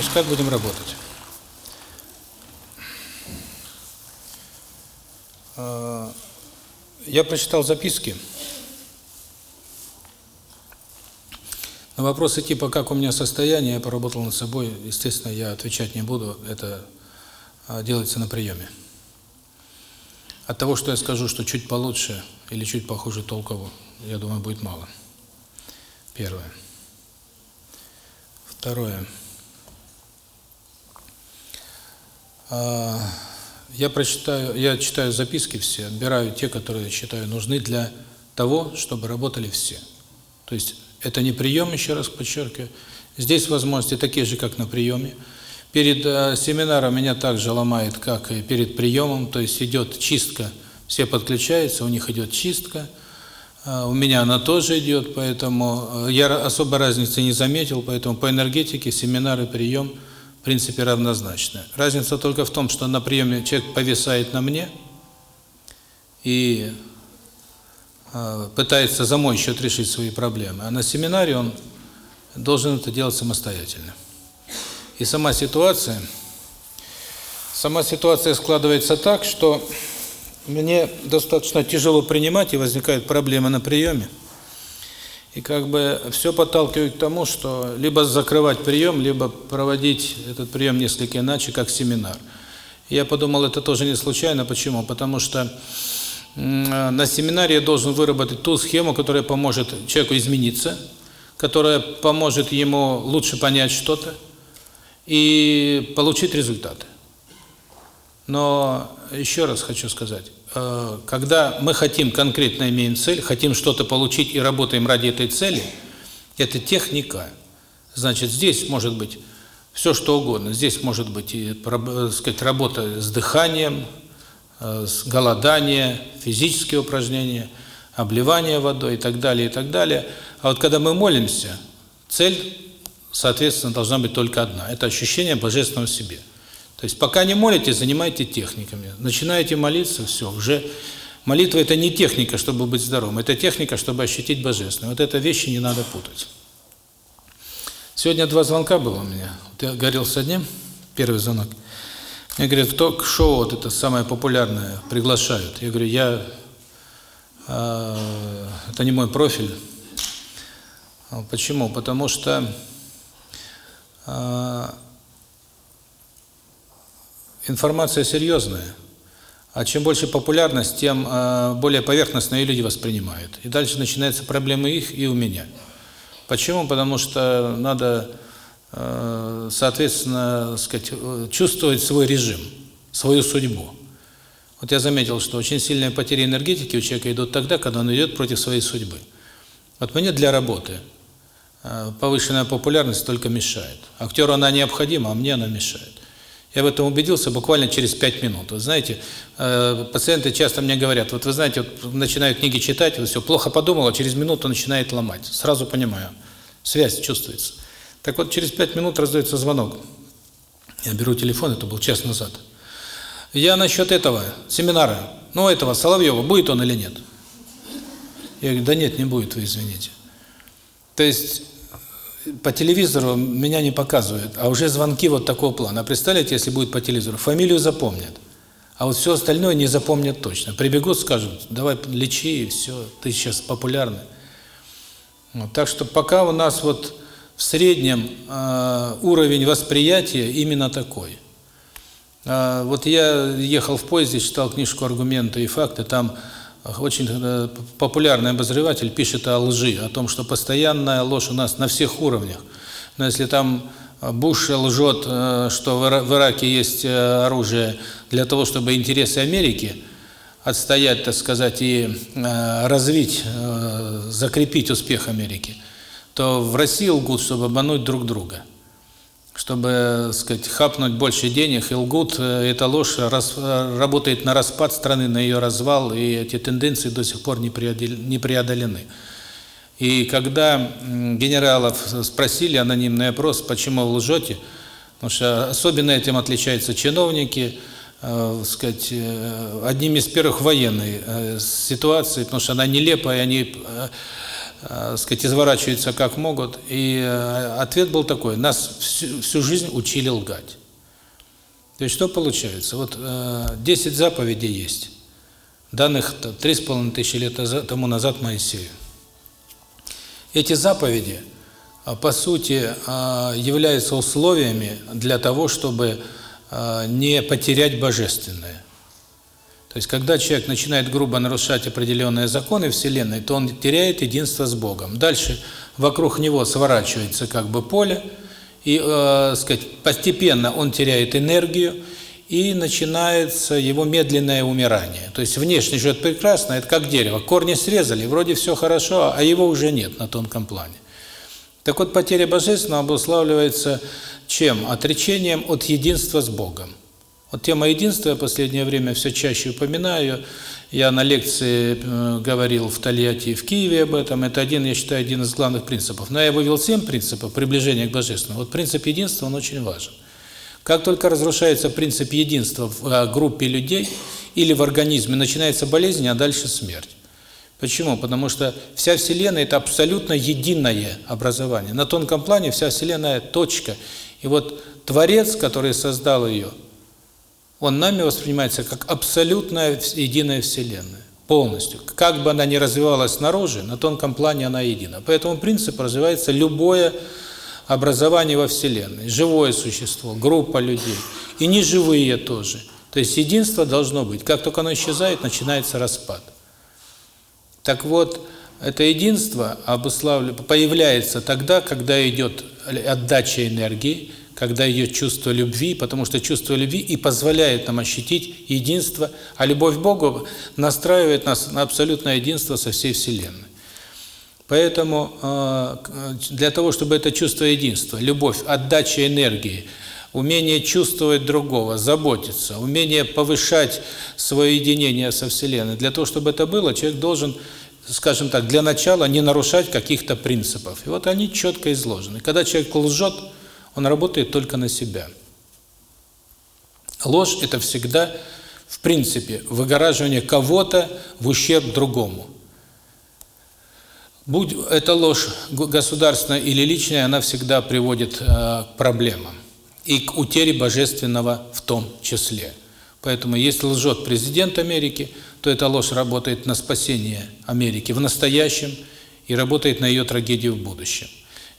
Значит, как будем работать? А, я прочитал записки. На вопросы типа «как у меня состояние?», я поработал над собой, естественно, я отвечать не буду, это а, делается на приеме. От того, что я скажу, что чуть получше или чуть похуже толково, я думаю, будет мало. Первое. Второе. А, я прочитаю, я читаю записки все, отбираю те, которые считаю нужны для того, чтобы работали все. То есть это не прием, еще раз подчеркиваю. Здесь возможности такие же, как на приеме. Перед э, семинаром меня также ломает, как и перед приемом, то есть идет чистка, все подключаются, у них идет чистка, э, у меня она тоже идет, поэтому э, я особой разницы не заметил, поэтому по энергетике семинар и прием в принципе равнозначны. Разница только в том, что на приеме человек повисает на мне и э, пытается за мой счет решить свои проблемы, а на семинаре он должен это делать самостоятельно. И сама ситуация, сама ситуация складывается так, что мне достаточно тяжело принимать, и возникают проблемы на приеме. И как бы все подталкивает к тому, что либо закрывать прием, либо проводить этот прием несколько иначе, как семинар. Я подумал, это тоже не случайно. Почему? Потому что на семинаре я должен выработать ту схему, которая поможет человеку измениться, которая поможет ему лучше понять что-то, и получить результаты. Но еще раз хочу сказать, когда мы хотим, конкретно имеем цель, хотим что-то получить и работаем ради этой цели, это техника. Значит, здесь может быть все что угодно. Здесь может быть и, э, сказать, работа с дыханием, э, с голодание, физические упражнения, обливание водой и так далее, и так далее. А вот когда мы молимся, цель соответственно, должна быть только одна. Это ощущение божественного в себе. То есть пока не молитесь, занимайте техниками. Начинаете молиться, все, уже молитва – это не техника, чтобы быть здоровым, это техника, чтобы ощутить божественное. Вот это вещи не надо путать. Сегодня два звонка было у меня. Я говорил с одним, первый звонок. Мне говорят, в ток-шоу, вот это самое популярное, приглашают. Я говорю, я, э, это не мой профиль. Почему? Потому что а, информация серьезная. А чем больше популярность, тем э, более поверхностно ее люди воспринимают. И дальше начинаются проблемы их и у меня. Почему? Потому что надо, э, соответственно, сказать, чувствовать свой режим, свою судьбу. Вот я заметил, что очень сильные потери энергетики у человека идут тогда, когда он идет против своей судьбы. Вот мне для работы – Э, повышенная популярность только мешает. Актеру она необходима, а мне она мешает. Я в этом убедился буквально через пять минут. Вы знаете, э, пациенты часто мне говорят, вот вы знаете, вот начинаю книги читать, вот все, плохо подумал, а через минуту начинает ломать. Сразу понимаю, связь чувствуется. Так вот, через пять минут раздается звонок. Я беру телефон, это был час назад. Я насчет этого семинара, ну этого Соловьева, будет он или нет? Я говорю, да нет, не будет, вы извините. То есть по телевизору меня не показывают, а уже звонки вот такого плана. А представляете, если будет по телевизору, фамилию запомнят, а вот все остальное не запомнят точно. Прибегут, скажут, давай лечи, и все, ты сейчас популярный. Вот, так что пока у нас вот в среднем э, уровень восприятия именно такой. Э, вот я ехал в поезде, читал книжку «Аргументы и факты», там очень э, популярный обозреватель пишет о лжи, о том, что постоянная ложь у нас на всех уровнях. Но если там э, Буш лжет, э, что в Ираке есть оружие для того, чтобы интересы Америки отстоять, так сказать, и развить, закрепить успех Америки, то в России лгут, чтобы обмануть друг друга чтобы, сказать, хапнуть больше денег, и лгут, э, эта ложь рас, э, работает на распад страны, на ее развал, и эти тенденции до сих пор не преодолены. И когда генералов спросили анонимный опрос, почему вы лжете, потому что особенно этим отличаются чиновники, э, сказать, э, одним из первых военной э, ситуации, потому что она нелепая, они... Э, э, сказать, изворачиваются как могут. И э, ответ был такой, нас всю, всю жизнь учили лгать. То есть что получается? Вот э, 10 заповедей есть, данных три с половиной тысячи лет тому назад Моисею. Эти заповеди, э, по сути, э, являются условиями для того, чтобы не потерять божественное. То есть, когда человек начинает грубо нарушать определенные законы Вселенной, то он теряет единство с Богом. Дальше вокруг него сворачивается как бы поле, и, э, сказать, постепенно он теряет энергию, и начинается его медленное умирание. То есть внешне живет прекрасно, это как дерево. Корни срезали, вроде все хорошо, а его уже нет на тонком плане. Так вот, потеря божественного обуславливается чем? Отречением от единства с Богом. Вот тема единства в последнее время все чаще упоминаю. Я на лекции э, говорил в Тольятти и в Киеве об этом. Это один, я считаю, один из главных принципов. Но я вывел семь принципов приближения к Божественному. Вот принцип единства, он очень важен. Как только разрушается принцип единства в э, группе людей или в организме, начинается болезнь, а дальше смерть. Почему? Потому что вся Вселенная – это абсолютно единое образование. На тонком плане вся Вселенная – точка. И вот Творец, который создал ее – он нами воспринимается как абсолютная единая Вселенная, полностью. Как бы она ни развивалась снаружи, на тонком плане она едина. По этому принципу развивается любое образование во Вселенной, живое существо, группа людей, и неживые тоже. То есть единство должно быть. Как только оно исчезает, начинается распад. Так вот, это единство обуславливает, появляется тогда, когда идет отдача энергии, когда идет чувство любви, потому что чувство любви и позволяет нам ощутить единство, а любовь к Богу настраивает нас на абсолютное единство со всей Вселенной. Поэтому э, для того, чтобы это чувство единства, любовь, отдача энергии, умение чувствовать другого, заботиться, умение повышать свое единение со Вселенной, для того, чтобы это было, человек должен, скажем так, для начала не нарушать каких-то принципов. И вот они четко изложены. Когда человек лжет, он работает только на себя. Ложь – это всегда, в принципе, выгораживание кого-то в ущерб другому. Будь это ложь государственная или личная, она всегда приводит э, к проблемам. И к утере божественного в том числе. Поэтому если лжет президент Америки, то эта ложь работает на спасение Америки в настоящем и работает на ее трагедию в будущем.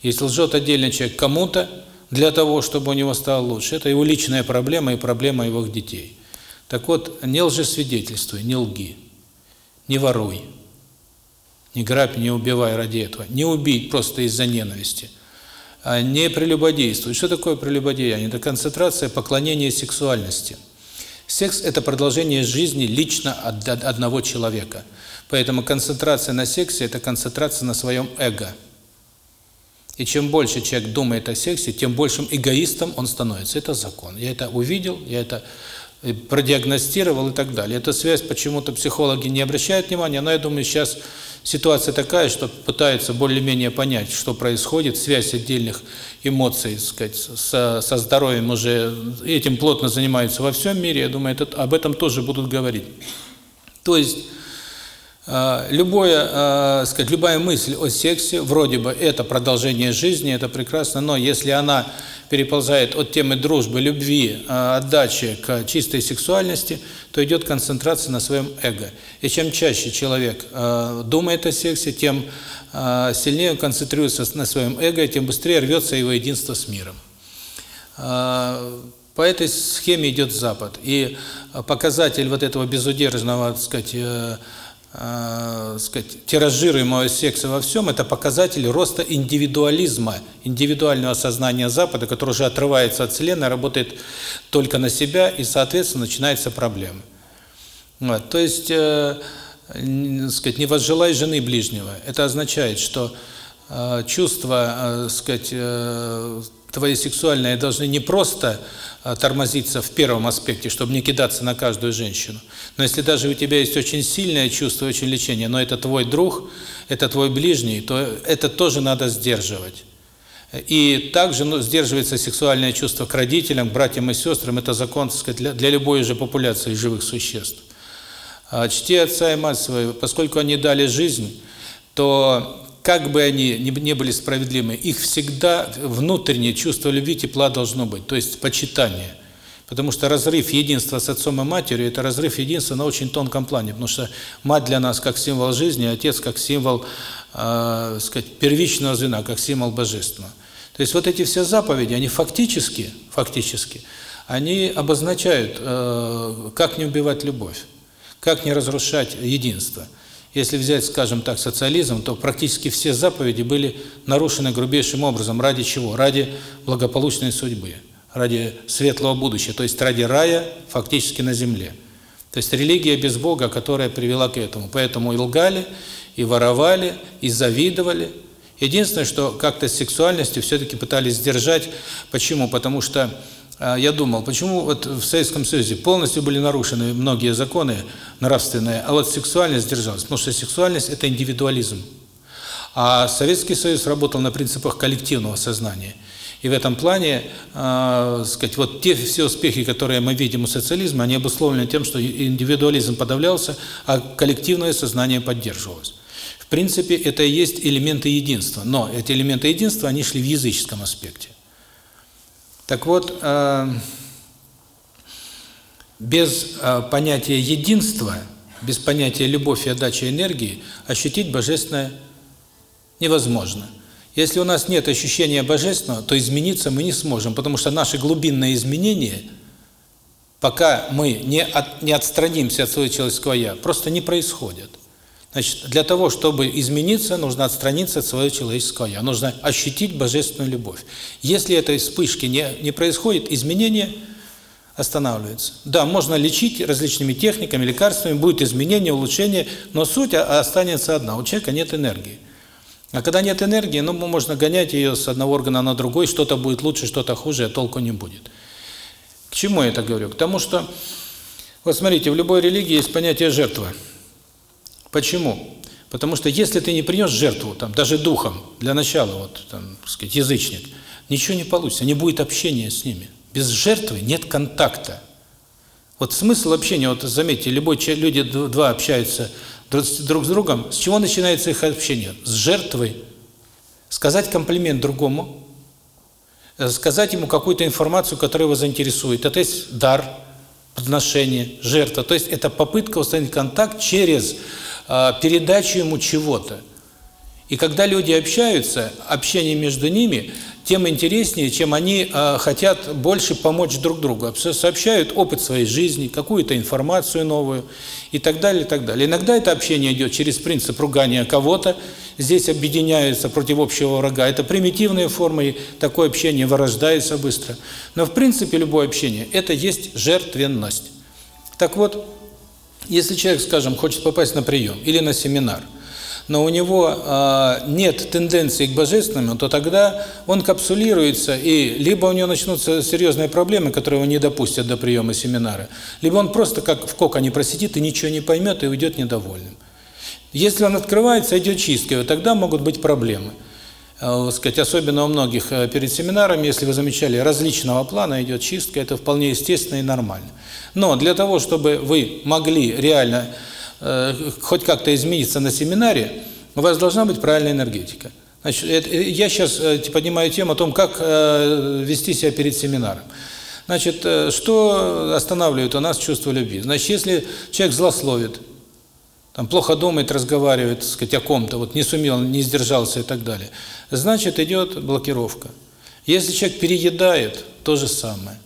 Если лжет отдельный человек кому-то, для того, чтобы у него стало лучше. Это его личная проблема и проблема его детей. Так вот, не лжесвидетельствуй, не лги, не воруй, не грабь, не убивай ради этого, не убить просто из-за ненависти, а не прелюбодействуй. Что такое прелюбодеяние? Это концентрация поклонения сексуальности. Секс – это продолжение жизни лично от одного человека. Поэтому концентрация на сексе – это концентрация на своем эго – и чем больше человек думает о сексе, тем большим эгоистом он становится. Это закон. Я это увидел, я это э, продиагностировал и так далее. Эта связь почему-то психологи не обращают внимания, но я думаю, сейчас ситуация такая, что пытаются более-менее понять, что происходит, связь отдельных эмоций, сказать, со, со здоровьем уже этим плотно занимаются во всем мире. Я думаю, это, об этом тоже будут говорить. То есть любое, э, сказать, любая мысль о сексе, вроде бы это продолжение жизни, это прекрасно, но если она переползает от темы дружбы, любви, э, отдачи к чистой сексуальности, то идет концентрация на своем эго. И чем чаще человек э, думает о сексе, тем э, сильнее он концентрируется на своем эго, тем быстрее рвется его единство с миром. Э, по этой схеме идет Запад. И показатель вот этого безудержного, так сказать, э, сказать, тиражируемого секса во всем, это показатель роста индивидуализма, индивидуального сознания Запада, который уже отрывается от Вселенной, работает только на себя, и, соответственно, начинается проблема. Вот, то есть, э, сказать, не возжелай жены ближнего. Это означает, что чувства, э, сказать, э, твои сексуальные должны не просто а, тормозиться в первом аспекте, чтобы не кидаться на каждую женщину. Но если даже у тебя есть очень сильное чувство, очень лечение, но это твой друг, это твой ближний, то это тоже надо сдерживать. И также ну, сдерживается сексуальное чувство к родителям, к братьям и сестрам. Это закон, так сказать, для, для любой же популяции живых существ. А, чти отца и мать свою, поскольку они дали жизнь, то как бы они ни были справедливы, их всегда внутреннее чувство любви, тепла должно быть, то есть почитание. Потому что разрыв единства с отцом и матерью – это разрыв единства на очень тонком плане. Потому что мать для нас как символ жизни, отец как символ, э, сказать, первичного звена, как символ божественного. То есть вот эти все заповеди, они фактически, фактически, они обозначают, э, как не убивать любовь, как не разрушать единство. Если взять, скажем так, социализм, то практически все заповеди были нарушены грубейшим образом. Ради чего? Ради благополучной судьбы ради светлого будущего, то есть ради рая фактически на земле. То есть религия без Бога, которая привела к этому. Поэтому и лгали, и воровали, и завидовали. Единственное, что как-то с сексуальностью все-таки пытались сдержать. Почему? Потому что я думал, почему вот в Советском Союзе полностью были нарушены многие законы нравственные, а вот сексуальность сдержалась. Потому что сексуальность – это индивидуализм. А Советский Союз работал на принципах коллективного сознания – и в этом плане, э, сказать, вот те все успехи, которые мы видим у социализма, они обусловлены тем, что индивидуализм подавлялся, а коллективное сознание поддерживалось. В принципе, это и есть элементы единства, но эти элементы единства, они шли в языческом аспекте. Так вот, э, без э, понятия единства, без понятия любовь и отдачи энергии ощутить божественное невозможно. Если у нас нет ощущения божественного, то измениться мы не сможем, потому что наши глубинные изменения, пока мы не, от, не отстранимся от своего человеческого «я», просто не происходят. Значит, для того, чтобы измениться, нужно отстраниться от своего человеческого «я», нужно ощутить божественную любовь. Если этой вспышки не, не происходит, изменение останавливается. Да, можно лечить различными техниками, лекарствами, будет изменение, улучшение, но суть останется одна – у человека нет энергии. А когда нет энергии, ну, можно гонять ее с одного органа на другой, что-то будет лучше, что-то хуже, а толку не будет. К чему я это говорю? К тому, что, вот смотрите, в любой религии есть понятие жертвы. Почему? Потому что если ты не принес жертву, там, даже духом, для начала, вот, там, так сказать, язычник, ничего не получится, не будет общения с ними. Без жертвы нет контакта. Вот смысл общения, вот заметьте, любой люди два общаются друг с другом, с чего начинается их общение? С жертвой. Сказать комплимент другому, э, сказать ему какую-то информацию, которая его заинтересует. Это есть дар, подношение, жертва. То есть это попытка установить контакт через передачу ему чего-то. И когда люди общаются, общение между ними – тем интереснее, чем они э, хотят больше помочь друг другу. Сообщают опыт своей жизни, какую-то информацию новую и так далее, и так далее. Иногда это общение идет через принцип ругания кого-то, здесь объединяются против общего врага. Это примитивные формы, и такое общение вырождается быстро. Но в принципе любое общение – это есть жертвенность. Так вот, если человек, скажем, хочет попасть на прием или на семинар – но у него э, нет тенденции к божественному, то тогда он капсулируется, и либо у него начнутся серьезные проблемы, которые его не допустят до приема семинара, либо он просто как в коконе просидит и ничего не поймет, и уйдет недовольным. Если он открывается, идет чистка, тогда могут быть проблемы. Э, сказать, особенно у многих э, перед семинарами, если вы замечали, различного плана идет чистка, это вполне естественно и нормально. Но для того, чтобы вы могли реально Э, хоть как-то измениться на семинаре, у вас должна быть правильная энергетика. Значит, я сейчас э, поднимаю тему о том, как вести себя перед семинаром. Значит, что останавливает у нас чувство любви? Значит, если человек злословит, там плохо думает, разговаривает, так сказать, о ком-то, вот не сумел, не сдержался и так далее, значит, идет блокировка. Если человек переедает, то же самое.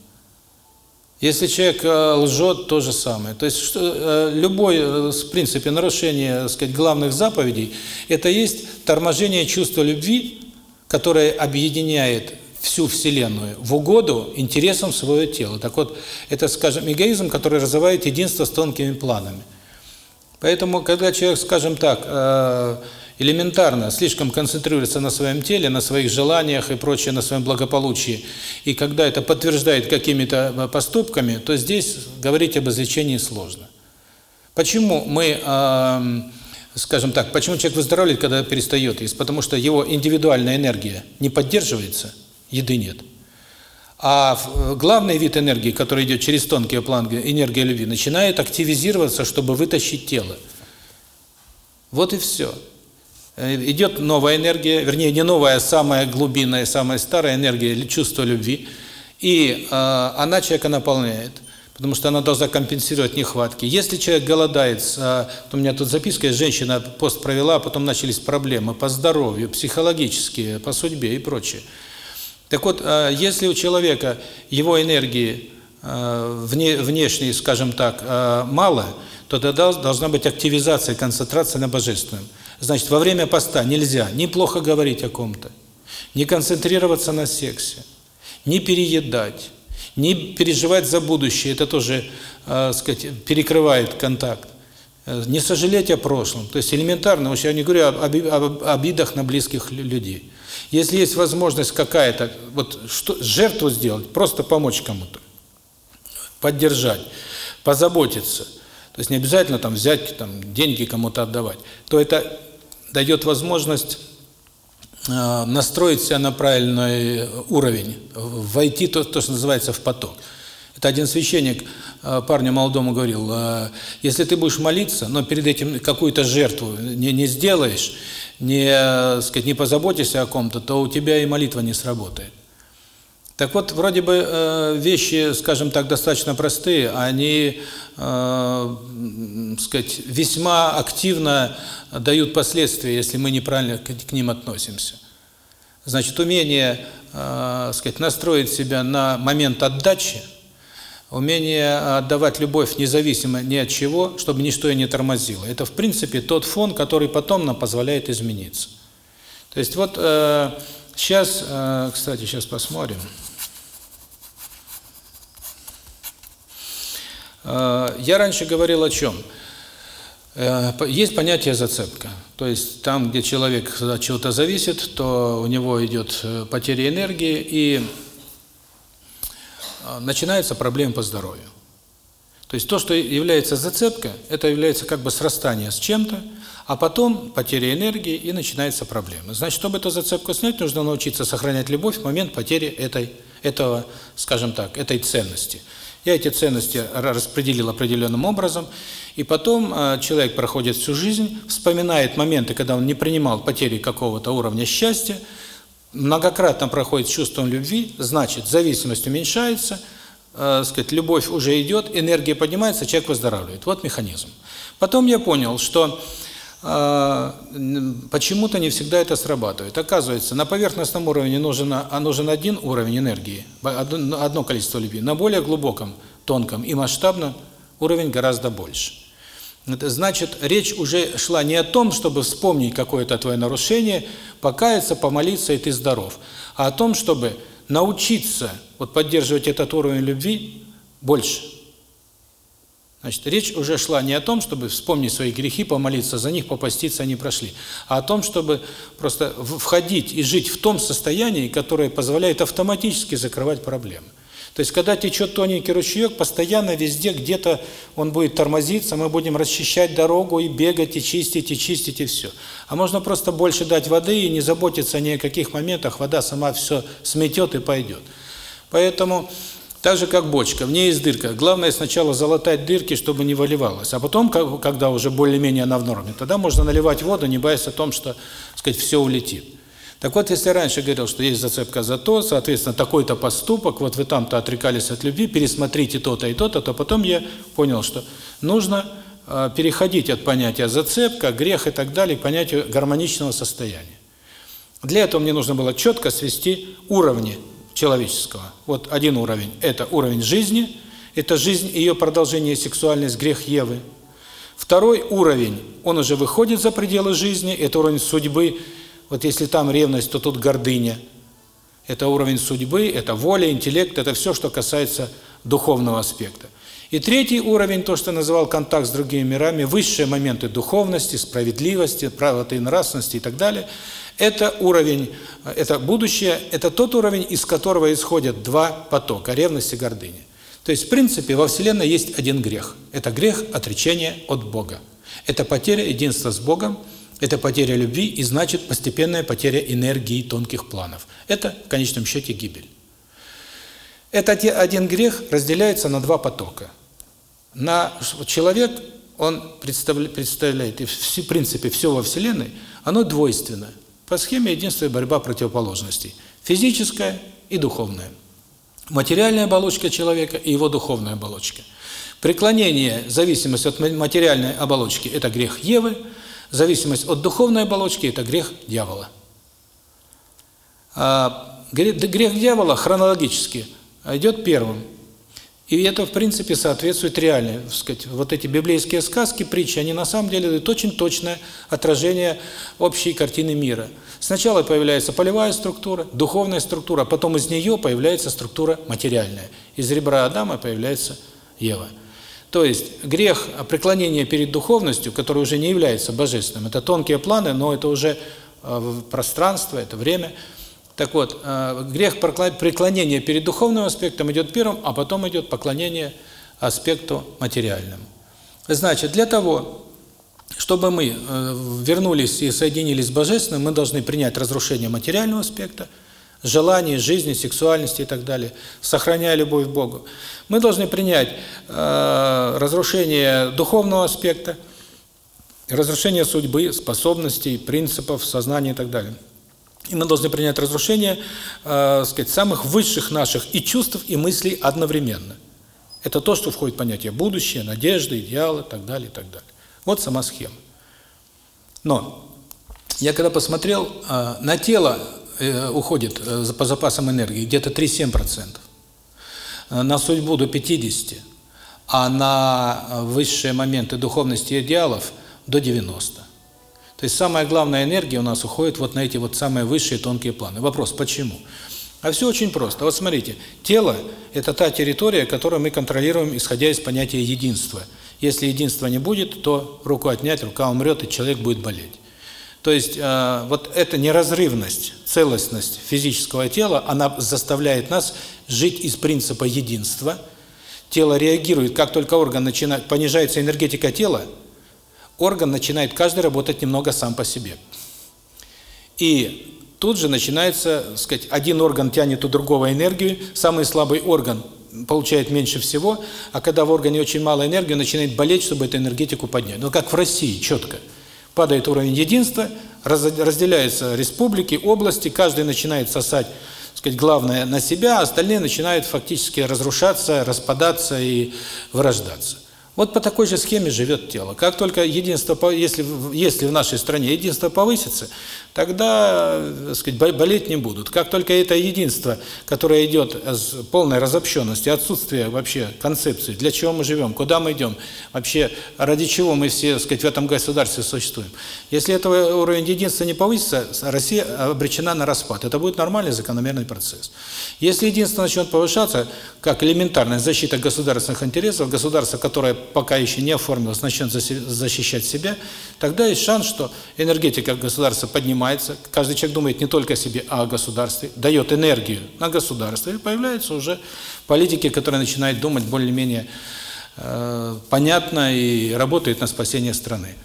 Если человек э, лжет, то же самое. То есть что, э, любое, э, в принципе, нарушение, сказать, главных заповедей – это есть торможение чувства любви, которое объединяет всю Вселенную в угоду интересам своего тела. Так вот, это, скажем, эгоизм, который развивает единство с тонкими планами. Поэтому, когда человек, скажем так, элементарно слишком концентрируется на своем теле, на своих желаниях и прочее, на своем благополучии, и когда это подтверждает какими-то э, поступками, то здесь говорить об излечении сложно. Почему мы, э, скажем так, почему человек выздоравливает, когда перестает есть? Потому что его индивидуальная энергия не поддерживается, еды нет. А э, главный вид энергии, который идет через тонкие планы, энергия любви, начинает активизироваться, чтобы вытащить тело. Вот и все. идет новая энергия, вернее, не новая, а самая глубинная, самая старая энергия чувства любви, и э, она человека наполняет, потому что она должна компенсировать нехватки. Если человек голодает, э, у меня тут записка, женщина пост провела, а потом начались проблемы по здоровью, психологические, по судьбе и прочее. Так вот, э, если у человека его энергии э, вне, внешней, скажем так, э, мало, то тогда должна быть активизация, концентрация на божественном. Значит, во время поста нельзя неплохо говорить о ком-то, не концентрироваться на сексе, не переедать, не переживать за будущее, это тоже, э, сказать, перекрывает контакт. Не сожалеть о прошлом, то есть элементарно, я не говорю об обидах на близких людей. Если есть возможность какая-то, вот что жертву сделать, просто помочь кому-то, поддержать, позаботиться, то есть не обязательно там взять там деньги кому-то отдавать, то это дает возможность Э, настроить себя на правильный уровень, войти то, то, что называется в поток. Это один священник э, парню молодому говорил, э, если ты будешь молиться, но перед этим какую-то жертву не, не сделаешь, не, сказать, не позаботишься о ком-то, то у тебя и молитва не сработает. Так вот, вроде бы вещи, скажем так, достаточно простые, они, э, сказать, весьма активно дают последствия, если мы неправильно к ним относимся. Значит, умение, э, сказать, настроить себя на момент отдачи, умение отдавать любовь независимо ни от чего, чтобы ничто и не тормозило. Это, в принципе, тот фон, который потом нам позволяет измениться. То есть вот э, сейчас, э, кстати, сейчас посмотрим. Э, я раньше говорил о чем? Э, есть понятие зацепка. То есть там, где человек от чего-то зависит, то у него идет э, потеря энергии и начинается проблема по здоровью. То есть то, что является зацепка, это является как бы срастание с чем-то, а потом потеря энергии и начинается проблема. Значит, чтобы эту зацепку снять, нужно научиться сохранять любовь в момент потери этой, этого, скажем так, этой ценности. Я эти ценности распределил определенным образом, и потом э, человек проходит всю жизнь, вспоминает моменты, когда он не принимал потери какого-то уровня счастья, многократно проходит чувством любви, значит, зависимость уменьшается, э, сказать, любовь уже идет, энергия поднимается, человек выздоравливает. Вот механизм. Потом я понял, что э, почему-то не всегда это срабатывает. Оказывается, на поверхностном уровне нужен, а нужен один уровень энергии, одно количество любви, на более глубоком, тонком и масштабном уровень гораздо больше. Это значит, речь уже шла не о том, чтобы вспомнить какое-то твое нарушение, покаяться, помолиться, и ты здоров, а о том, чтобы научиться вот поддерживать этот уровень любви больше. Значит, речь уже шла не о том, чтобы вспомнить свои грехи, помолиться за них, попаститься, они прошли, а о том, чтобы просто входить и жить в том состоянии, которое позволяет автоматически закрывать проблемы. То есть, когда течет тоненький ручеек, постоянно везде где-то он будет тормозиться, мы будем расчищать дорогу и бегать, и чистить, и чистить, и все. А можно просто больше дать воды и не заботиться ни о каких моментах, вода сама все сметет и пойдет. Поэтому, так же как бочка, в ней есть дырка. Главное сначала залатать дырки, чтобы не выливалось. А потом, когда уже более-менее она в норме, тогда можно наливать воду, не боясь о том, что, сказать, все улетит. Так вот, если раньше говорил, что есть зацепка за то, соответственно, такой-то поступок, вот вы там-то отрекались от любви, пересмотрите то-то и то-то, то потом я понял, что нужно э, переходить от понятия зацепка, грех и так далее к понятию гармоничного состояния. Для этого мне нужно было четко свести уровни человеческого. Вот один уровень – это уровень жизни, это жизнь, ее продолжение, сексуальность, грех Евы. Второй уровень, он уже выходит за пределы жизни, это уровень судьбы, вот если там ревность, то тут гордыня. Это уровень судьбы, это воля, интеллект, это все, что касается духовного аспекта. И третий уровень, то, что называл контакт с другими мирами, высшие моменты духовности, справедливости, правоты и нравственности и так далее, это уровень, это будущее, это тот уровень, из которого исходят два потока – ревность и гордыня. То есть, в принципе, во Вселенной есть один грех. Это грех отречения от Бога. Это потеря единства с Богом – это потеря любви и значит постепенная потеря энергии тонких планов. Это, в конечном счете, гибель. Этот один грех разделяется на два потока. На человек, он представляет, представляет и в принципе все во Вселенной, оно двойственное. По схеме единственная борьба противоположностей. Физическая и духовная. Материальная оболочка человека и его духовная оболочка. Преклонение, зависимость от материальной оболочки – это грех Евы, зависимость от духовной оболочки – это грех дьявола. А грех дьявола хронологически идет первым. И это, в принципе, соответствует реальной, так сказать, вот эти библейские сказки, притчи, они на самом деле дают очень точное отражение общей картины мира. Сначала появляется полевая структура, духовная структура, а потом из нее появляется структура материальная. Из ребра Адама появляется Ева. То есть грех преклонения перед духовностью, который уже не является божественным, это тонкие планы, но это уже э, пространство, это время – так вот, э, грех преклонения перед духовным аспектом идет первым, а потом идет поклонение аспекту материальному. Значит, для того, чтобы мы э, вернулись и соединились с Божественным, мы должны принять разрушение материального аспекта, желаний, жизни, сексуальности и так далее, сохраняя любовь к Богу. Мы должны принять э, разрушение духовного аспекта, разрушение судьбы, способностей, принципов, сознания и так далее. И мы должны принять разрушение, э, сказать, самых высших наших и чувств, и мыслей одновременно. Это то, что входит в понятие будущее, надежды, идеалы, и так далее, и так далее. Вот сама схема. Но я когда посмотрел, э, на тело уходит э, по запасам энергии где-то 3-7%, э, на судьбу до 50%, а на э, высшие моменты духовности и идеалов до 90%. То есть самая главная энергия у нас уходит вот на эти вот самые высшие тонкие планы. Вопрос, почему? А все очень просто. Вот смотрите, тело – это та территория, которую мы контролируем, исходя из понятия единства. Если единства не будет, то руку отнять, рука умрет, и человек будет болеть. То есть э, вот эта неразрывность, целостность физического тела, она заставляет нас жить из принципа единства. Тело реагирует, как только орган начинает, понижается энергетика тела – орган начинает каждый работать немного сам по себе. И тут же начинается, сказать, один орган тянет у другого энергию, самый слабый орган получает меньше всего, а когда в органе очень мало энергии, начинает болеть, чтобы эту энергетику поднять. Ну, как в России, четко. Падает уровень единства, разделяются республики, области, каждый начинает сосать, сказать, главное на себя, а остальные начинают фактически разрушаться, распадаться и вырождаться. Вот по такой же схеме живет тело. Как только единство, если, если в нашей стране единство повысится, тогда, так сказать, болеть не будут. Как только это единство, которое идет с полной разобщенности, отсутствие вообще концепции, для чего мы живем, куда мы идем, вообще ради чего мы все, так сказать, в этом государстве существуем. Если этого уровень единства не повысится, Россия обречена на распад. Это будет нормальный закономерный процесс. Если единство начнет повышаться, как элементарная защита государственных интересов, государство, которое пока еще не оформилось, начнет защищать себя, тогда есть шанс, что энергетика государства поднимается, каждый человек думает не только о себе, а о государстве, дает энергию на государство, и появляются уже политики, которые начинают думать более-менее э, понятно и работают на спасение страны.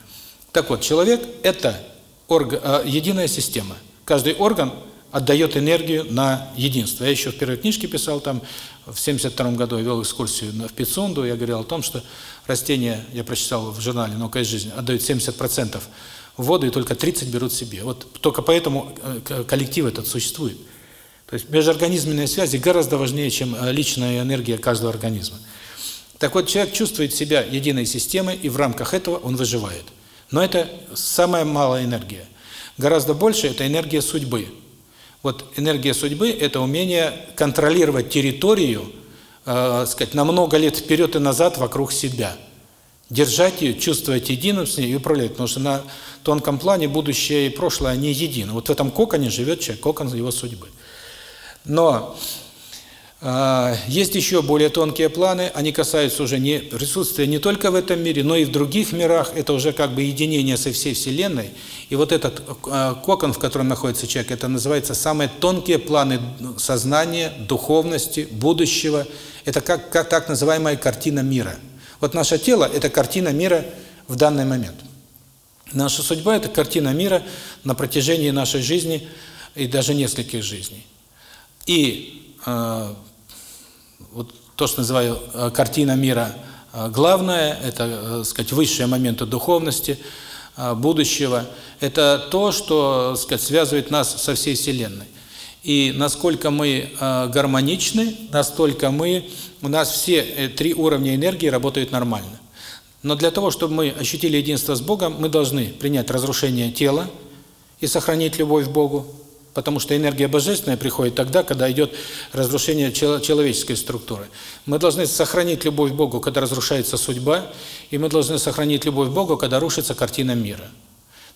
Так вот, человек – это орг, э, единая система. Каждый орган отдает энергию на единство. Я еще в первой книжке писал, там в 72 году я вел экскурсию в Пицунду, я говорил о том, что растения, я прочитал в журнале «Наука и жизнь», отдают 70% воду и только 30 берут себе. Вот только поэтому э, коллектив этот существует. То есть межорганизменные связи гораздо важнее, чем э, личная энергия каждого организма. Так вот, человек чувствует себя единой системой, и в рамках этого он выживает. Но это самая малая энергия. Гораздо больше – это энергия судьбы. Вот энергия судьбы – это умение контролировать территорию, э, сказать, на много лет вперед и назад вокруг себя. Держать ее, чувствовать единым с ней и управлять. Потому что на тонком плане будущее и прошлое, они едины. Вот в этом коконе живет человек, кокон его судьбы. Но а, есть еще более тонкие планы, они касаются уже не присутствия не только в этом мире, но и в других мирах. Это уже как бы единение со всей Вселенной. И вот этот а, кокон, в котором находится человек, это называется самые тонкие планы сознания, духовности, будущего. Это как, как так называемая картина мира. Вот наше тело – это картина мира в данный момент. Наша судьба – это картина мира на протяжении нашей жизни и даже нескольких жизней. И э, вот то, что называю э, картина мира, э, главное, это, э, сказать, высшие моменты духовности, будущего. Это то, что, сказать, связывает нас со всей Вселенной. И насколько мы гармоничны, настолько мы, у нас все э, три уровня энергии работают нормально. Но для того, чтобы мы ощутили единство с Богом, мы должны принять разрушение тела и сохранить любовь к Богу, потому что энергия божественная приходит тогда, когда идет разрушение человеческой структуры. Мы должны сохранить любовь к Богу, когда разрушается судьба, и мы должны сохранить любовь к Богу, когда рушится картина мира.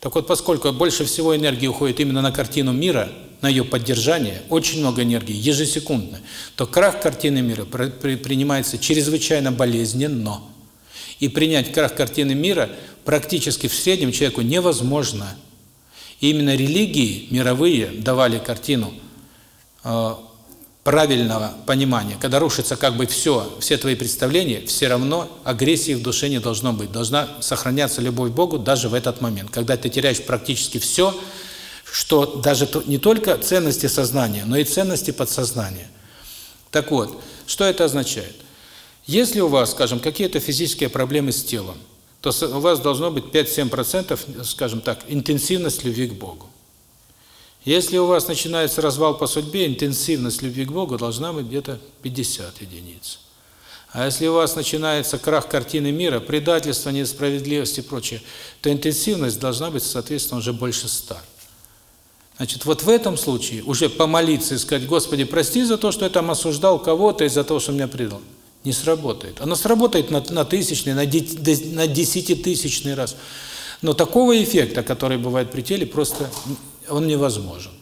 Так вот, поскольку больше всего энергии уходит именно на картину мира, на ее поддержание, очень много энергии, ежесекундно, то крах картины мира принимается чрезвычайно болезненно. И принять крах картины мира практически в среднем человеку невозможно. И именно религии мировые давали картину э, правильного понимания. Когда рушится как бы все, все твои представления, все равно агрессии в душе не должно быть. Должна сохраняться любовь к Богу даже в этот момент. Когда ты теряешь практически все, что даже не только ценности сознания, но и ценности подсознания. Так вот, что это означает? Если у вас, скажем, какие-то физические проблемы с телом, то у вас должно быть 5-7%, скажем так, интенсивность любви к Богу. Если у вас начинается развал по судьбе, интенсивность любви к Богу должна быть где-то 50 единиц. А если у вас начинается крах картины мира, предательство, несправедливость и прочее, то интенсивность должна быть, соответственно, уже больше 100. Значит, вот в этом случае уже помолиться и сказать, Господи, прости за то, что я там осуждал кого-то из-за того, что меня предал не сработает. Оно сработает на, на тысячный, на, на десятитысячный раз. Но такого эффекта, который бывает при теле, просто он невозможен.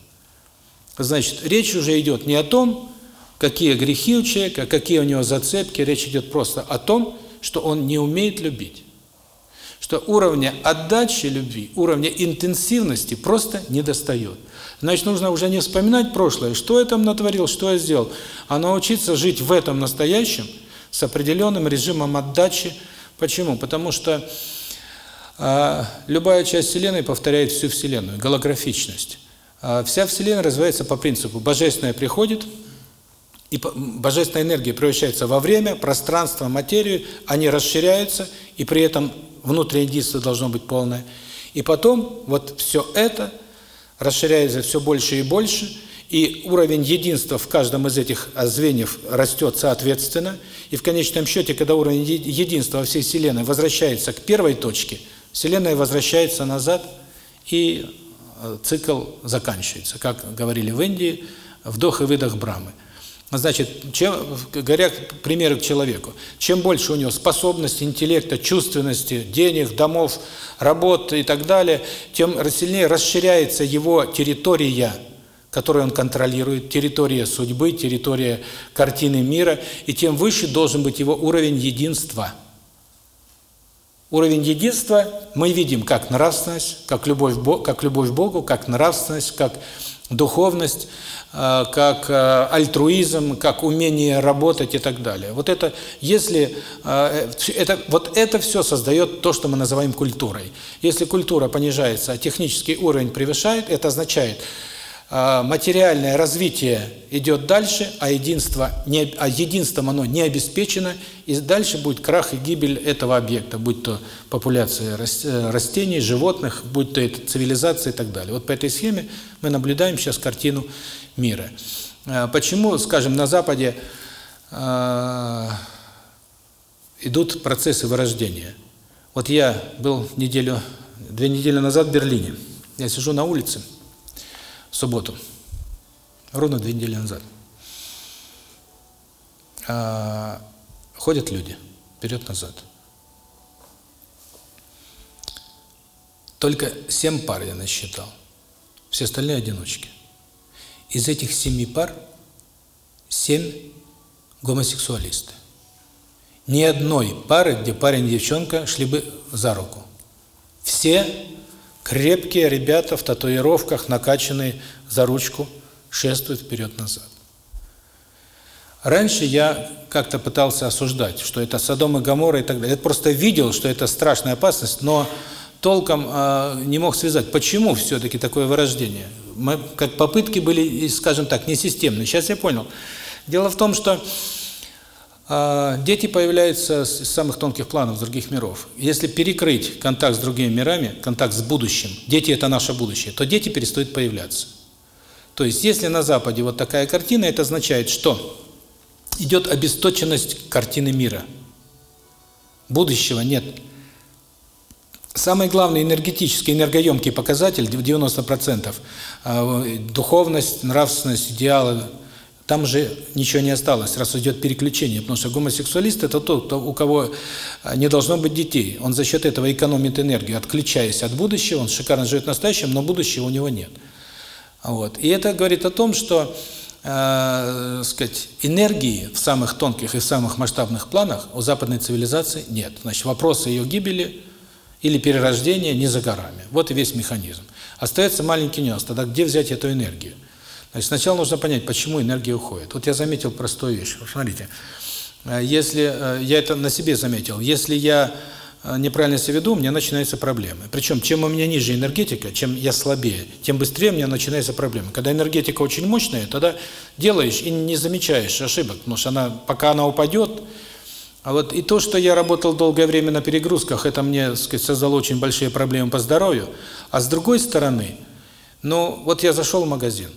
Значит, речь уже идет не о том, какие грехи у человека, какие у него зацепки, речь идет просто о том, что он не умеет любить. Что уровня отдачи любви, уровня интенсивности просто не достает. Значит, нужно уже не вспоминать прошлое, что я там натворил, что я сделал, а научиться жить в этом настоящем – с определенным режимом отдачи. Почему? Потому что любая часть Вселенной повторяет всю Вселенную, голографичность. Э, вся Вселенная развивается по принципу божественное приходит, и божественная энергия превращается во время, пространство, материю, они расширяются, и при этом внутреннее единство должно быть полное. И потом вот все это расширяется все больше и больше, и уровень единства в каждом из этих звеньев растет соответственно, и в конечном счете, когда уровень единства во всей Вселенной возвращается к первой точке, Вселенная возвращается назад, и э, цикл заканчивается. Как говорили в Индии, вдох и выдох Брамы. Значит, чем, говоря примеры к человеку, чем больше у него способности, интеллекта, чувственности, денег, домов, работы и так далее, тем сильнее расширяется его территория которую он контролирует, территория судьбы, территория картины мира, и тем выше должен быть его уровень единства. Уровень единства мы видим как нравственность, как любовь, как любовь к Богу, как нравственность, как духовность, э, как э, альтруизм, как умение работать и так далее. Вот это, если э, это, вот это все создает то, что мы называем культурой. Если культура понижается, а технический уровень превышает, это означает, материальное развитие идет дальше, а единство не а единством оно не обеспечено, и дальше будет крах и гибель этого объекта, будь то популяция э, растений, животных, будь то это цивилизация и так далее. Вот по этой схеме мы наблюдаем сейчас картину мира. А, почему, скажем, на Западе э, идут процессы вырождения? Вот я был неделю, две недели назад в Берлине. Я сижу на улице, в субботу, ровно две недели назад. А, ходят люди вперед-назад. Только семь пар я насчитал. Все остальные одиночки. Из этих семи пар семь гомосексуалисты. Ни одной пары, где парень и девчонка шли бы за руку. Все Крепкие ребята в татуировках, накачанные за ручку, шествуют вперед-назад. Раньше я как-то пытался осуждать, что это Содом и Гоморра и так далее. Я просто видел, что это страшная опасность, но толком э, не мог связать, почему все-таки такое вырождение. Мы, как попытки были, скажем так, несистемные. Сейчас я понял. Дело в том, что дети появляются с самых тонких планов, других миров. Если перекрыть контакт с другими мирами, контакт с будущим, дети – это наше будущее, то дети перестают появляться. То есть, если на Западе вот такая картина, это означает, что идет обесточенность картины мира. Будущего нет. Самый главный энергетический, энергоемкий показатель, 90%, а, духовность, нравственность, идеалы, там же ничего не осталось, раз идет переключение, потому что гомосексуалист – это тот, кто, у кого а, не должно быть детей. Он за счет этого экономит энергию, отключаясь от будущего, он шикарно живет настоящим, но будущего у него нет. Вот. И это говорит о том, что э, сказать, энергии в самых тонких и в самых масштабных планах у западной цивилизации нет. Значит, вопросы ее гибели или перерождения не за горами. Вот и весь механизм. Остается маленький нюанс. Тогда где взять эту энергию? Значит, сначала нужно понять, почему энергия уходит. Вот я заметил простую вещь. Смотрите, э, если э, я это на себе заметил, если я Э, неправильно себя веду, у меня начинаются проблемы. Причем, чем у меня ниже энергетика, чем я слабее, тем быстрее у меня начинаются проблемы. Когда энергетика очень мощная, тогда делаешь и не замечаешь ошибок, потому что она, пока она упадет, а вот и то, что я работал долгое время на перегрузках, это мне, так сказать, создало очень большие проблемы по здоровью. А с другой стороны, ну, вот я зашел в магазин,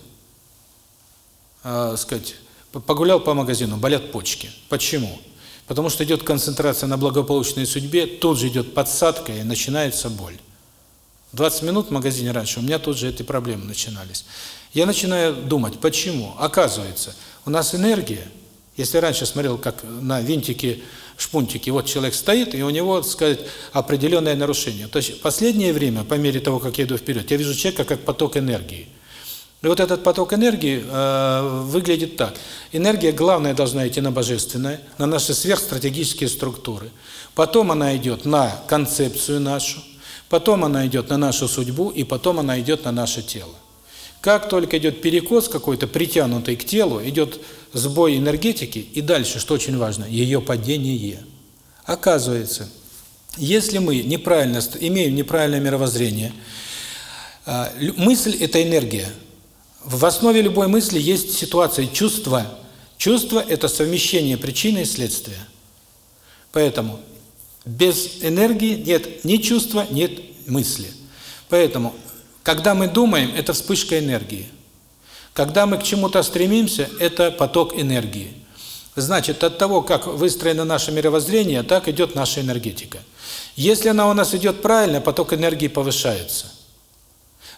э, сказать, погулял по магазину, болят почки. Почему? Потому что идет концентрация на благополучной судьбе, тут же идет подсадка и начинается боль. 20 минут в магазине раньше, у меня тут же эти проблемы начинались. Я начинаю думать, почему? Оказывается, у нас энергия, если раньше смотрел как на винтики, шпунтики, вот человек стоит, и у него, так сказать, определенное нарушение. То есть последнее время, по мере того, как я иду вперед, я вижу человека как поток энергии. И вот этот поток энергии э, выглядит так. Энергия главная должна идти на божественное, на наши сверхстратегические структуры. Потом она идет на концепцию нашу, потом она идет на нашу судьбу, и потом она идет на наше тело. Как только идет перекос какой-то, притянутый к телу, идет сбой энергетики, и дальше, что очень важно, ее падение. Оказывается, если мы неправильно имеем неправильное мировоззрение, э, мысль – это энергия – в основе любой мысли есть ситуация чувства. Чувство – это совмещение причины и следствия. Поэтому без энергии нет ни чувства, нет мысли. Поэтому, когда мы думаем, это вспышка энергии. Когда мы к чему-то стремимся, это поток энергии. Значит, от того, как выстроено наше мировоззрение, так идет наша энергетика. Если она у нас идет правильно, поток энергии повышается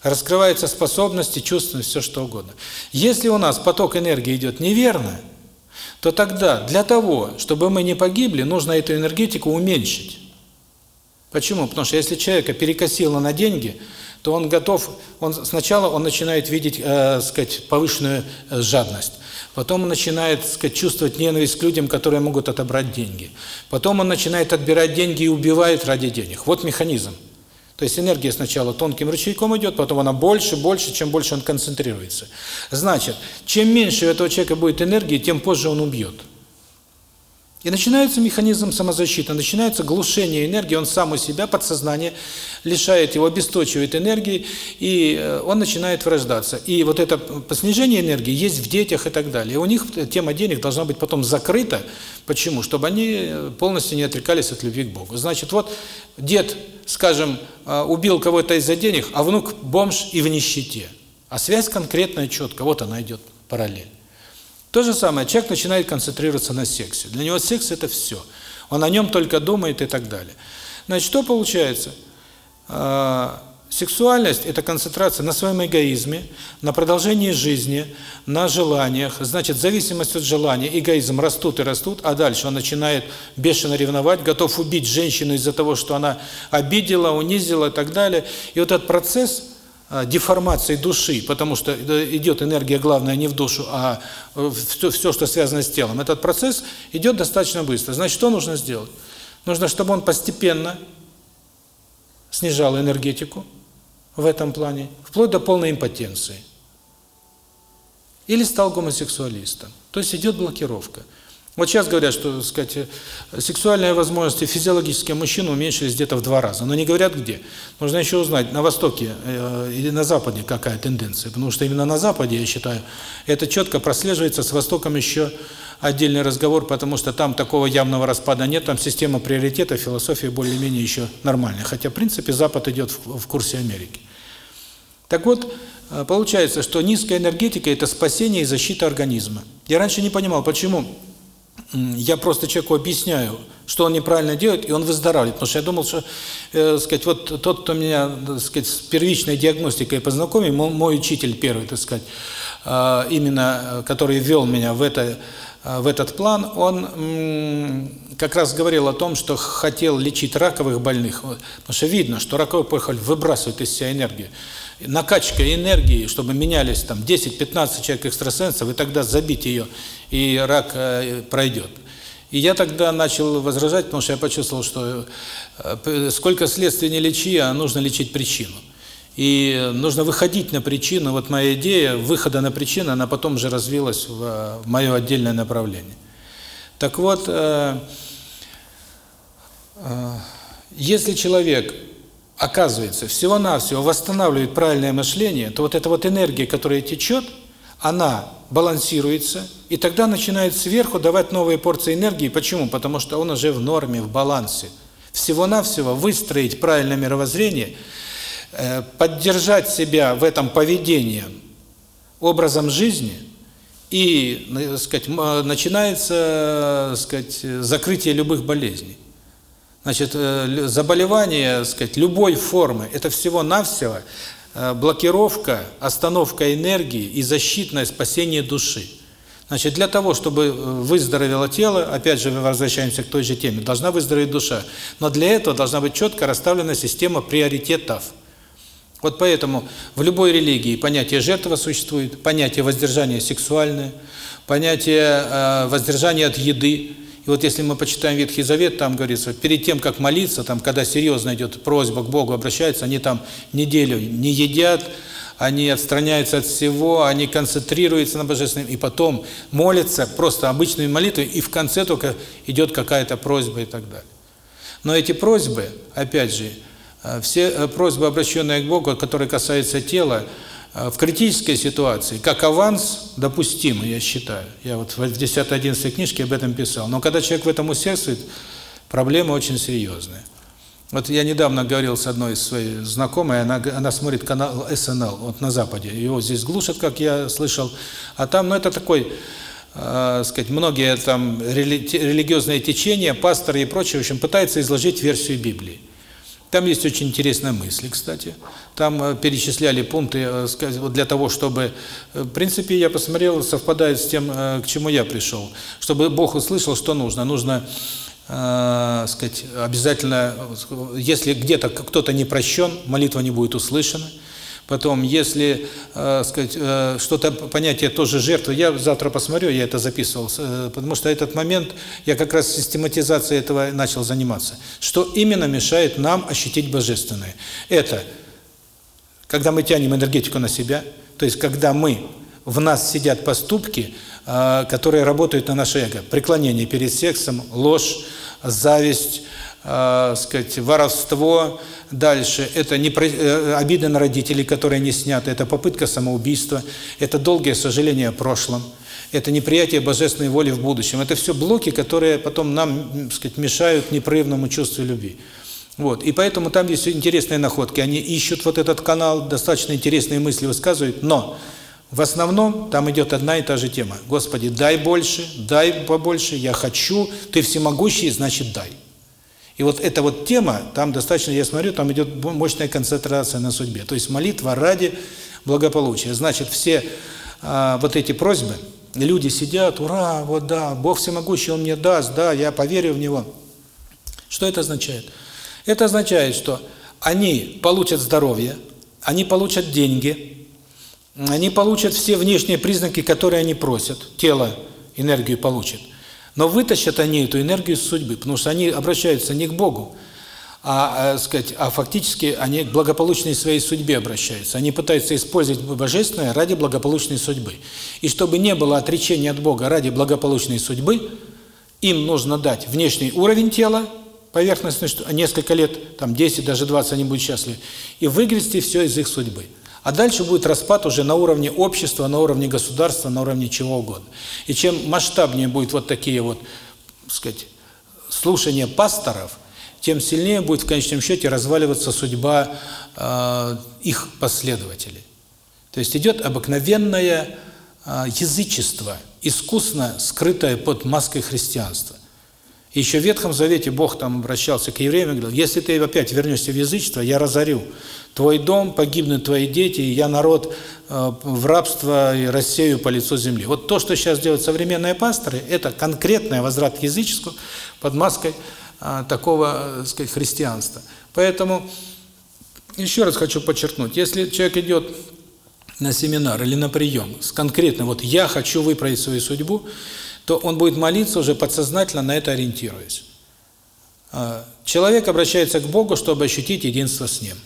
раскрываются способности, чувственность, все что угодно. Если у нас поток энергии идет неверно, то тогда для того, чтобы мы не погибли, нужно эту энергетику уменьшить. Почему? Потому что если человека перекосило на деньги, то он готов, он сначала он начинает видеть, э, сказать, повышенную э, жадность. Потом он начинает, сказать, чувствовать ненависть к людям, которые могут отобрать деньги. Потом он начинает отбирать деньги и убивает ради денег. Вот механизм. То есть энергия сначала тонким ручейком идет, потом она больше, больше, чем больше он концентрируется. Значит, чем меньше у этого человека будет энергии, тем позже он убьет. И начинается механизм самозащиты, начинается глушение энергии, он сам у себя, подсознание, лишает его, обесточивает энергии, и э, он начинает врождаться. И вот это снижение энергии есть в детях и так далее. И у них тема денег должна быть потом закрыта. Почему? Чтобы они э, полностью не отрекались от любви к Богу. Значит, вот дед, скажем, э, убил кого-то из-за денег, а внук бомж и в нищете. А связь конкретная, четко, вот она идет параллель. То же самое, человек начинает концентрироваться на сексе. Для него секс – это все. Он о нем только думает и так далее. Значит, что получается? А, сексуальность – это концентрация на своем эгоизме, на продолжении жизни, на желаниях. Значит, зависимость от желания, эгоизм растут и растут, а дальше он начинает бешено ревновать, готов убить женщину из-за того, что она обидела, унизила и так далее. И вот этот процесс – деформации души, потому что идет энергия главная не в душу, а все, все, что связано с телом. Этот процесс идет достаточно быстро. Значит, что нужно сделать? Нужно, чтобы он постепенно снижал энергетику в этом плане, вплоть до полной импотенции. Или стал гомосексуалистом. То есть идет блокировка. Вот сейчас говорят, что, сказать, сексуальные возможности физиологические мужчин уменьшились где-то в два раза. Но не говорят где. Нужно еще узнать, на Востоке э, или на Западе какая тенденция. Потому что именно на Западе, я считаю, это четко прослеживается. С Востоком еще отдельный разговор, потому что там такого явного распада нет. Там система приоритетов, философия более-менее еще нормальная. Хотя, в принципе, Запад идет в, в курсе Америки. Так вот, э, получается, что низкая энергетика – это спасение и защита организма. Я раньше не понимал, почему я просто человеку объясняю, что он неправильно делает, и он выздоравливает. Потому что я думал, что, э, сказать, вот тот, кто меня, так сказать, с первичной диагностикой познакомил, мой, мой учитель первый, так сказать, э, именно, э, который ввел меня в это, э, в этот план, он как раз говорил о том, что хотел лечить раковых больных, потому что видно, что раковая опухоль выбрасывает из себя энергию накачка энергии, чтобы менялись там 10-15 человек экстрасенсов, и тогда забить ее, и рак э, пройдет. И я тогда начал возражать, потому что я почувствовал, что э, сколько следствий не лечи, а нужно лечить причину. И нужно выходить на причину. Вот моя идея выхода на причину, она потом же развилась в, в мое отдельное направление. Так вот, э, э, если человек оказывается, всего-навсего восстанавливает правильное мышление, то вот эта вот энергия, которая течет, она балансируется, и тогда начинает сверху давать новые порции энергии. Почему? Потому что он уже в норме, в балансе. Всего-навсего выстроить правильное мировоззрение, э, поддержать себя в этом поведении, образом жизни, и, ну, так сказать, начинается, так сказать, закрытие любых болезней. Значит, э, заболевание, сказать, любой формы, это всего-навсего э, блокировка, остановка энергии и защитное спасение души. Значит, для того, чтобы э, выздоровело тело, опять же, мы возвращаемся к той же теме, должна выздороветь душа. Но для этого должна быть четко расставлена система приоритетов. Вот поэтому в любой религии понятие жертва существует, понятие воздержания сексуальное, понятие воздержания от еды, и вот если мы почитаем Ветхий Завет, там говорится, перед тем, как молиться, там, когда серьезно идет просьба к Богу обращаются, они там неделю не едят, они отстраняются от всего, они концентрируются на Божественном, и потом молятся просто обычными молитвами, и в конце только идет какая-то просьба и так далее. Но эти просьбы, опять же, э, все э, просьбы, обращенные к Богу, которые касаются тела, в критической ситуации, как аванс, допустимо, я считаю. Я вот в 10-11 книжке об этом писал. Но когда человек в этом усердствует, проблема очень серьезная. Вот я недавно говорил с одной из своих знакомой, она, она смотрит канал СНЛ, вот на Западе. Его здесь глушат, как я слышал. А там, ну это такой, э, сказать, многие там рели религиозные течения, пасторы и прочее, в общем, пытаются изложить версию Библии. Там есть очень интересные мысли, кстати. Там э, перечисляли пункты э, для того, чтобы... Э, в принципе, я посмотрел, совпадает с тем, к чему я пришел. Чтобы Бог услышал, что нужно. Нужно, э, сказать, обязательно... Если где-то кто-то не прощен, молитва не будет услышана. Потом, если, э, сказать, э, что-то понятие тоже жертвы, я завтра посмотрю, я это записывал, э, потому что этот момент я как раз систематизацией этого начал заниматься. Что именно мешает нам ощутить божественное? Это когда мы тянем энергетику на себя, то есть когда мы в нас сидят поступки, э, которые работают на наше эго, преклонение перед сексом, ложь, зависть, э, сказать, воровство, Дальше это не э, обиды на родителей, которые не сняты, это попытка самоубийства, это долгое сожаление о прошлом, это неприятие божественной воли в будущем. Это все блоки, которые потом нам, сказать, мешают непрерывному чувству любви. Вот. И поэтому там есть интересные находки. Они ищут вот этот канал, достаточно интересные мысли высказывают, но в основном там идет одна и та же тема. Господи, дай больше, дай побольше, я хочу, ты всемогущий, значит дай. И вот эта вот тема, там достаточно, я смотрю, там идет мощная концентрация на судьбе. То есть молитва ради благополучия. Значит, все а, вот эти просьбы, люди сидят, ура, вот да, Бог всемогущий, Он мне даст, да, я поверю в Него. Что это означает? Это означает, что они получат здоровье, они получат деньги, они получат все внешние признаки, которые они просят, тело энергию получит. Но вытащат они эту энергию из судьбы, потому что они обращаются не к Богу, а, а, сказать, а фактически они к благополучной своей судьбе обращаются. Они пытаются использовать божественное ради благополучной судьбы. И чтобы не было отречения от Бога ради благополучной судьбы, им нужно дать внешний уровень тела, поверхностный, несколько лет, там 10, даже 20 они будут счастливы, и выгрести все из их судьбы. А дальше будет распад уже на уровне общества, на уровне государства, на уровне чего угодно. И чем масштабнее будет вот такие вот, так сказать, слушания пасторов, тем сильнее будет в конечном счете разваливаться судьба э, их последователей. То есть идет обыкновенное э, язычество, искусно скрытое под маской христианства. Еще в Ветхом Завете Бог там обращался к евреям и говорил, если ты опять вернешься в язычество, я разорю твой дом, погибнут твои дети, и я народ э, в рабство и рассею по лицу земли. Вот то, что сейчас делают современные пасторы, это конкретный возврат к язычеству под маской э, такого, э, сказать, христианства. Поэтому еще раз хочу подчеркнуть, если человек идет на семинар или на прием с конкретно вот «я хочу выправить свою судьбу», то он будет молиться уже подсознательно на это ориентируясь. Человек обращается к Богу, чтобы ощутить единство с Ним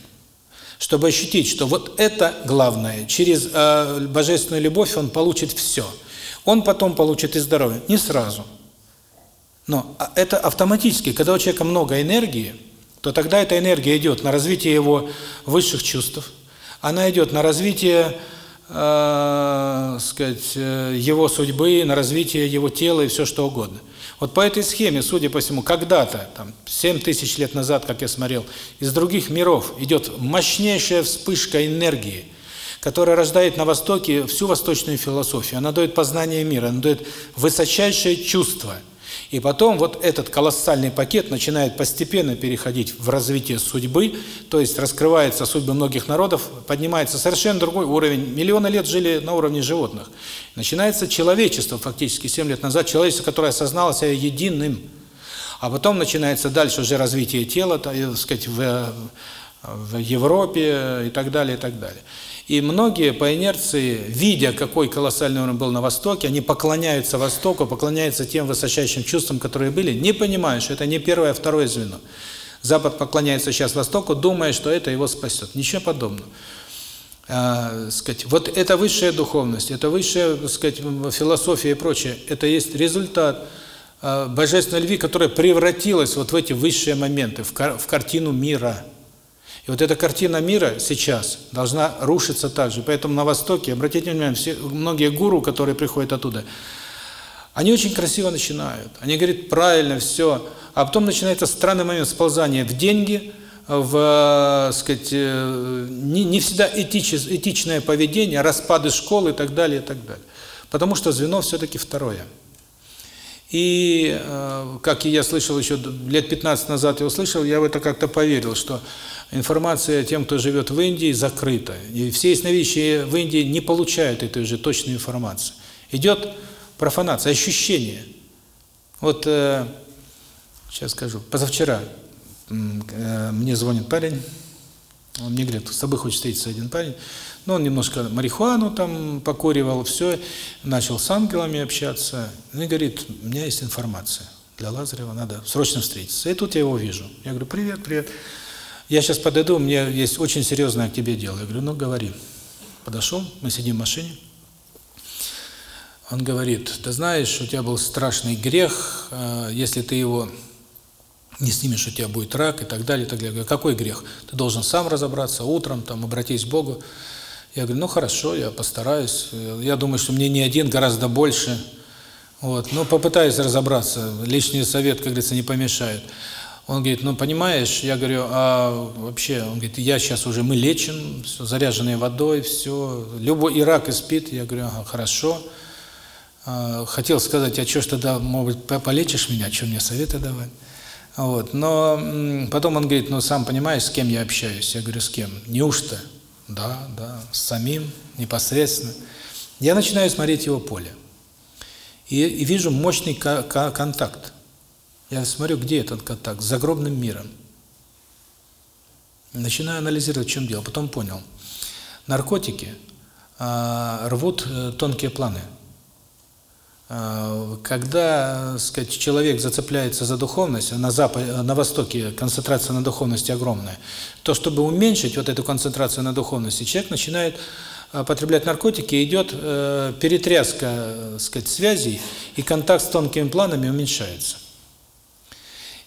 чтобы ощутить, что вот это главное. Через э, божественную любовь он получит все. Он потом получит и здоровье. Не сразу. Но а, это автоматически. Когда у человека много энергии, то тогда эта энергия идет на развитие его высших чувств, она идет на развитие, э, сказать, э, его судьбы, на развитие его тела и все что угодно. Вот по этой схеме, судя по всему, когда-то, там, 7 тысяч лет назад, как я смотрел, из других миров идет мощнейшая вспышка энергии, которая рождает на Востоке всю восточную философию. Она дает познание мира, она дает высочайшее чувство – и потом вот этот колоссальный пакет начинает постепенно переходить в развитие судьбы, то есть раскрывается судьба многих народов, поднимается совершенно другой уровень. Миллионы лет жили на уровне животных. Начинается человечество, фактически 7 лет назад, человечество, которое осознало себя единым. А потом начинается дальше уже развитие тела, так сказать, в, в Европе и так далее, и так далее. И многие по инерции, видя, какой колоссальный уровень был на Востоке, они поклоняются Востоку, поклоняются тем высочайшим чувствам, которые были, не понимая, что это не первое, а второе звено. Запад поклоняется сейчас Востоку, думая, что это его спасет. Ничего подобного. А, сказать, вот это высшая духовность, это высшая, сказать, философия и прочее, это есть результат а, божественной любви, которая превратилась вот в эти высшие моменты, в, кар в картину мира. И вот эта картина мира сейчас должна рушиться также. Поэтому на Востоке, обратите внимание, все, многие гуру, которые приходят оттуда, они очень красиво начинают. Они говорят правильно все, а потом начинается странный момент сползания в деньги, в, сказать, э, не, не всегда этич, этичное поведение, распады школы и так далее, и так далее. Потому что звено все-таки второе. И, э, как я слышал еще лет 15 назад, я услышал, я в это как-то поверил, что информация тем, кто живет в Индии, закрыта. И все ясновидящие в Индии не получают этой же точной информации. Идет профанация, ощущение. Вот, э, сейчас скажу, позавчера э, мне звонит парень, он мне говорит, с тобой хочет встретиться один парень, но он немножко марихуану там покуривал, все, начал с ангелами общаться, и говорит, у меня есть информация для Лазарева, надо срочно встретиться. И тут я его вижу. Я говорю, привет, привет. Я сейчас подойду, у меня есть очень серьезное к тебе дело. Я говорю, ну говори. Подошел, мы сидим в машине. Он говорит, ты знаешь, у тебя был страшный грех, э, если ты его не снимешь, у тебя будет рак и так далее, и так далее. Я говорю, какой грех? Ты должен сам разобраться утром, там, обратись к Богу. Я говорю, ну хорошо, я постараюсь. Я думаю, что мне не один, гораздо больше. Вот, но попытаюсь разобраться. Лишний совет, как говорится, не помешает. Он говорит, ну понимаешь, я говорю, а вообще, он говорит, я сейчас уже, мы лечим, все, заряженной водой, все, любой и рак, и спит. Я говорю, ага, хорошо. А, хотел сказать, а что ж тогда, может быть, полечишь меня, что мне советы давать? Вот, но потом он говорит, ну сам понимаешь, с кем я общаюсь? Я говорю, с кем? Неужто? Да, да, с самим, непосредственно. Я начинаю смотреть его поле. И, и вижу мощный контакт. Я смотрю, где этот контакт? С загробным миром. Начинаю анализировать, в чем дело. Потом понял. Наркотики э, рвут э, тонкие планы. Э, когда, сказать, человек зацепляется за духовность, на западе, на востоке концентрация на духовности огромная, то чтобы уменьшить вот эту концентрацию на духовности, человек начинает потреблять наркотики, идет э, перетряска, э, сказать, связей, и контакт с тонкими планами уменьшается.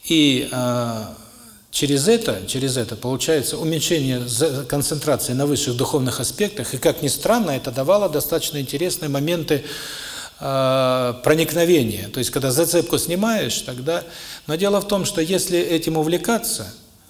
И э, через это, через это получается уменьшение концентрации на высших духовных аспектах, и как ни странно, это давало достаточно интересные моменты э, проникновения. То есть, когда зацепку снимаешь, тогда... Но дело в том, что если этим увлекаться,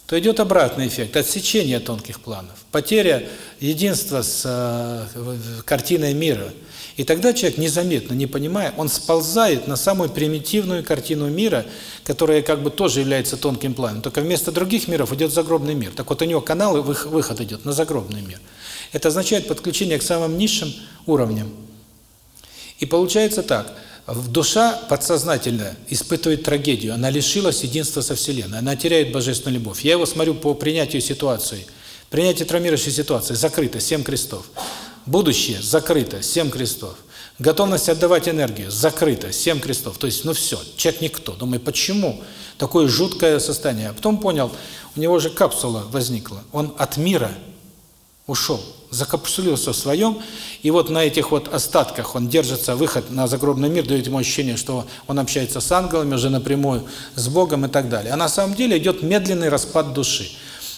то идет обратный эффект, отсечение тонких планов, потеря единства с э, картиной мира. И тогда человек незаметно, не понимая, он сползает на самую примитивную картину мира, которая как бы тоже является тонким планом. Только вместо других миров идет загробный мир. Так вот у него канал и выход идет на загробный мир. Это означает подключение к самым низшим уровням. И получается так – душа подсознательно испытывает трагедию, она лишилась единства со Вселенной, она теряет божественную любовь. Я его смотрю по принятию ситуации. Принятие травмирующей ситуации закрыто, семь крестов. Будущее закрыто, семь крестов. Готовность отдавать энергию закрыто, семь крестов. То есть, ну все, человек никто. Думаю, почему такое жуткое состояние? А потом понял, у него же капсула возникла. Он от мира ушел закапсулился в своем, и вот на этих вот остатках он держится, выход на загробный мир дает ему ощущение, что он общается с ангелами уже напрямую, с Богом и так далее. А на самом деле идет медленный распад души.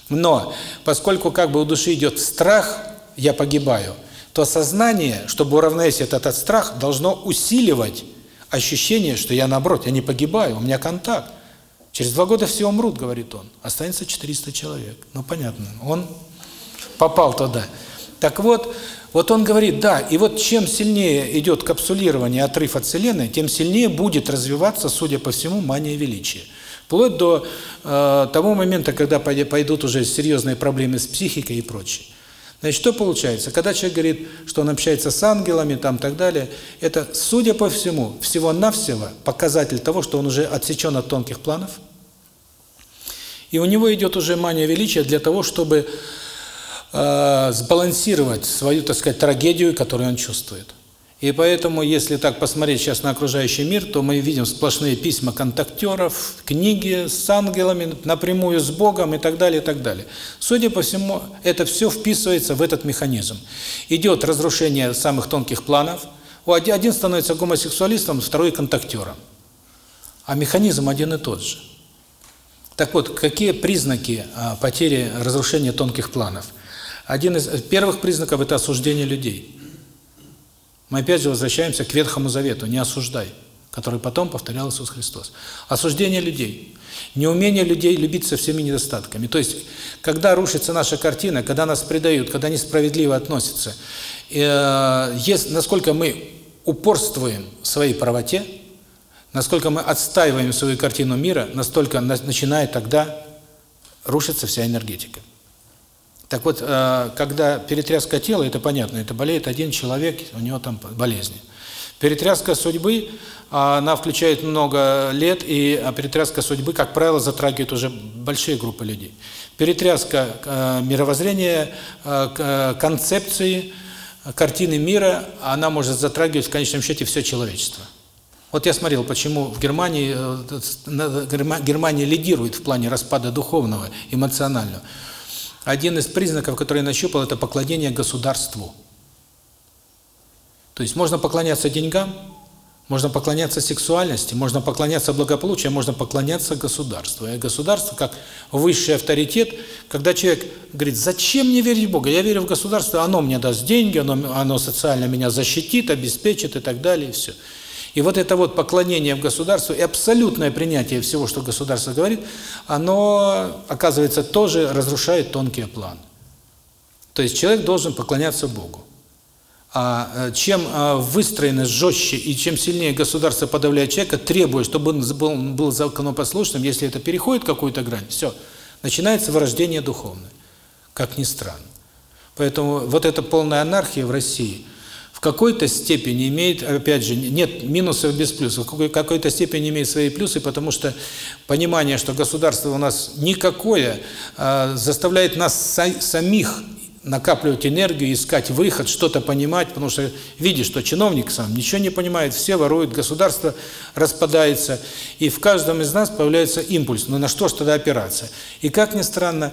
Но поскольку как бы у души идет страх, я погибаю, то сознание, чтобы уравновесить этот страх, должно усиливать ощущение, что я наоборот, я не погибаю, у меня контакт. Через два года все умрут, говорит он. Останется 400 человек. Ну, понятно. Он попал туда. Так вот, вот он говорит, да, и вот чем сильнее идет капсулирование, отрыв от Вселенной, тем сильнее будет развиваться, судя по всему, мания величия. Вплоть до э, того момента, когда пойдут уже серьезные проблемы с психикой и прочее. Значит, что получается? Когда человек говорит, что он общается с ангелами, там так далее, это, судя по всему, всего-навсего показатель того, что он уже отсечен от тонких планов, и у него идет уже мания величия для того, чтобы э, сбалансировать свою, так сказать, трагедию, которую он чувствует. И поэтому, если так посмотреть сейчас на окружающий мир, то мы видим сплошные письма контактеров, книги с ангелами, напрямую с Богом и так далее, и так далее. Судя по всему, это все вписывается в этот механизм. Идет разрушение самых тонких планов. Один становится гомосексуалистом, второй контактером. А механизм один и тот же. Так вот, какие признаки а, потери, разрушения тонких планов? Один из первых признаков – это осуждение людей. Мы опять же возвращаемся к Ветхому Завету «не осуждай», который потом повторял Иисус Христос. Осуждение людей. Неумение людей любить со всеми недостатками. То есть, когда рушится наша картина, когда нас предают, когда несправедливо относятся, э, есть, насколько мы упорствуем в своей правоте, насколько мы отстаиваем свою картину мира, настолько начинает тогда рушиться вся энергетика. Так вот, э, когда перетряска тела, это понятно, это болеет один человек, у него там болезни. Перетряска судьбы, она включает много лет, и а перетряска судьбы, как правило, затрагивает уже большие группы людей. Перетряска э, мировоззрения, э, концепции, картины мира, она может затрагивать в конечном счете все человечество. Вот я смотрел, почему в Германии Германия лидирует в плане распада духовного, эмоционального. Один из признаков, который я нащупал, это поклонение государству. То есть можно поклоняться деньгам, можно поклоняться сексуальности, можно поклоняться благополучию, можно поклоняться государству. И государство как высший авторитет, когда человек говорит, зачем мне верить в Бога? Я верю в государство, оно мне даст деньги, оно, оно социально меня защитит, обеспечит и так далее, и все. И вот это вот поклонение в государству и абсолютное принятие всего, что государство говорит, оно, оказывается, тоже разрушает тонкий план. То есть человек должен поклоняться Богу. А э, чем э, выстроено жестче и чем сильнее государство подавляет человека, требуя, чтобы он был, был законопослушным, если это переходит какую-то грань, все, начинается вырождение духовное. Как ни странно. Поэтому вот эта полная анархия в России – в какой-то степени имеет, опять же, нет минусов без плюсов, в какой-то степени имеет свои плюсы, потому что понимание, что государство у нас никакое, э, заставляет нас самих накапливать энергию, искать выход, что-то понимать, потому что видишь, что чиновник сам ничего не понимает, все воруют, государство распадается, и в каждом из нас появляется импульс, ну на что ж тогда опираться? И как ни странно,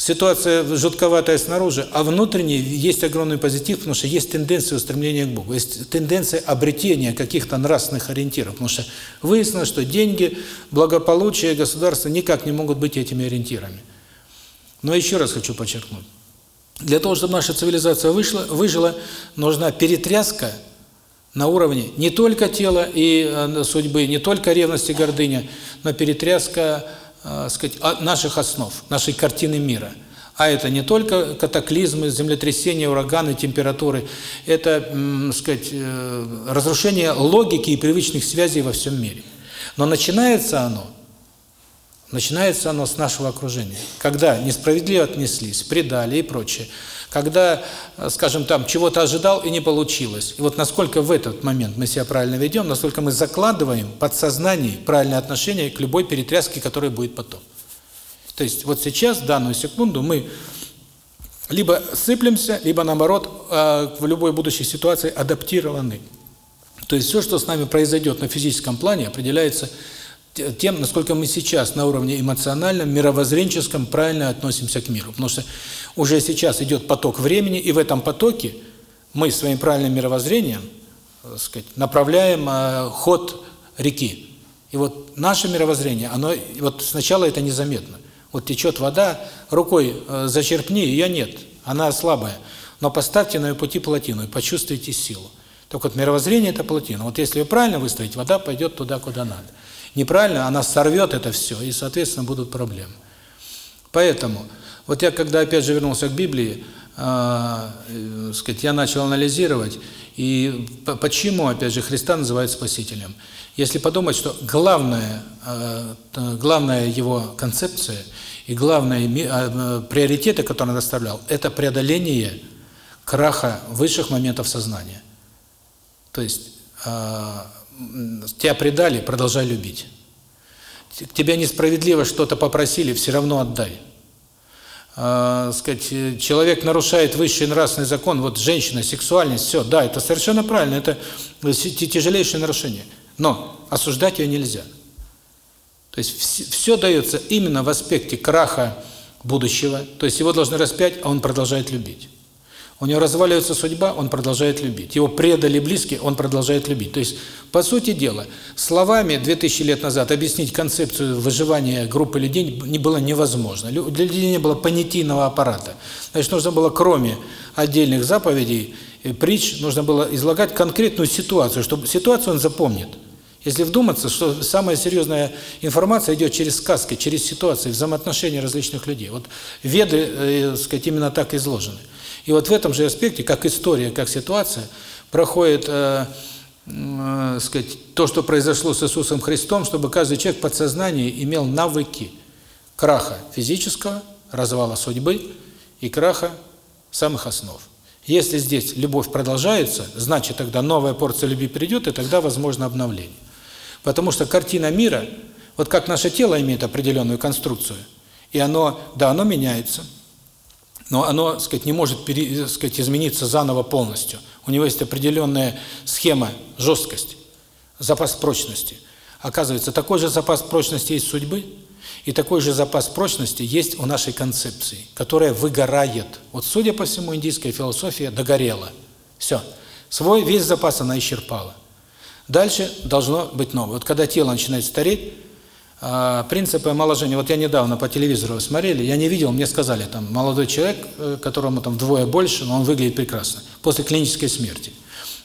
ситуация жутковатая снаружи, а внутренне есть огромный позитив, потому что есть тенденция устремления к Богу, есть тенденция обретения каких-то нравственных ориентиров, потому что выяснилось, что деньги, благополучие, государство никак не могут быть этими ориентирами. Но еще раз хочу подчеркнуть, для того, чтобы наша цивилизация вышла, выжила, нужна перетряска на уровне не только тела и э, судьбы, не только ревности гордыня, но перетряска э, сказать, наших основ, нашей картины мира. А это не только катаклизмы, землетрясения, ураганы, температуры, это, э, сказать, э, разрушение логики и привычных связей во всем мире. Но начинается оно начинается оно с нашего окружения. Когда несправедливо отнеслись, предали и прочее когда, э, скажем, там чего-то ожидал и не получилось. И вот насколько в этот момент мы себя правильно ведем, насколько мы закладываем подсознание правильное отношение к любой перетряске, которая будет потом. То есть вот сейчас, данную секунду, мы либо сыплемся, либо наоборот, э, в любой будущей ситуации адаптированы. То есть все, что с нами произойдет на физическом плане, определяется тем, насколько мы сейчас на уровне эмоциональном, мировоззренческом правильно относимся к миру. Потому что уже сейчас идет поток времени, и в этом потоке мы своим правильным мировоззрением так сказать, направляем э, ход реки. И вот наше мировоззрение, оно вот сначала это незаметно. Вот течет вода, рукой э, зачерпни, ее нет, она слабая. Но поставьте на ее пути плотину и почувствуйте силу. Так вот, мировоззрение – это плотина. Вот если ее правильно выставить, вода пойдет туда, куда надо. Неправильно, она сорвет это все, и, соответственно, будут проблемы. Поэтому вот я, когда опять же вернулся к Библии, э, э, сказать, я начал анализировать, и почему, опять же, Христа называют Спасителем. Если подумать, что главная, э, главная его концепция и главные э, приоритеты, которые он расставлял, это преодоление краха высших моментов сознания. То есть э, тебя предали, продолжай любить. Тебя несправедливо что-то попросили, все равно отдай э, сказать, человек нарушает высший нравственный закон, вот женщина, сексуальность, все, да, это совершенно правильно, это тяжелейшее нарушение. Но осуждать ее нельзя. То есть все, все дается именно в аспекте краха будущего, то есть его должны распять, а он продолжает любить. У него разваливается судьба, он продолжает любить. Его предали близкие, он продолжает любить. То есть, по сути дела, словами 2000 лет назад объяснить концепцию выживания группы людей не было невозможно. Для людей не было понятийного аппарата. Значит, нужно было, кроме отдельных заповедей, притч, нужно было излагать конкретную ситуацию, чтобы ситуацию он запомнит. Если вдуматься, что самая серьезная информация идет через сказки, через ситуации, взаимоотношения различных людей. Вот веды, э, сказать, именно так изложены. И вот в этом же аспекте, как история, как ситуация, проходит, э, э, сказать, то, что произошло с Иисусом Христом, чтобы каждый человек в подсознании имел навыки краха физического, развала судьбы и краха самых основ. Если здесь любовь продолжается, значит тогда новая порция любви придет, и тогда возможно обновление. Потому что картина мира, вот как наше тело имеет определенную конструкцию, и оно, да, оно меняется – но оно, так сказать, не может, пере, так сказать, измениться заново полностью. У него есть определенная схема, жесткость, запас прочности. Оказывается, такой же запас прочности есть судьбы, и такой же запас прочности есть у нашей концепции, которая выгорает. Вот, судя по всему, индийская философия догорела. Все. Свой весь запас она исчерпала. Дальше должно быть новое. Вот когда тело начинает стареть, принципы омоложения. Вот я недавно по телевизору смотрели, я не видел, мне сказали, там, молодой человек, э, которому там вдвое больше, но он выглядит прекрасно, после клинической смерти.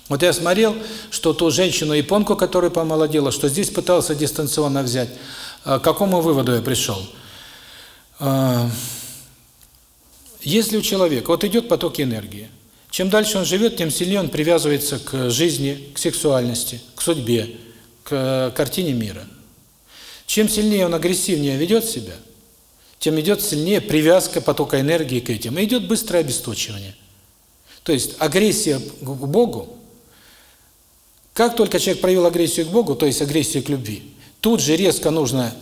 Вот я смотрел, что ту женщину-японку, которая помолодела, что здесь пытался дистанционно взять. А, к какому выводу я пришел? А, если у человека, вот идет поток энергии, чем дальше он живет, тем сильнее он привязывается к жизни, к сексуальности, к судьбе, к э, картине мира. Чем сильнее он агрессивнее ведет себя, тем идет сильнее привязка потока энергии к этим, и идет быстрое обесточивание. То есть агрессия к Богу, как только человек проявил агрессию к Богу, то есть агрессию к любви, тут же резко нужно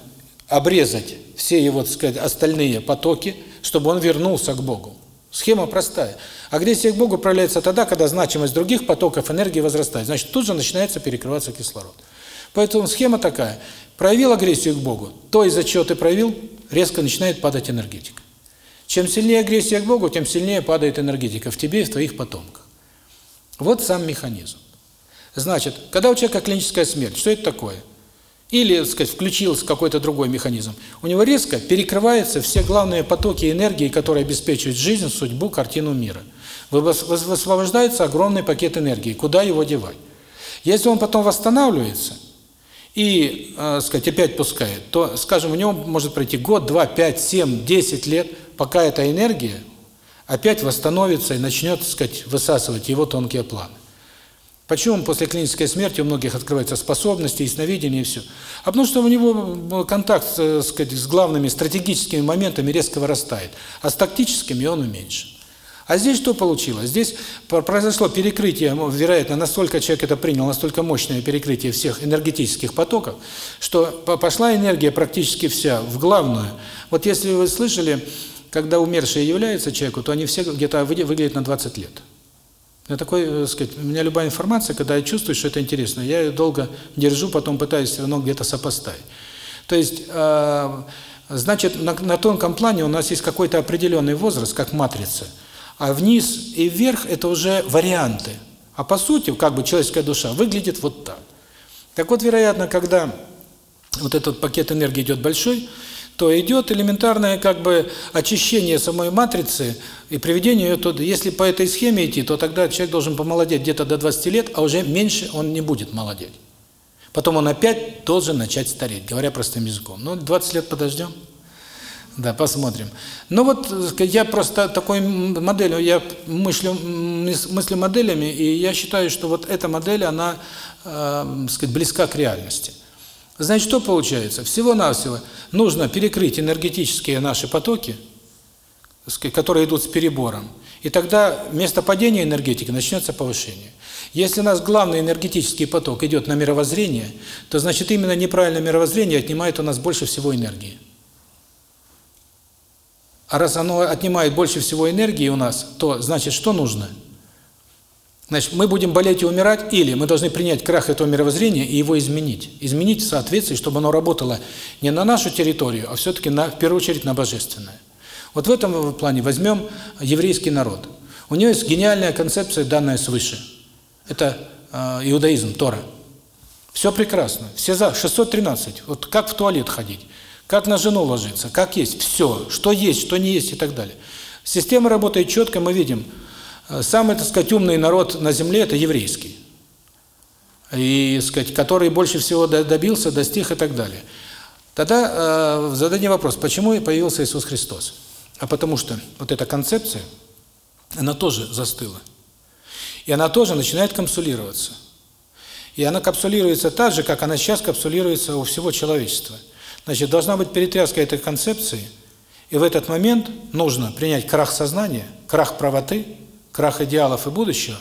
обрезать все его, так сказать, остальные потоки, чтобы он вернулся к Богу. Схема простая. Агрессия к Богу проявляется тогда, когда значимость других потоков энергии возрастает. Значит, тут же начинается перекрываться кислород. Поэтому схема такая. Проявил агрессию к Богу, то, из-за чего ты проявил, резко начинает падать энергетика. Чем сильнее агрессия к Богу, тем сильнее падает энергетика в тебе и в твоих потомках. Вот сам механизм. Значит, когда у человека клиническая смерть, что это такое? Или, так сказать, включился какой-то другой механизм. У него резко перекрываются все главные потоки энергии, которые обеспечивают жизнь, судьбу, картину мира. Высвобождается огромный пакет энергии. Куда его девать? Если он потом восстанавливается и, э, сказать, опять пускает, то, скажем, у него может пройти год, два, пять, семь, десять лет, пока эта энергия опять восстановится и начнет, сказать, высасывать его тонкие планы. Почему после клинической смерти у многих открываются способности, ясновидение и все? А потому что у него контакт, э, сказать, с главными стратегическими моментами резко вырастает, а с тактическими он уменьшен. А здесь что получилось? Здесь произошло перекрытие, вероятно, настолько человек это принял, настолько мощное перекрытие всех энергетических потоков, что пошла энергия практически вся в главную. Вот если вы слышали, когда умершие являются человеку, то они все где-то выглядят на 20 лет. Я такой, так э, сказать, у меня любая информация, когда я чувствую, что это интересно, я ее долго держу, потом пытаюсь все равно где-то сопоставить. То есть, э, значит, на, на тонком плане у нас есть какой-то определенный возраст, как матрица, а вниз и вверх – это уже варианты. А по сути, как бы человеческая душа выглядит вот так. Так вот, вероятно, когда вот этот пакет энергии идет большой, то идет элементарное как бы очищение самой матрицы и приведение ее туда. Если по этой схеме идти, то тогда человек должен помолодеть где-то до 20 лет, а уже меньше он не будет молодеть. Потом он опять должен начать стареть, говоря простым языком. Ну, 20 лет подождем. Да, посмотрим. Ну вот я просто такой моделью, я мыслю, мыслю моделями, и я считаю, что вот эта модель, она, э, сказать, близка к реальности. Значит, что получается? Всего-навсего нужно перекрыть энергетические наши потоки, которые идут с перебором, и тогда вместо падения энергетики начнется повышение. Если у нас главный энергетический поток идет на мировоззрение, то значит именно неправильное мировоззрение отнимает у нас больше всего энергии. А раз оно отнимает больше всего энергии у нас, то значит что нужно – Значит, мы будем болеть и умирать, или мы должны принять крах этого мировоззрения и его изменить. Изменить в соответствии, чтобы оно работало не на нашу территорию, а все-таки в первую очередь на божественное. Вот в этом плане возьмем еврейский народ. У него есть гениальная концепция, данная свыше. Это э, иудаизм, Тора. Все прекрасно, все за, 613. Вот как в туалет ходить, как на жену ложиться, как есть, все, что есть, что не есть и так далее. Система работает четко, мы видим – Э, самый, так сказать, умный народ на земле – это еврейский. И, так сказать, который больше всего добился, достиг и так далее. Тогда э, зададим вопрос, почему появился Иисус Христос? А потому что вот эта концепция, она тоже застыла. И она тоже начинает капсулироваться. И она капсулируется так же, как она сейчас капсулируется у всего человечества. Значит, должна быть перетряска этой концепции, и в этот момент нужно принять крах сознания, крах правоты – крах идеалов и будущего,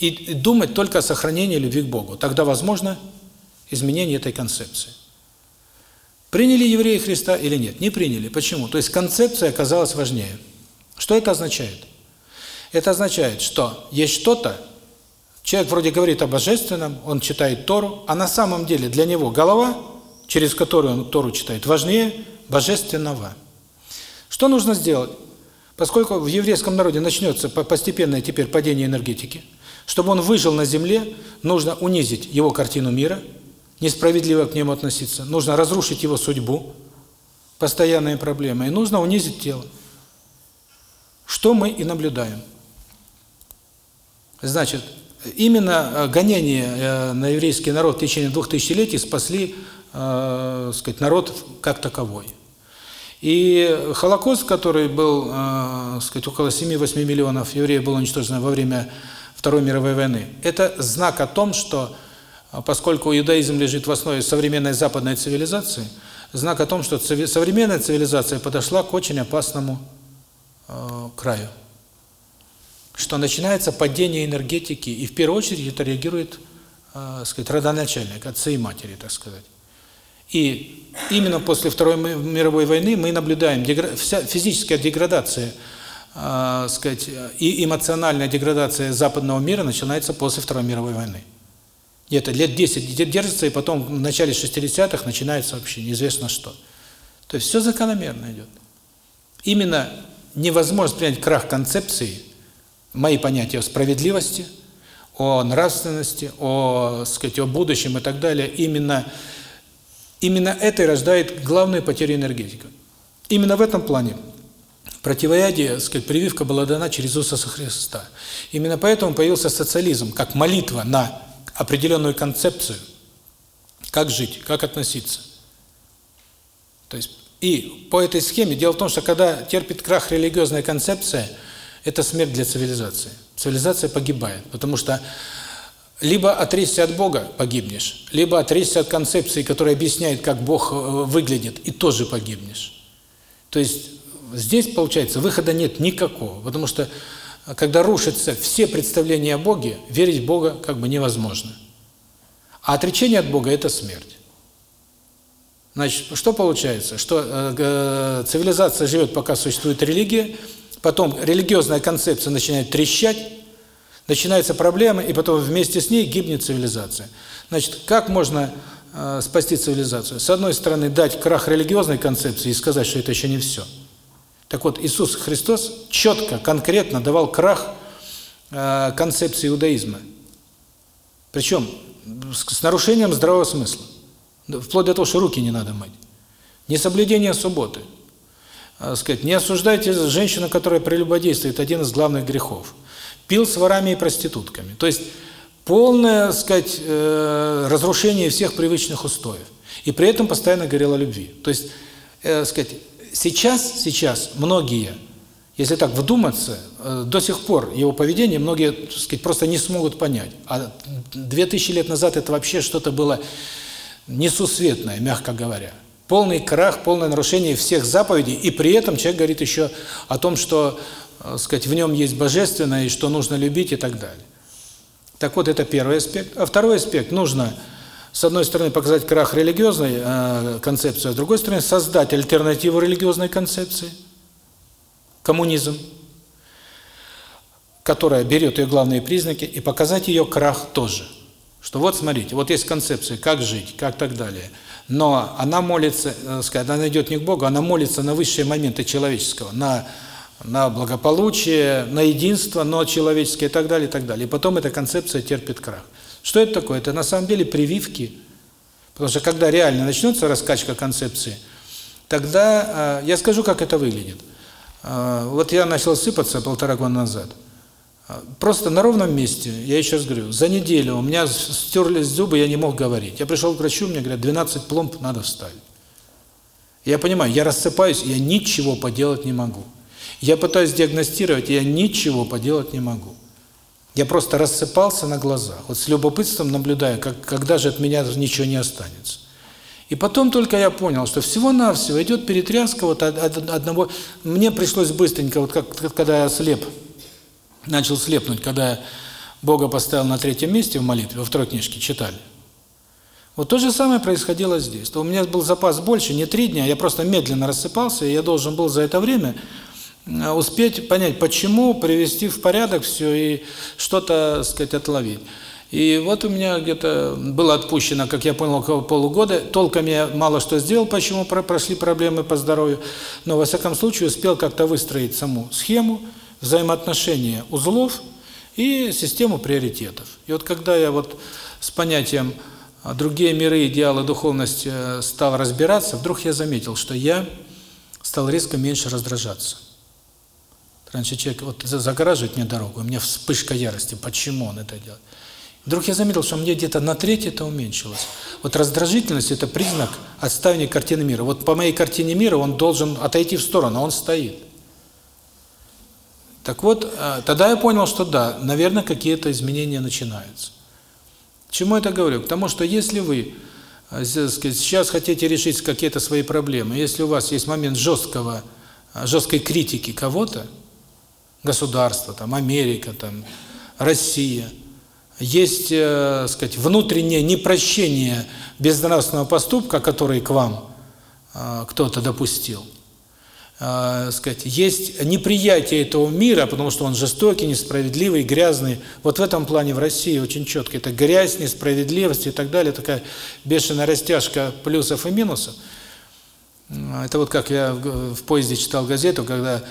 и думать только о сохранении любви к Богу. Тогда возможно изменение этой концепции. Приняли евреи Христа или нет? Не приняли. Почему? То есть концепция оказалась важнее. Что это означает? Это означает, что есть что-то, человек вроде говорит о божественном, он читает Тору, а на самом деле для него голова, через которую он Тору читает, важнее божественного. Что нужно сделать? Поскольку в еврейском народе начнется постепенное теперь падение энергетики, чтобы он выжил на земле, нужно унизить его картину мира, несправедливо к нему относиться, нужно разрушить его судьбу, постоянные проблемы, и нужно унизить тело. Что мы и наблюдаем. Значит, именно э, гонения э, на еврейский народ в течение двух тысячелетий спасли, э, сказать, народ как таковой. И Холокост, который был, э, сказать, около 7-8 миллионов евреев было уничтожено во время Второй мировой войны, это знак о том, что, э, поскольку иудаизм лежит в основе современной западной цивилизации, знак о том, что современная цивилизация подошла к очень опасному э, краю. Что начинается падение энергетики, и в первую очередь это реагирует, э, сказать, родоначальник, отцы и матери, так сказать. И именно после Второй мировой войны мы наблюдаем вся физическая деградация, э, сказать, и эмоциональная деградация западного мира начинается после Второй мировой войны. Где-то лет 10 держится, и потом в начале 60-х начинается вообще неизвестно что. То есть все закономерно идет. Именно невозможно принять крах концепции, мои понятия о справедливости, о нравственности, о, сказать, о будущем и так далее, именно, именно это и рождает главную потерю энергетика. Именно в этом плане противоядие, сказать, прививка была дана через Иисуса Христа. Именно поэтому появился социализм, как молитва на определенную концепцию, как жить, как относиться. То есть, и по этой схеме, дело в том, что когда терпит крах религиозная концепция, это смерть для цивилизации. Цивилизация погибает, потому что либо отречься от Бога, погибнешь, либо отречься от концепции, которая объясняет, как Бог э, выглядит, и тоже погибнешь. То есть здесь, получается, выхода нет никакого, потому что э, когда рушатся все представления о Боге, верить в Бога как бы невозможно. А отречение от Бога – это смерть. Значит, что получается? Что э, цивилизация живет, пока существует религия, потом религиозная концепция начинает трещать, начинаются проблемы, и потом вместе с ней гибнет цивилизация. Значит, как можно э, спасти цивилизацию? С одной стороны, дать крах религиозной концепции и сказать, что это еще не все. Так вот, Иисус Христос четко, конкретно давал крах э, концепции иудаизма. Причем с нарушением здравого смысла. Вплоть до того, что руки не надо мыть. Несоблюдение субботы. А, сказать, не осуждайте женщину, которая прелюбодействует, один из главных грехов. Пил с ворами и проститутками. То есть полное, сказать, э, разрушение всех привычных устоев. И при этом постоянно горело любви. То есть, э, сказать, сейчас, сейчас многие, если так вдуматься, э, до сих пор его поведение многие, так сказать, просто не смогут понять. А две тысячи лет назад это вообще что-то было несусветное, мягко говоря. Полный крах, полное нарушение всех заповедей, и при этом человек говорит еще о том, что, сказать, в нем есть божественное, и что нужно любить и так далее. Так вот, это первый аспект. А второй аспект, нужно, с одной стороны, показать крах религиозной э, концепции, а с другой стороны, создать альтернативу религиозной концепции, коммунизм, которая берет ее главные признаки, и показать ее крах тоже. Что вот смотрите, вот есть концепция, как жить, как так далее. Но она молится, э, сказать, она идет не к Богу, она молится на высшие моменты человеческого, на на благополучие, на единство, но человеческое и так далее, и так далее. И потом эта концепция терпит крах. Что это такое? Это на самом деле прививки. Потому что когда реально начнется раскачка концепции, тогда э, я скажу, как это выглядит. Э, вот я начал сыпаться полтора года назад. Просто на ровном месте, я еще раз говорю, за неделю у меня стерлись зубы, я не мог говорить. Я пришел к врачу, мне говорят, 12 пломб надо вставить. Я понимаю, я рассыпаюсь, я ничего поделать не могу. Я пытаюсь диагностировать, я ничего поделать не могу. Я просто рассыпался на глазах. Вот с любопытством наблюдаю, как, когда же от меня ничего не останется. И потом только я понял, что всего-навсего идет перетряска вот от, от одного... Мне пришлось быстренько, вот как когда я слеп, начал слепнуть, когда Бога поставил на третьем месте в молитве, во второй книжке читали. Вот то же самое происходило здесь. То у меня был запас больше, не три дня, я просто медленно рассыпался, и я должен был за это время успеть понять, почему, привести в порядок все и что-то, сказать, отловить. И вот у меня где-то было отпущено, как я понял, около полугода. Толком я мало что сделал, почему прошли проблемы по здоровью. Но, во всяком случае, успел как-то выстроить саму схему, взаимоотношения узлов и систему приоритетов. И вот когда я вот с понятием а, другие миры, идеалы, духовность э, стал разбираться, вдруг я заметил, что я стал резко меньше раздражаться. Раньше человек вот загораживает мне дорогу, у меня вспышка ярости, почему он это делает. Вдруг я заметил, что мне где-то на треть это уменьшилось. Вот раздражительность – это признак отставания картины мира. Вот по моей картине мира он должен отойти в сторону, а он стоит. Так вот, э, тогда я понял, что да, наверное, какие-то изменения начинаются. Чему это говорю? К тому, что если вы э, сейчас хотите решить какие-то свои проблемы, если у вас есть момент жесткого, э, жесткой критики кого-то, государства, там, Америка, там, Россия, есть, э, сказать, внутреннее непрощение безнравственного поступка, который к вам э, кто-то допустил, э, сказать, есть неприятие этого мира, потому что он жестокий, несправедливый, грязный. Вот в этом плане в России очень четко. Это грязь, несправедливость и так далее, такая бешеная растяжка плюсов и минусов. Это вот как я в поезде читал газету, когда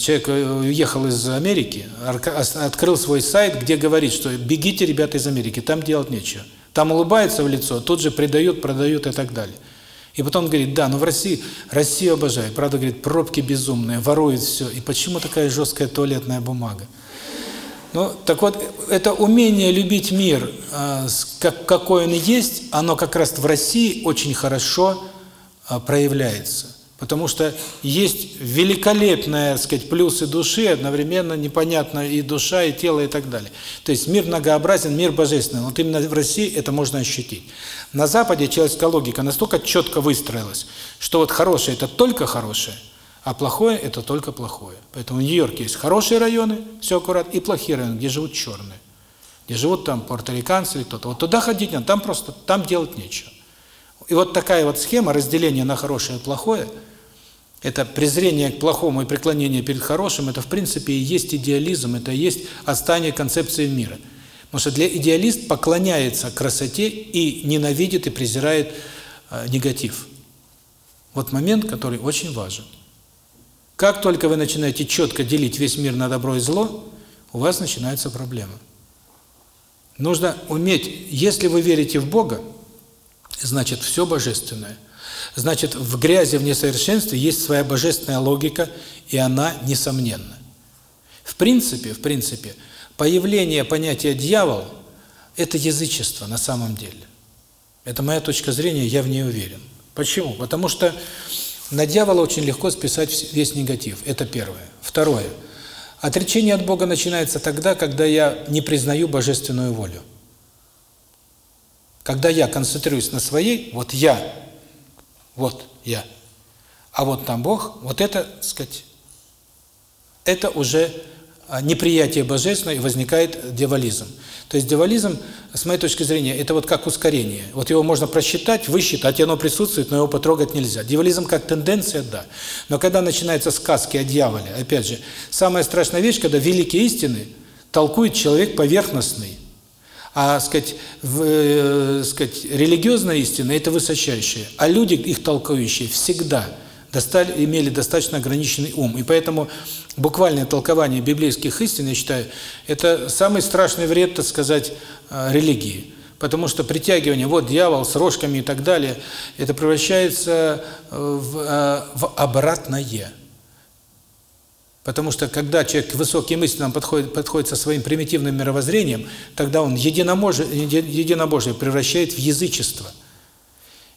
Человек уехал из Америки, открыл свой сайт, где говорит, что бегите, ребята, из Америки, там делать нечего. Там улыбается в лицо, тут же предают, продают и так далее. И потом говорит, да, но в России, Россию обожаю. Правда, говорит, пробки безумные, воруют все. И почему такая жесткая туалетная бумага? Ну, так вот, это умение любить мир, э, как, какой он есть, оно как раз в России очень хорошо э, проявляется. Потому что есть великолепные, так сказать, плюсы души, одновременно непонятно и душа, и тело, и так далее. То есть мир многообразен, мир божественный. Вот именно в России это можно ощутить. На Западе человеческая логика настолько четко выстроилась, что вот хорошее – это только хорошее, а плохое – это только плохое. Поэтому в Нью-Йорке есть хорошие районы, все аккурат, и плохие районы, где живут черные. Где живут там порториканцы или кто-то. Вот туда ходить надо, там просто, там делать нечего. И вот такая вот схема разделения на хорошее и плохое – это презрение к плохому и преклонение перед хорошим, это в принципе и есть идеализм, это и есть отстание концепции мира. Потому что для идеалист поклоняется красоте и ненавидит и презирает э, негатив. Вот момент, который очень важен. Как только вы начинаете четко делить весь мир на добро и зло, у вас начинается проблема. Нужно уметь, если вы верите в Бога, значит все божественное – Значит, в грязи, в несовершенстве есть своя божественная логика, и она несомненна. В принципе, в принципе, появление понятия «дьявол» – это язычество на самом деле. Это моя точка зрения, я в ней уверен. Почему? Потому что на дьявола очень легко списать весь негатив. Это первое. Второе. Отречение от Бога начинается тогда, когда я не признаю божественную волю. Когда я концентрируюсь на своей, вот я вот я. А вот там Бог, вот это, так сказать, это уже а, неприятие божественного, и возникает дьяволизм. То есть дьяволизм, с моей точки зрения, это вот как ускорение. Вот его можно просчитать, высчитать, оно присутствует, но его потрогать нельзя. Дьяволизм как тенденция, да. Но когда начинаются сказки о дьяволе, опять же, самая страшная вещь, когда великие истины толкует человек поверхностный, а, сказать, в, э, сказать, религиозная истина – это высочайшее, а люди, их толкующие, всегда достали, имели достаточно ограниченный ум. И поэтому буквальное толкование библейских истин, я считаю, это самый страшный вред, так сказать, э, религии. Потому что притягивание, вот дьявол с рожками и так далее, это превращается э, в, в обратное. Потому что когда человек к высоким истинам подходит, подходит со своим примитивным мировоззрением, тогда он единобожие, единобожие превращает в язычество.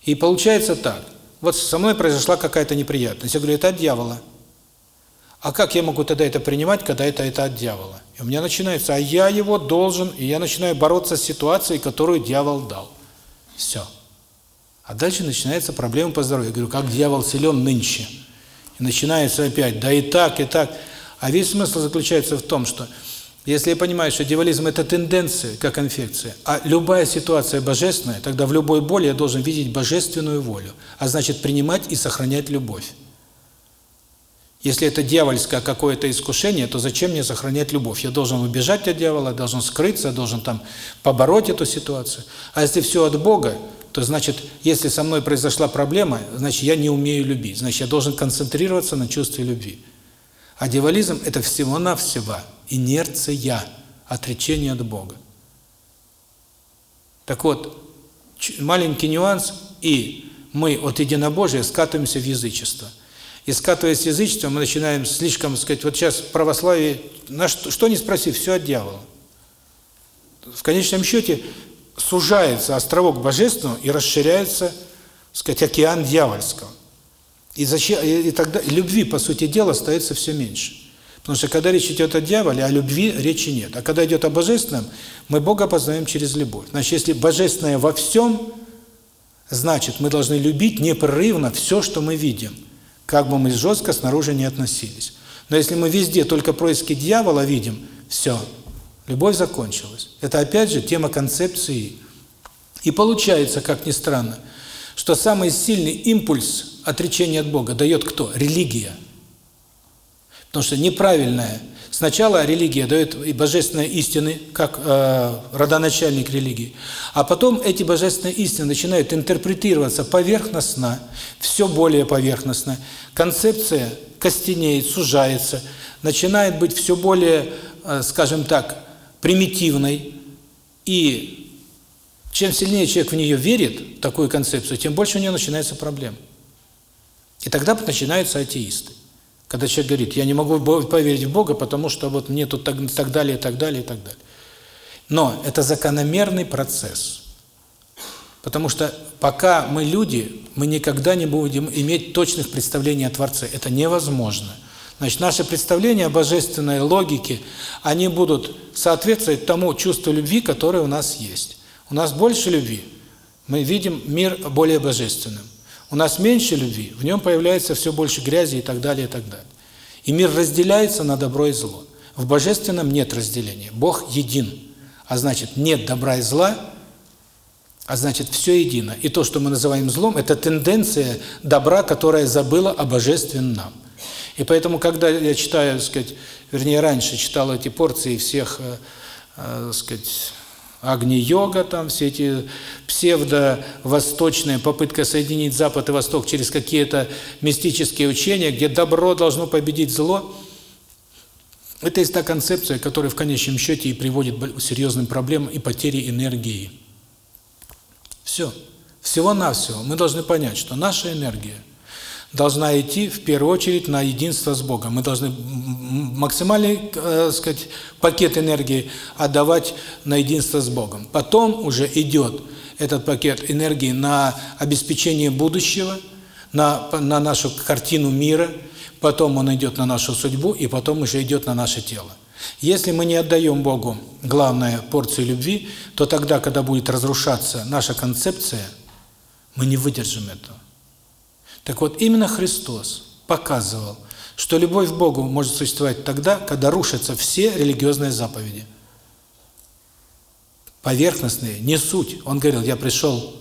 И получается так. Вот со мной произошла какая-то неприятность. Я говорю, это от дьявола. А как я могу тогда это принимать, когда это, это от дьявола? И у меня начинается, а я его должен, и я начинаю бороться с ситуацией, которую дьявол дал. Все. А дальше начинается проблема по здоровью. Я говорю, как дьявол силен нынче. И начинается опять, да и так, и так. А весь смысл заключается в том, что если я понимаю, что дьяволизм – это тенденция, как инфекция, а любая ситуация божественная, тогда в любой боли я должен видеть божественную волю, а значит принимать и сохранять любовь. Если это дьявольское какое-то искушение, то зачем мне сохранять любовь? Я должен убежать от дьявола, должен скрыться, должен там побороть эту ситуацию. А если все от Бога, то значит, если со мной произошла проблема, значит, я не умею любить. Значит, я должен концентрироваться на чувстве любви. А дьяволизм – это всего-навсего инерция, отречение от Бога. Так вот, маленький нюанс, и мы от единобожия скатываемся в язычество. И скатываясь в язычество, мы начинаем слишком, сказать, вот сейчас православие, на что, что не спроси, все от дьявола. В конечном счете, сужается островок божественного и расширяется, сказать, океан дьявольского. И, зачем, и тогда любви, по сути дела, остается все меньше. Потому что когда речь идет о дьяволе, о любви речи нет. А когда идет о божественном, мы Бога познаем через любовь. Значит, если божественное во всем, значит, мы должны любить непрерывно все, что мы видим, как бы мы жестко снаружи не относились. Но если мы везде только происки дьявола видим, все – Любовь закончилась. Это опять же тема концепции. И получается, как ни странно, что самый сильный импульс отречения от Бога дает кто? Религия. Потому что неправильная. Сначала религия дает и божественные истины, как э, родоначальник религии, а потом эти божественные истины начинают интерпретироваться поверхностно, все более поверхностно. Концепция костенеет, сужается, начинает быть все более, скажем так, примитивной. И чем сильнее человек в нее верит, такую концепцию, тем больше у него начинается проблем. И тогда начинаются атеисты. Когда человек говорит, я не могу поверить в Бога, потому что вот мне тут так, так далее, так далее, так далее. Но это закономерный процесс. Потому что пока мы люди, мы никогда не будем иметь точных представлений о Творце. Это невозможно. Значит, наши представления о божественной логике, они будут соответствовать тому чувству любви, которое у нас есть. У нас больше любви, мы видим мир более божественным. У нас меньше любви, в нем появляется все больше грязи и так далее, и так далее. И мир разделяется на добро и зло. В божественном нет разделения. Бог един. А значит, нет добра и зла, а значит, все едино. И то, что мы называем злом, это тенденция добра, которая забыла о божественном. И поэтому, когда я читаю, сказать, вернее, раньше читал эти порции всех, э, э, сказать, Агни-йога, там все эти псевдо-восточные, попытка соединить Запад и Восток через какие-то мистические учения, где добро должно победить зло. Это есть та концепция, которая в конечном счете и приводит к серьезным проблемам и потере энергии. Все. Всего-навсего мы должны понять, что наша энергия – должна идти в первую очередь на единство с Богом. Мы должны максимальный, э, сказать, пакет энергии отдавать на единство с Богом. Потом уже идет этот пакет энергии на обеспечение будущего, на на нашу картину мира, потом он идет на нашу судьбу и потом уже идет на наше тело. Если мы не отдаем Богу главную порцию любви, то тогда, когда будет разрушаться наша концепция, мы не выдержим этого. Так вот, именно Христос показывал, что любовь к Богу может существовать тогда, когда рушатся все религиозные заповеди. Поверхностные, не суть. Он говорил, я пришел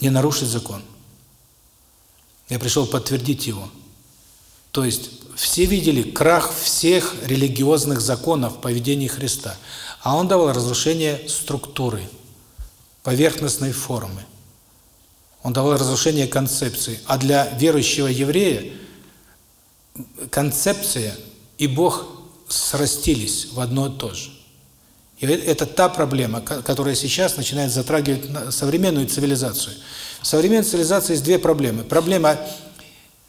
не нарушить закон. Я пришел подтвердить его. То есть все видели крах всех религиозных законов в поведении Христа. А он давал разрушение структуры, поверхностной формы. Он давал разрушение концепции. А для верующего еврея концепция и Бог срастились в одно и то же. И это та проблема, которая сейчас начинает затрагивать современную цивилизацию. В современной цивилизации есть две проблемы. Проблема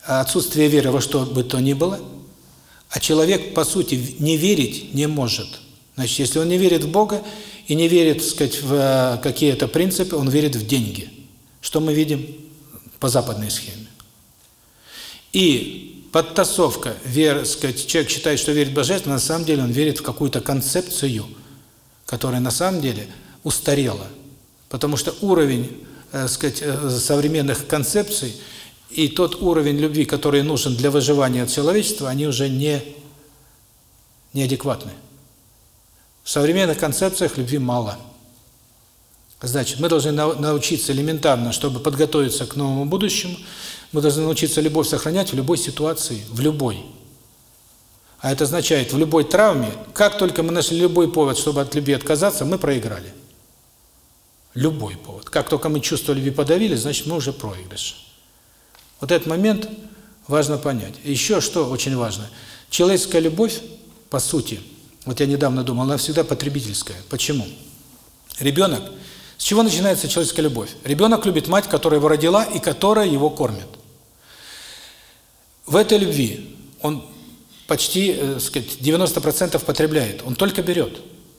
отсутствия веры во что бы то ни было, а человек, по сути, не верить не может. Значит, если он не верит в Бога и не верит, так сказать, в э, какие-то принципы, он верит в деньги. Что мы видим по западной схеме? И подтасовка, вер, сказать, человек считает, что верит в божественное, на самом деле он верит в какую-то концепцию, которая на самом деле устарела. Потому что уровень, э, сказать, э, современных концепций и тот уровень любви, который нужен для выживания человечества, они уже не неадекватны. В современных концепциях любви мало. Значит, мы должны научиться элементарно, чтобы подготовиться к новому будущему, мы должны научиться любовь сохранять в любой ситуации, в любой. А это означает, в любой травме, как только мы нашли любой повод, чтобы от любви отказаться, мы проиграли. Любой повод. Как только мы чувство любви подавили, значит, мы уже проигрыш. Вот этот момент важно понять. Еще что очень важно. Человеческая любовь, по сути, вот я недавно думал, она всегда потребительская. Почему? Ребенок с чего начинается человеческая любовь? Ребенок любит мать, которая его родила и которая его кормит. В этой любви он почти, э, сказать, 90% потребляет. Он только берет.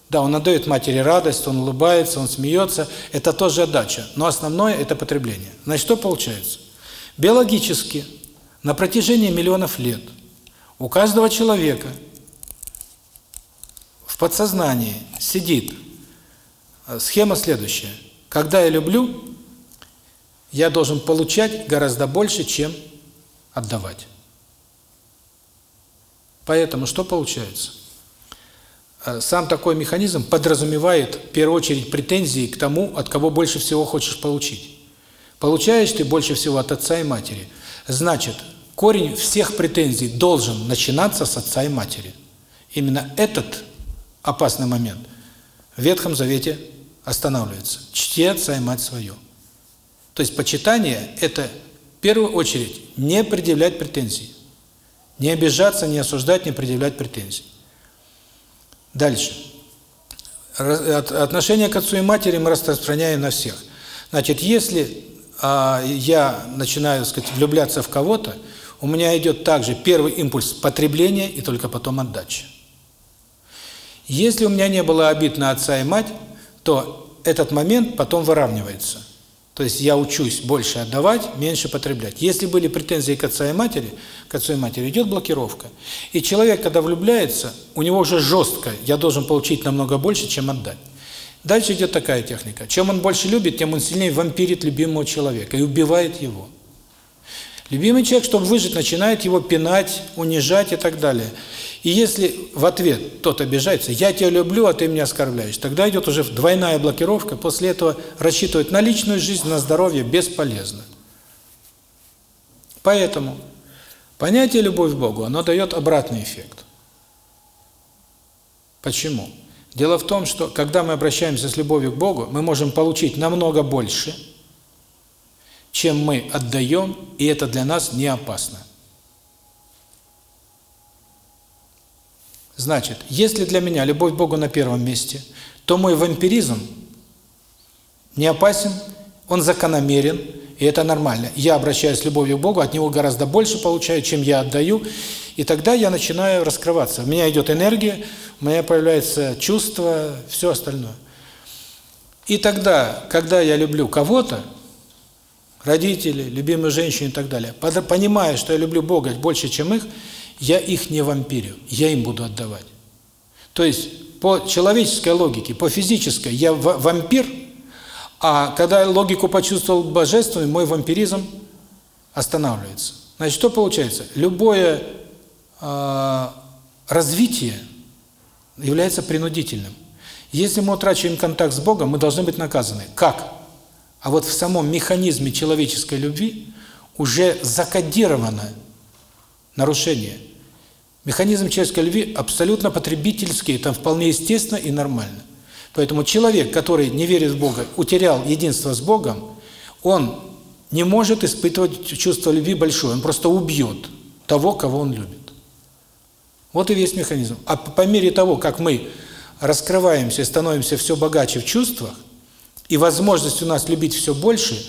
Да, он отдает матери радость, он улыбается, он смеется. Это тоже отдача. Но основное – это потребление. Значит, что получается? Биологически, на протяжении миллионов лет, у каждого человека в подсознании сидит схема следующая. Когда я люблю, я должен получать гораздо больше, чем отдавать. Поэтому что получается? Э, сам такой механизм подразумевает, в первую очередь, претензии к тому, от кого больше всего хочешь получить. Получаешь ты больше всего от отца и матери. Значит, корень всех претензий должен начинаться с отца и матери. Именно этот опасный момент в Ветхом Завете останавливается. Чти отца и мать свою. То есть почитание – это в первую очередь не предъявлять претензий. Не обижаться, не осуждать, не предъявлять претензий. Дальше. Отношение к отцу и матери мы распространяем на всех. Значит, если а, я начинаю, так сказать, влюбляться в кого-то, у меня идет также первый импульс потребления и только потом отдача. Если у меня не было обид на отца и мать, то этот момент потом выравнивается. То есть я учусь больше отдавать, меньше потреблять. Если были претензии к отцу и матери, к отцу и матери идет блокировка. И человек, когда влюбляется, у него уже жестко, я должен получить намного больше, чем отдать. Дальше идет такая техника. Чем он больше любит, тем он сильнее вампирит любимого человека и убивает его. Любимый человек, чтобы выжить, начинает его пинать, унижать и так далее. И если в ответ тот обижается, я тебя люблю, а ты меня оскорбляешь, тогда идет уже двойная блокировка, после этого рассчитывать на личную жизнь, на здоровье бесполезно. Поэтому понятие «любовь к Богу», оно дает обратный эффект. Почему? Дело в том, что когда мы обращаемся с любовью к Богу, мы можем получить намного больше – чем мы отдаем, и это для нас не опасно. Значит, если для меня любовь к Богу на первом месте, то мой вампиризм не опасен, он закономерен, и это нормально. Я обращаюсь с любовью к Богу, от Него гораздо больше получаю, чем я отдаю, и тогда я начинаю раскрываться. У меня идет энергия, у меня появляется чувство, все остальное. И тогда, когда я люблю кого-то, родители, любимые женщины и так далее, понимая, что я люблю Бога больше, чем их, я их не вампирю, я им буду отдавать. То есть по человеческой логике, по физической я вампир, а когда я логику почувствовал божественную, мой вампиризм останавливается. Значит, что получается? Любое э, развитие является принудительным. Если мы утрачиваем контакт с Богом, мы должны быть наказаны. Как? А вот в самом механизме человеческой любви уже закодировано нарушение. Механизм человеческой любви абсолютно потребительский, это вполне естественно и нормально. Поэтому человек, который не верит в Бога, утерял единство с Богом, он не может испытывать чувство любви большое, он просто убьет того, кого он любит. Вот и весь механизм. А по мере того, как мы раскрываемся становимся все богаче в чувствах, и возможность у нас любить все больше,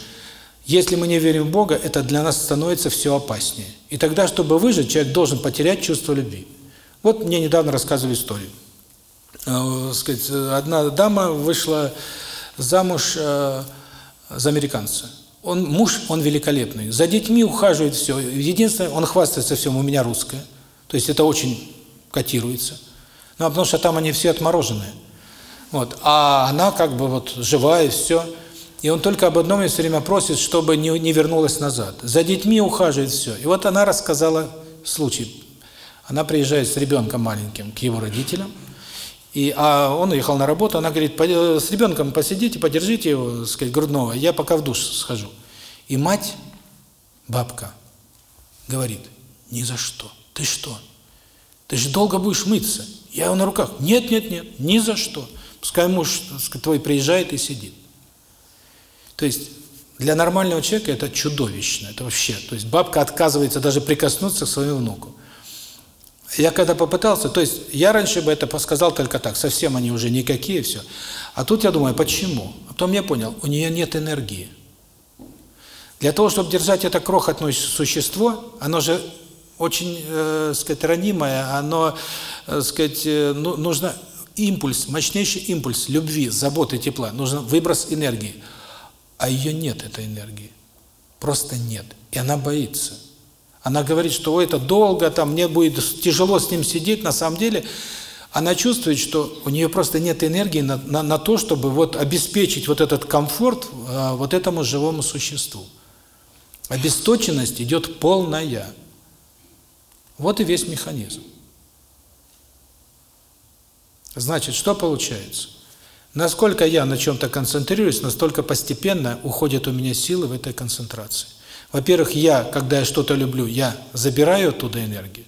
если мы не верим в Бога, это для нас становится все опаснее. И тогда, чтобы выжить, человек должен потерять чувство любви. Вот мне недавно рассказывали историю. Э, сказать, одна дама вышла замуж э, за американца. Он муж, он великолепный. За детьми ухаживает все. Единственное, он хвастается всем, у меня русская. То есть это очень котируется. Ну, а потому что там они все отмороженные. Вот. А она как бы вот живая, все. И он только об одном все время просит, чтобы не, не вернулась назад. За детьми ухаживает все. И вот она рассказала случай. Она приезжает с ребенком маленьким к его родителям, и, а он уехал на работу, она говорит, с ребенком посидите, подержите его, сказать, грудного, я пока в душ схожу. И мать, бабка, говорит, ни за что, ты что? Ты же долго будешь мыться. Я его на руках. Нет, нет, нет, ни за что. Пускай муж твой приезжает и сидит. То есть для нормального человека это чудовищно, это вообще. То есть бабка отказывается даже прикоснуться к своему внуку. Я когда попытался, то есть я раньше бы это сказал только так, совсем они уже никакие, все. А тут я думаю, почему? А потом я понял, у нее нет энергии. Для того, чтобы держать это крохотное существо, оно же очень, э, сказать, ранимое, оно, э, сказать, э, ну, нужно импульс, мощнейший импульс любви, заботы, тепла, нужен выброс энергии. А ее нет, этой энергии. Просто нет. И она боится. Она говорит, что Ой, это долго, там мне будет тяжело с ним сидеть. На самом деле она чувствует, что у нее просто нет энергии на, на, на то, чтобы вот обеспечить вот этот комфорт э, вот этому живому существу. Обесточенность идет полная. Вот и весь механизм. Значит, что получается? Насколько я на чем-то концентрируюсь, настолько постепенно уходят у меня силы в этой концентрации. Во-первых, я, когда я что-то люблю, я забираю оттуда энергию.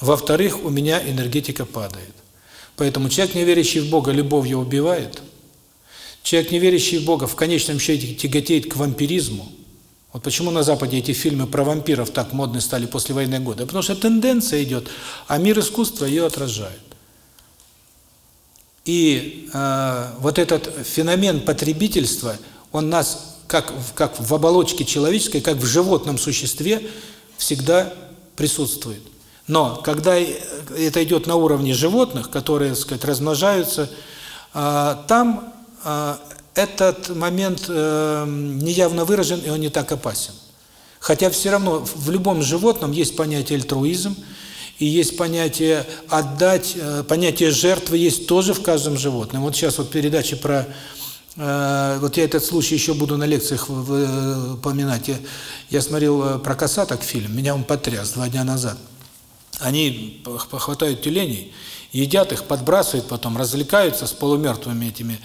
Во-вторых, у меня энергетика падает. Поэтому человек, не верящий в Бога, любовью убивает. Человек, не верящий в Бога, в конечном счете тяготеет к вампиризму. Вот почему на Западе эти фильмы про вампиров так модны стали после войны года? Потому что тенденция идет, а мир искусства ее отражает. И э, вот этот феномен потребительства, он нас, как, как в оболочке человеческой, как в животном существе, всегда присутствует. Но когда это идет на уровне животных, которые, так сказать, размножаются, э, там э, этот момент э, неявно выражен, и он не так опасен. Хотя все равно в любом животном есть понятие альтруизм, и есть понятие отдать, э, понятие жертвы есть тоже в каждом животном. Вот сейчас вот передачи про э, вот я этот случай еще буду на лекциях упоминать. Я, я смотрел э, про косаток фильм, меня он потряс два дня назад. Они хватают тюленей, едят их, подбрасывают потом, развлекаются с полумертвыми этими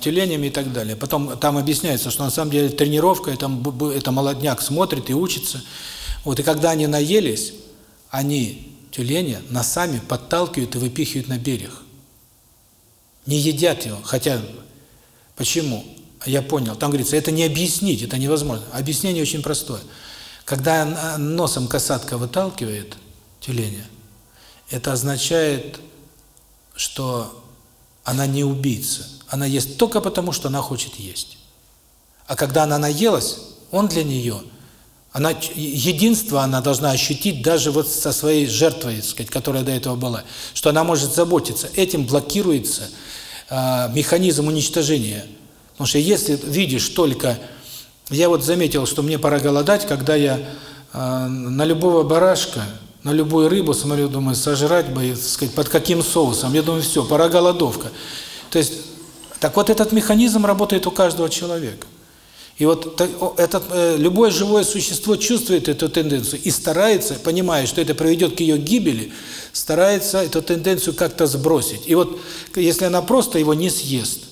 тюленями и так далее. Потом там объясняется, что на самом деле тренировка, это, это молодняк смотрит и учится. Вот и когда они наелись, они, тюлени, носами подталкивают и выпихивают на берег. Не едят его, хотя... Почему? Я понял. Там говорится, это не объяснить, это невозможно. Объяснение очень простое. Когда носом касатка выталкивает тюленя, это означает, что она не убийца. Она ест только потому, что она хочет есть. А когда она наелась, он для нее, она единство она должна ощутить даже вот со своей жертвой, сказать, которая до этого была, что она может заботиться. Этим блокируется э, механизм уничтожения. Потому что если видишь только... Я вот заметил, что мне пора голодать, когда я э, на любого барашка на любую рыбу, смотрю, думаю, сожрать бы, сказать, под каким соусом. Я думаю, все, пора голодовка. То есть, так вот этот механизм работает у каждого человека. И вот этот, э, любое живое существо чувствует эту тенденцию и старается, понимая, что это приведет к ее гибели, старается эту тенденцию как-то сбросить. И вот если она просто его не съест,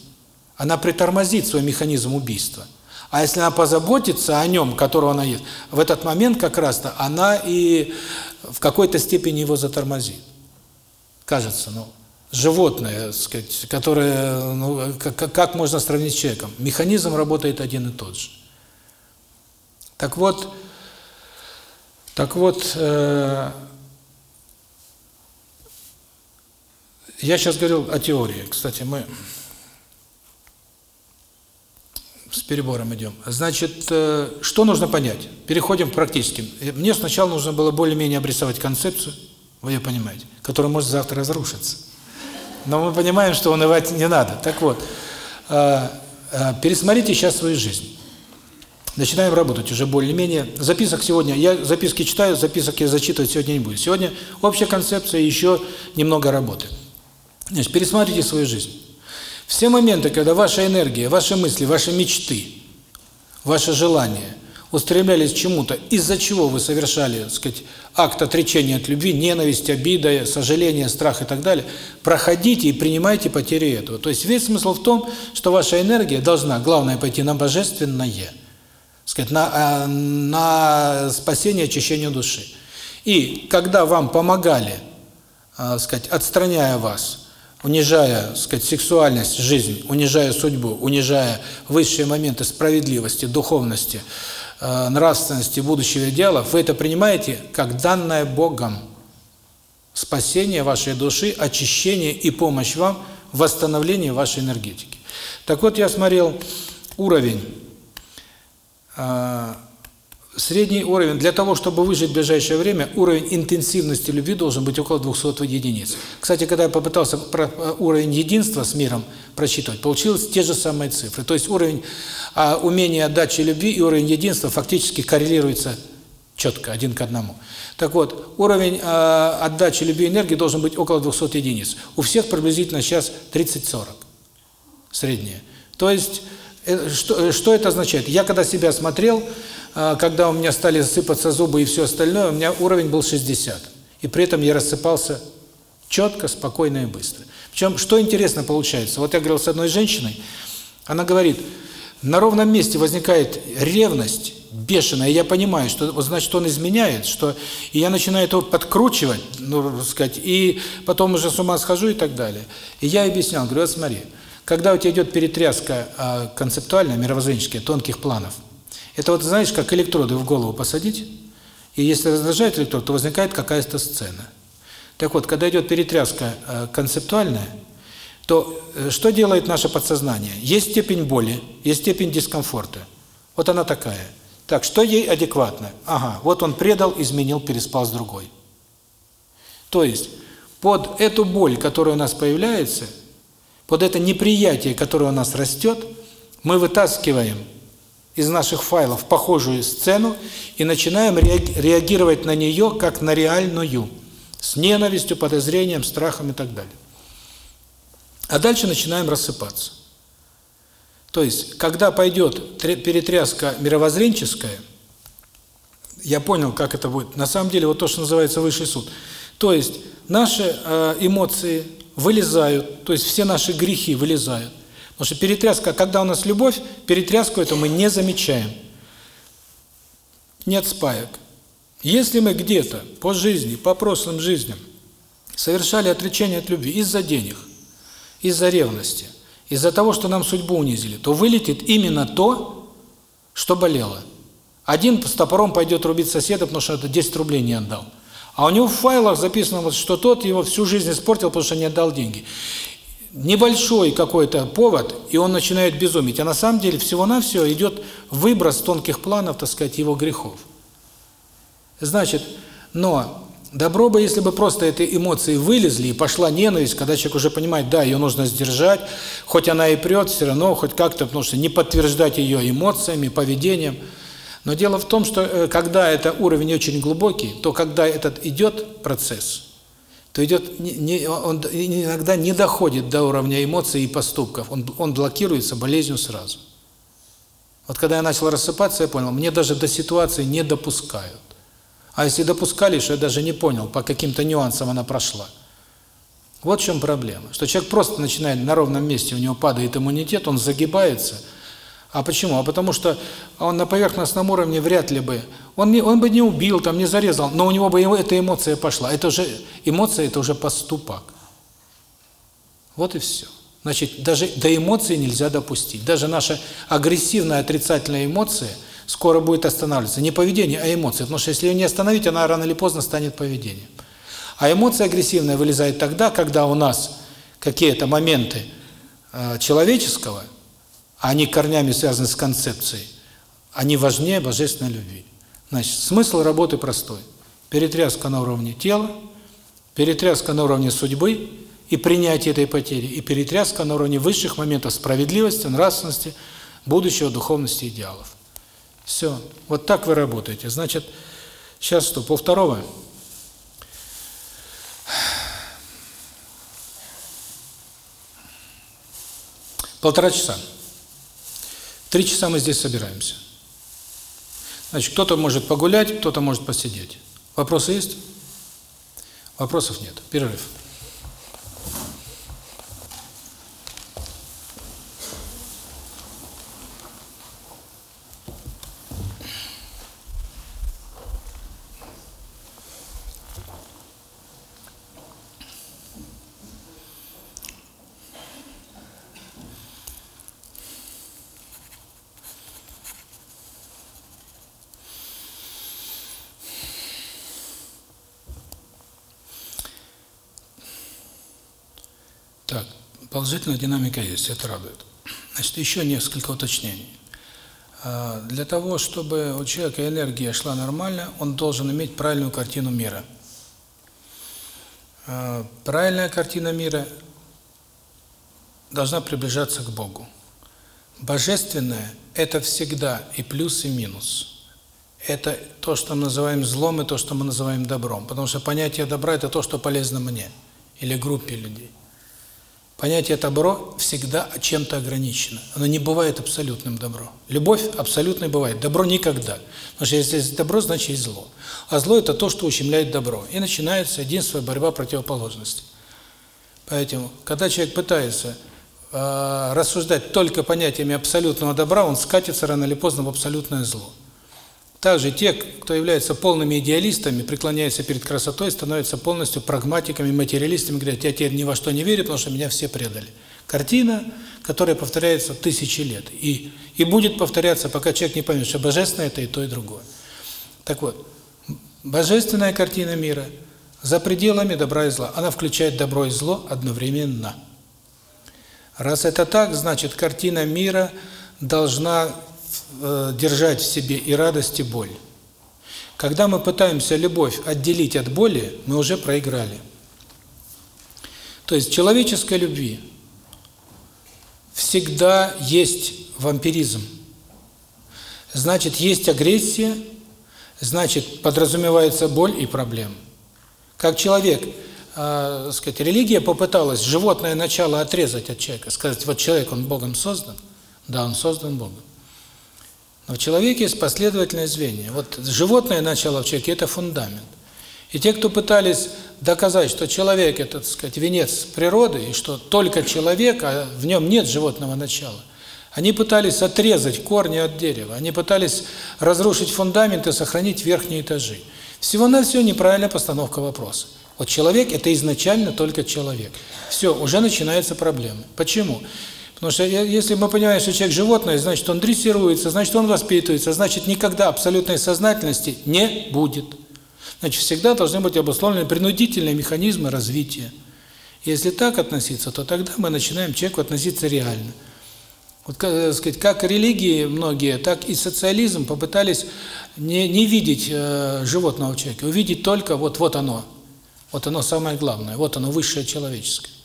она притормозит свой механизм убийства. А если она позаботится о нем, которого она ест, в этот момент как раз-то она и в какой-то степени его затормозит. Кажется, ну, животное, сказать, которое, ну, как, как можно сравнить с человеком? Механизм работает один и тот же. Так вот, так вот, э, я сейчас говорил о теории. Кстати, мы с перебором идем. Значит, э, что нужно понять? Переходим к практическим. Мне сначала нужно было более-менее обрисовать концепцию, вы ее понимаете, которая может завтра разрушиться. Но мы понимаем, что унывать не надо. Так вот, э, э, пересмотрите сейчас свою жизнь. Начинаем работать уже более-менее. Записок сегодня, я записки читаю, записок я зачитывать сегодня не буду. Сегодня общая концепция, еще немного работы. Значит, пересмотрите свою жизнь. Все моменты, когда ваша энергия, ваши мысли, ваши мечты, ваши желания устремлялись к чему-то, из-за чего вы совершали, так сказать, акт отречения от любви, ненависть, обида, сожаление, страх и так далее, проходите и принимайте потери этого. То есть весь смысл в том, что ваша энергия должна, главное, пойти на божественное, сказать, на, а, на спасение, очищение души. И когда вам помогали, а, сказать, отстраняя вас унижая, сказать, сексуальность, жизнь, унижая судьбу, унижая высшие моменты справедливости, духовности, э, нравственности, будущего идеалов, вы это принимаете как данное Богом спасение вашей души, очищение и помощь вам в восстановлении вашей энергетики. Так вот, я смотрел уровень э, Средний уровень, для того, чтобы выжить в ближайшее время, уровень интенсивности любви должен быть около 200 единиц. Кстати, когда я попытался э, уровень единства с миром просчитывать, получилось те же самые цифры. То есть уровень а, умения отдачи любви и уровень единства фактически коррелируются четко, один к одному. Так вот, уровень э, отдачи любви и энергии должен быть около 200 единиц. У всех приблизительно сейчас 30-40, среднее. То есть, что, э, что это означает? Я когда себя смотрел, а, когда у меня стали сыпаться зубы и все остальное, у меня уровень был 60. И при этом я рассыпался четко, спокойно и быстро. Причем, что интересно получается, вот я говорил с одной женщиной, она говорит, на ровном месте возникает ревность бешеная, я понимаю, что значит он изменяет, что и я начинаю это подкручивать, ну, сказать, и потом уже с ума схожу и так далее. И я объяснял, говорю, вот смотри, когда у тебя идет перетряска э, концептуальная, мировоззренческая, тонких планов, Это вот, знаешь, как электроды в голову посадить, и если раздражает электрод, то возникает какая-то сцена. Так вот, когда идет перетряска э, концептуальная, то э, что делает наше подсознание? Есть степень боли, есть степень дискомфорта. Вот она такая. Так, что ей адекватно? Ага, вот он предал, изменил, переспал с другой. То есть, под эту боль, которая у нас появляется, под это неприятие, которое у нас растет, мы вытаскиваем из наших файлов похожую сцену и начинаем реагировать на нее как на реальную, с ненавистью, подозрением, страхом и так далее. А дальше начинаем рассыпаться. То есть, когда пойдет перетряска мировоззренческая, я понял, как это будет. На самом деле, вот то, что называется высший суд. То есть, наши э, эмоции вылезают, то есть все наши грехи вылезают. Потому что перетряска, когда у нас любовь, перетряску эту мы не замечаем. Нет спаек. Если мы где-то по жизни, по прошлым жизням совершали отречение от любви из-за денег, из-за ревности, из-за того, что нам судьбу унизили, то вылетит именно то, что болело. Один с топором пойдет рубить соседа, потому что это 10 рублей не отдал. А у него в файлах записано, что тот его всю жизнь испортил, потому что не отдал деньги небольшой какой-то повод, и он начинает безумить. А на самом деле всего-навсего идет выброс тонких планов, так сказать, его грехов. Значит, но добро бы, если бы просто эти эмоции вылезли, и пошла ненависть, когда человек уже понимает, да, ее нужно сдержать, хоть она и прет, все равно хоть как-то, потому что не подтверждать ее эмоциями, поведением. Но дело в том, что э, когда это уровень очень глубокий, то когда этот идет процесс – то идет он иногда не доходит до уровня эмоций и поступков, он, он блокируется болезнью сразу. Вот когда я начал рассыпаться, я понял, мне даже до ситуации не допускают. А если допускали, что я даже не понял, по каким-то нюансам она прошла. Вот в чем проблема. Что человек просто начинает на ровном месте, у него падает иммунитет, он загибается – а почему? А потому что он на поверхностном уровне вряд ли бы, он, не, он бы не убил, там, не зарезал, но у него бы эта эмоция пошла. Это уже, эмоция – это уже поступок. Вот и все. Значит, даже до эмоций нельзя допустить. Даже наша агрессивная отрицательная эмоция скоро будет останавливаться. Не поведение, а эмоция. Потому что если ее не остановить, она рано или поздно станет поведением. А эмоция агрессивная вылезает тогда, когда у нас какие-то моменты э, человеческого – они корнями связаны с концепцией, они важнее божественной любви. Значит, смысл работы простой. Перетряска на уровне тела, перетряска на уровне судьбы и принятие этой потери, и перетряска на уровне высших моментов справедливости, нравственности, будущего, духовности, идеалов. Все. Вот так вы работаете. Значит, сейчас что, пол второго? Полтора часа. Три часа мы здесь собираемся. Значит, кто-то может погулять, кто-то может посидеть. Вопросы есть? Вопросов нет. Перерыв. Положительная динамика есть, это радует. Значит, еще несколько уточнений. А, для того, чтобы у человека энергия шла нормально, он должен иметь правильную картину мира. А, правильная картина мира должна приближаться к Богу. Божественное – это всегда и плюс, и минус. Это то, что мы называем злом, и то, что мы называем добром. Потому что понятие добра – это то, что полезно мне или группе людей. Понятие добро всегда чем-то ограничено. Оно не бывает абсолютным добро. Любовь абсолютной бывает, добро никогда. Потому что если есть добро, значит есть зло. А зло – это то, что ущемляет добро. И начинается единство, борьба противоположностей. Поэтому, когда человек пытается э, рассуждать только понятиями абсолютного добра, он скатится рано или поздно в абсолютное зло. Также те, кто являются полными идеалистами, преклоняются перед красотой, становятся полностью прагматиками, материалистами, говорят, я теперь ни во что не верю, потому что меня все предали. Картина, которая повторяется тысячи лет. И, и будет повторяться, пока человек не поймет, что божественное – это и то, и другое. Так вот, божественная картина мира за пределами добра и зла. Она включает добро и зло одновременно. Раз это так, значит, картина мира должна держать в себе и радость, и боль. Когда мы пытаемся любовь отделить от боли, мы уже проиграли. То есть человеческой любви всегда есть вампиризм. Значит, есть агрессия, значит, подразумевается боль и проблемы. Как человек, э, сказать, религия попыталась животное начало отрезать от человека, сказать, вот человек, он Богом создан, да, он создан Богом. Но в человеке есть последовательное звенья. Вот животное начало в человеке – это фундамент. И те, кто пытались доказать, что человек – это, так сказать, венец природы, и что только человек, а в нем нет животного начала, они пытались отрезать корни от дерева, они пытались разрушить фундамент и сохранить верхние этажи. Всего-навсего неправильная постановка вопроса. Вот человек – это изначально только человек. Все, уже начинаются проблемы. Почему? Потому что если мы понимаем, что человек животное, значит, он дрессируется, значит, он воспитывается, значит, никогда абсолютной сознательности не будет. Значит, всегда должны быть обусловлены принудительные механизмы развития. Если так относиться, то тогда мы начинаем человеку относиться реально. Вот, как, сказать, как религии многие, так и социализм попытались не, не видеть э, животного человека, увидеть только вот, вот оно, вот оно самое главное, вот оно высшее человеческое.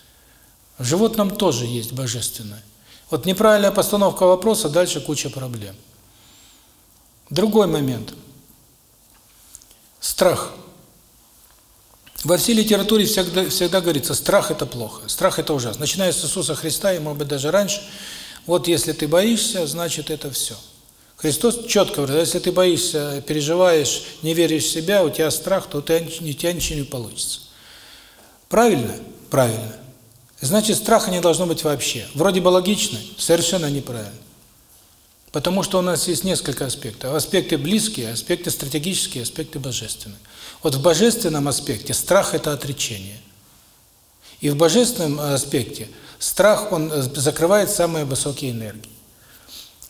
В животном тоже есть божественное. Вот неправильная постановка вопроса, дальше куча проблем. Другой момент. Страх. Во всей литературе всегда, всегда говорится, страх – это плохо, страх – это ужасно. Начиная с Иисуса Христа, и, может быть, даже раньше, вот если ты боишься, значит, это все. Христос четко говорит, если ты боишься, переживаешь, не веришь в себя, у тебя страх, то у тебя, у тебя ничего не получится. Правильно? Правильно. Значит, страха не должно быть вообще. Вроде бы логично, совершенно неправильно. Потому что у нас есть несколько аспектов. Аспекты близкие, аспекты стратегические, аспекты божественные. Вот в божественном аспекте страх – это отречение. И в божественном аспекте страх, он закрывает самые высокие энергии.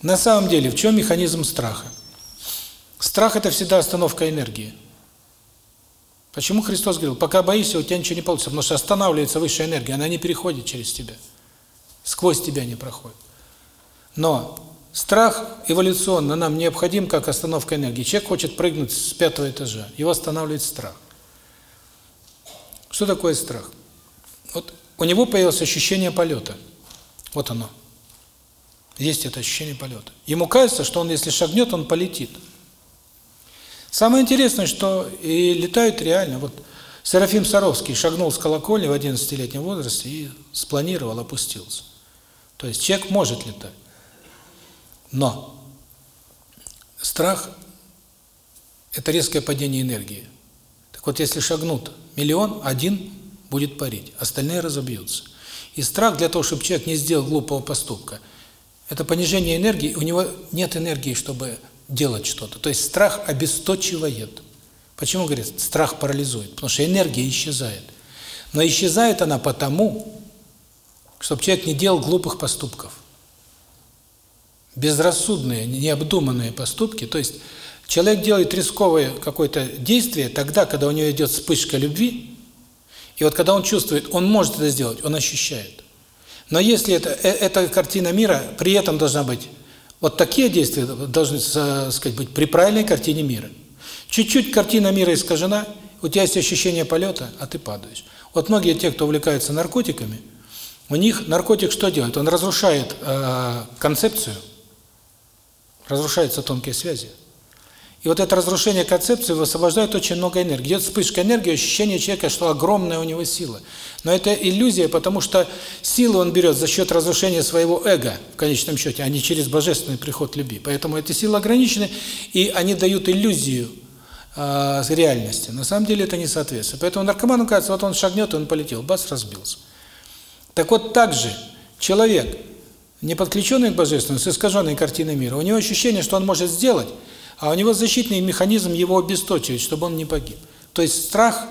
На самом деле, в чем механизм страха? Страх – это всегда остановка энергии. Почему Христос говорил, пока боишься, у тебя ничего не получится, потому что останавливается высшая энергия, она не переходит через тебя, сквозь тебя не проходит. Но страх эволюционно нам необходим как остановка энергии. Человек хочет прыгнуть с пятого этажа, его останавливает страх. Что такое страх? Вот у него появилось ощущение полета. Вот оно. Есть это ощущение полета. Ему кажется, что он, если шагнет, он полетит. Самое интересное, что и летают реально. Вот Серафим Саровский шагнул с колокольни в 11-летнем возрасте и спланировал, опустился. То есть человек может летать. Но страх – это резкое падение энергии. Так вот, если шагнут миллион, один будет парить, остальные разобьются. И страх для того, чтобы человек не сделал глупого поступка, это понижение энергии, у него нет энергии, чтобы делать что-то. То есть страх обесточивает. Почему, говорят, страх парализует? Потому что энергия исчезает. Но исчезает она потому, чтобы человек не делал глупых поступков. Безрассудные, необдуманные поступки. То есть человек делает рисковое какое-то действие тогда, когда у него идет вспышка любви, и вот когда он чувствует, он может это сделать, он ощущает. Но если это, э, эта картина мира при этом должна быть вот такие действия должны, сказать, быть при правильной картине мира. Чуть-чуть картина мира искажена, у тебя есть ощущение полета, а ты падаешь. Вот многие те, кто увлекаются наркотиками, у них наркотик что делает? Он разрушает э, концепцию, разрушаются тонкие связи. И вот это разрушение концепции высвобождает очень много энергии. Идет вспышка энергии, ощущение человека, что огромная у него сила. Но это иллюзия, потому что силу он берет за счет разрушения своего эго, в конечном счете, а не через божественный приход любви. Поэтому эти силы ограничены, и они дают иллюзию э, реальности. На самом деле это не соответствует. Поэтому наркоману кажется, вот он шагнет, и он полетел, бас, разбился. Так вот, так же человек, не подключенный к божественному, с искаженной картиной мира, у него ощущение, что он может сделать, а у него защитный механизм его обесточивает, чтобы он не погиб. То есть страх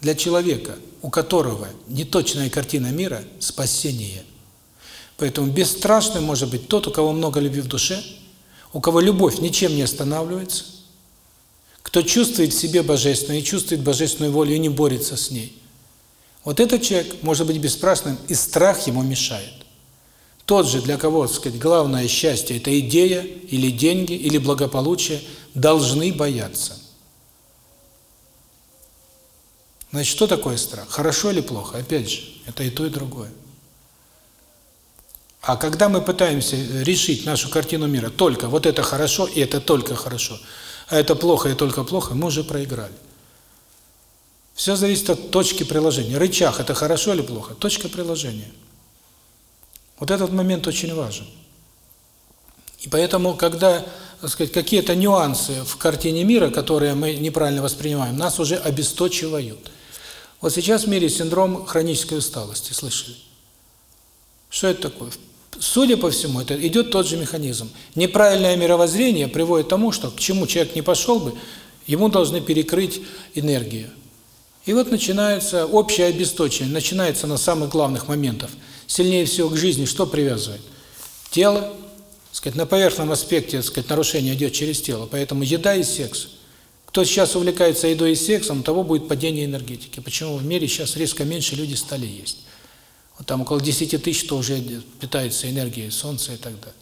для человека, у которого неточная картина мира – спасение. Поэтому бесстрашным может быть тот, у кого много любви в душе, у кого любовь ничем не останавливается, кто чувствует в себе божественное и чувствует божественную волю и не борется с ней. Вот этот человек может быть бесстрашным, и страх ему мешает. Тот же, для кого, так сказать, главное счастье – это идея, или деньги, или благополучие, должны бояться. Значит, что такое страх? Хорошо или плохо? Опять же, это и то, и другое. А когда мы пытаемся решить нашу картину мира только вот это хорошо и это только хорошо, а это плохо и только плохо, мы уже проиграли. Все зависит от точки приложения. Рычаг – это хорошо или плохо? Точка приложения. Вот этот момент очень важен. И поэтому, когда сказать, какие-то нюансы в картине мира, которые мы неправильно воспринимаем, нас уже обесточивают. Вот сейчас в мире синдром хронической усталости, слышали? Что это такое? Судя по всему, это идет тот же механизм. Неправильное мировоззрение приводит к тому, что к чему человек не пошел бы, ему должны перекрыть энергию. И вот начинается общее обесточение, начинается на самых главных моментах. Сильнее всего к жизни что привязывает? Тело, сказать, на поверхностном аспекте, сказать, нарушение идет через тело, поэтому еда и секс. Кто сейчас увлекается едой и сексом, у того будет падение энергетики. Почему в мире сейчас резко меньше люди стали есть? Вот там около 10 тысяч, кто уже питается энергией солнца и так далее.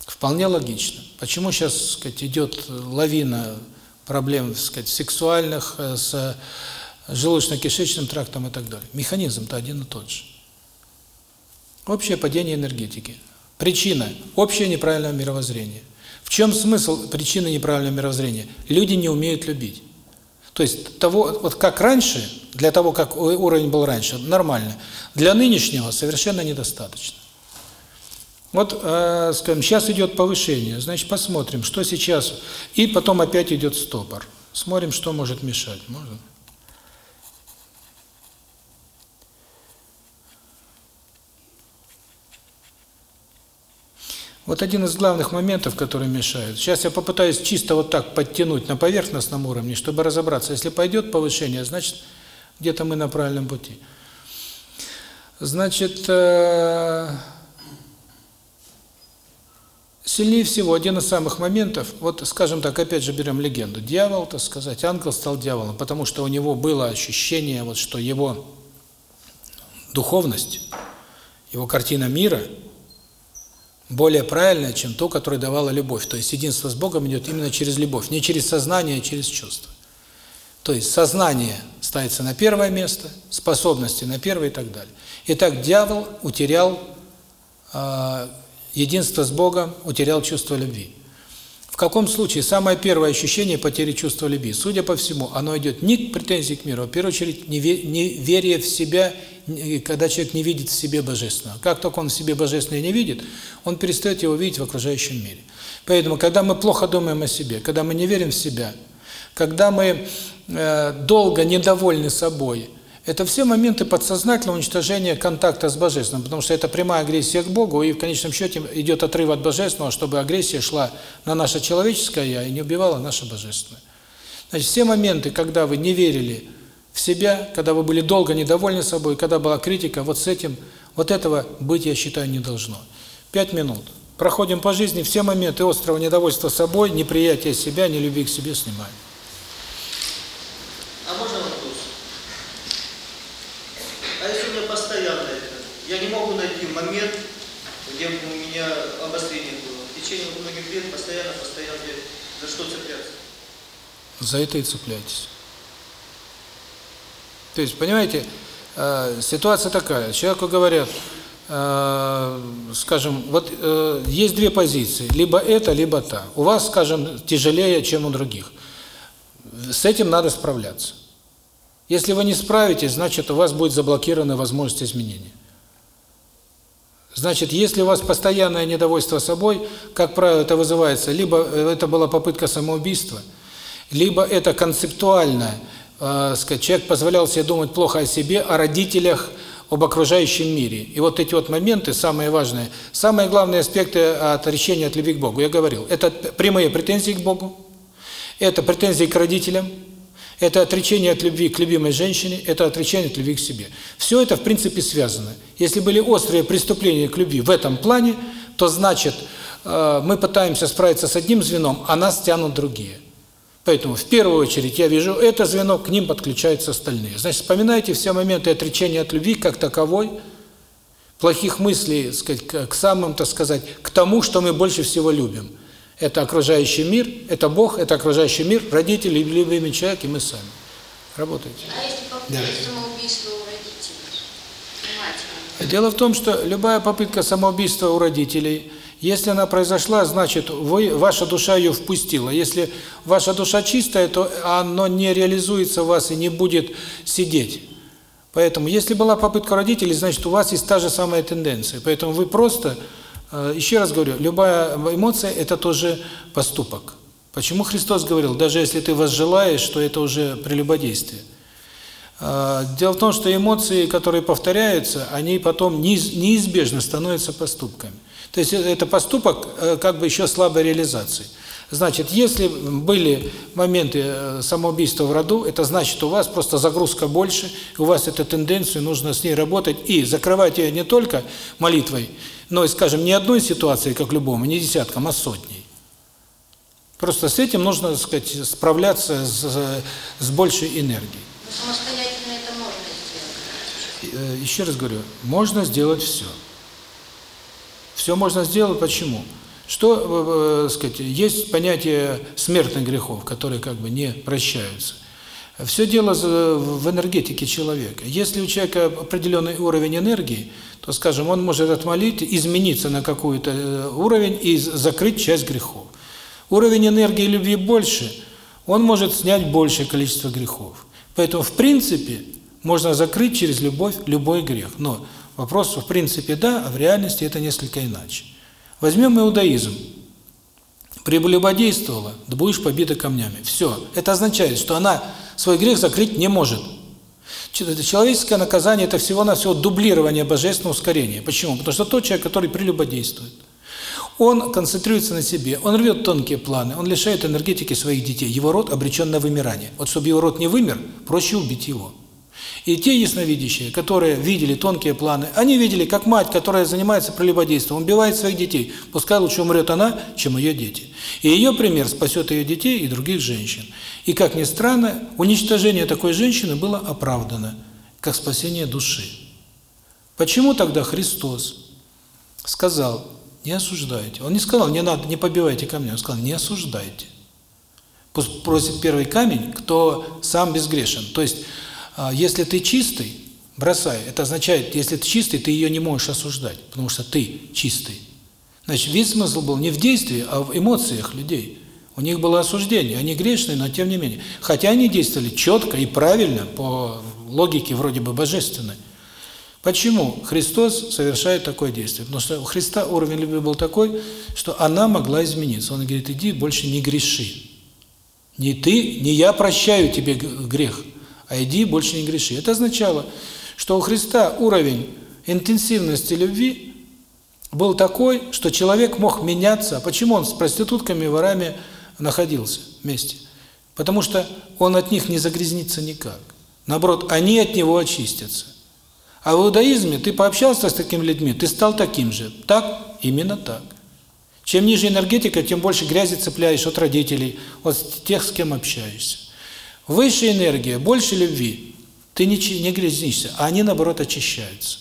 Вполне логично. Почему сейчас, сказать, идет лавина проблем, сказать, сексуальных, э, с желудочно-кишечным трактом и так далее? Механизм-то один и тот же. Общее падение энергетики. Причина – общее неправильное мировоззрение. В чем смысл причины неправильного мировоззрения? Люди не умеют любить. То есть того, вот как раньше, для того, как уровень был раньше, нормально. Для нынешнего совершенно недостаточно. Вот, э, скажем, сейчас идет повышение, значит, посмотрим, что сейчас. И потом опять идет стопор. Смотрим, что может мешать. Можно? Вот один из главных моментов, которые мешают. Сейчас я попытаюсь чисто вот так подтянуть на поверхностном уровне, чтобы разобраться. Если пойдет повышение, значит, где-то мы на правильном пути. Значит, э, сильнее всего один из самых моментов, вот, скажем так, опять же берем легенду. Дьявол, так сказать, ангел стал дьяволом, потому что у него было ощущение, вот, что его духовность, его картина мира – более правильное, чем то, которое давала любовь. То есть единство с Богом идет именно через любовь, не через сознание, а через чувство. То есть сознание ставится на первое место, способности на первое и так далее. Итак, дьявол утерял э, единство с Богом, утерял чувство любви. Каком случае самое первое ощущение потери чувства любви? Судя по всему, оно идет не к претензии к миру, а в первую очередь неверие в себя когда человек не видит в себе Божественного. Как только он в себе Божественное не видит, он перестает его видеть в окружающем мире. Поэтому, когда мы плохо думаем о себе, когда мы не верим в себя, когда мы э, долго недовольны собой, это все моменты подсознательного уничтожения контакта с Божественным, потому что это прямая агрессия к Богу, и в конечном счете идет отрыв от Божественного, чтобы агрессия шла на наше человеческое «я» и не убивала наше Божественное. Значит, все моменты, когда вы не верили в себя, когда вы были долго недовольны собой, когда была критика, вот с этим, вот этого быть, я считаю, не должно. Пять минут. Проходим по жизни, все моменты острого недовольства собой, неприятия себя, нелюбви к себе снимаем. А можно вопрос? А если у меня постоянно это? Я не могу найти момент, где у меня обострение было. В течение постоянно, постоянно за что цепляться? За это и цепляйтесь. То есть, понимаете, э, ситуация такая. Человеку говорят, э, скажем, вот э, есть две позиции, либо это, либо та. У вас, скажем, тяжелее, чем у других. С этим надо справляться. Если вы не справитесь, значит, у вас будет заблокирована возможность изменения. Значит, если у вас постоянное недовольство собой, как правило, это вызывается, либо это была попытка самоубийства, либо это концептуальное э, сказать, человек позволял себе думать плохо о себе, о родителях, об окружающем мире. И вот эти вот моменты, самые важные, самые главные аспекты отречения от любви к Богу, я говорил, это прямые претензии к Богу, это претензии к родителям, Это отречение от любви к любимой женщине, это отречение от любви к себе. Все это, в принципе, связано. Если были острые преступления к любви в этом плане, то значит, э, мы пытаемся справиться с одним звеном, а нас тянут другие. Поэтому в первую очередь я вижу это звено, к ним подключаются остальные. Значит, вспоминайте все моменты отречения от любви как таковой, плохих мыслей, сказать, к самым, так сказать, к тому, что мы больше всего любим. Это окружающий мир, это Бог, это окружающий мир, родители, любимый человек и мы сами. Работайте. А если попытка Да. самоубийства у родителей? Дело в том, что любая попытка самоубийства у родителей, если она произошла, значит, вы, ваша душа ее впустила. Если ваша душа чистая, то оно не реализуется у вас и не будет сидеть. Поэтому, если была попытка родителей, значит, у вас есть та же самая тенденция. Поэтому вы просто, еще раз говорю, любая эмоция – это тоже поступок. Почему Христос говорил, даже если ты возжелаешь, что это уже прелюбодействие? А, Дело в том, что эмоции, которые повторяются, они потом неиз- неизбежно становятся поступками. То есть э, это поступок э, как бы еще слабой реализации. Значит, если были моменты э, самоубийства в роду, это значит, у вас просто загрузка больше, у вас эта тенденция, нужно с ней работать и закрывать ее не только молитвой, но скажем, не одной ситуацией, как любому, не десятком, а сотней. Просто с этим нужно, так сказать, справляться с, с большей энергией. Но самостоятельно это можно сделать. Э, Еще раз говорю, можно сделать все. Все можно сделать, почему? Что, э, э, сказать, есть понятие смертных грехов, которые как бы не прощаются. Все дело в энергетике человека. Если у человека определенный уровень энергии, то, скажем, он может отмолить, измениться на какой-то э, уровень и закрыть часть грехов. Уровень энергии любви больше, он может снять большее количество грехов. Поэтому, в принципе, можно закрыть через любовь любой грех. Но вопрос, в принципе, да, а в реальности это несколько иначе. Возьмем иудаизм. Прелюбодействовала, да будешь побита камнями. Все. Это означает, что она свой грех закрыть не может. Человеческое наказание – это всего-навсего дублирование божественного ускорения. Почему? Потому что тот человек, который прелюбодействует, он концентрируется на себе, он рвет тонкие планы, он лишает энергетики своих детей. Его род обречен на вымирание. Вот чтобы его род не вымер, проще убить его. И те ясновидящие, которые видели тонкие планы, они видели, как мать, которая занимается прелюбодейством, убивает своих детей. Пускай лучше умрет она, чем ее дети. И ее пример спасет ее детей и других женщин. И, как ни странно, уничтожение такой женщины было оправдано, как спасение души. Почему тогда Христос сказал, не осуждайте? Он не сказал, не надо, не побивайте камня, он сказал, не осуждайте. Просит первый камень, кто сам безгрешен. То есть, а, если ты чистый, бросай. Это означает, если ты чистый, ты ее не можешь осуждать, потому что ты чистый. Значит, весь смысл был не в действии, а в эмоциях людей. У них было осуждение, они грешные, но тем не менее. Хотя они действовали четко и правильно, по логике вроде бы божественной. Почему Христос совершает такое действие? Потому что у Христа уровень любви был такой, что она могла измениться. Он говорит, иди больше не греши. Не ты, не я прощаю тебе грех, а иди больше не греши. Это означало, что у Христа уровень интенсивности любви был такой, что человек мог меняться. Почему он с проститутками и ворами находился вместе? Потому что он от них не загрязнится никак. Наоборот, они от него очистятся. А в иудаизме ты пообщался с такими людьми, ты стал таким же. Так? Именно так. Чем ниже энергетика, тем больше грязи цепляешь от родителей, от тех, с кем общаешься. Высшая энергия, больше любви, ты не, не грязнишься, а они, наоборот, очищаются.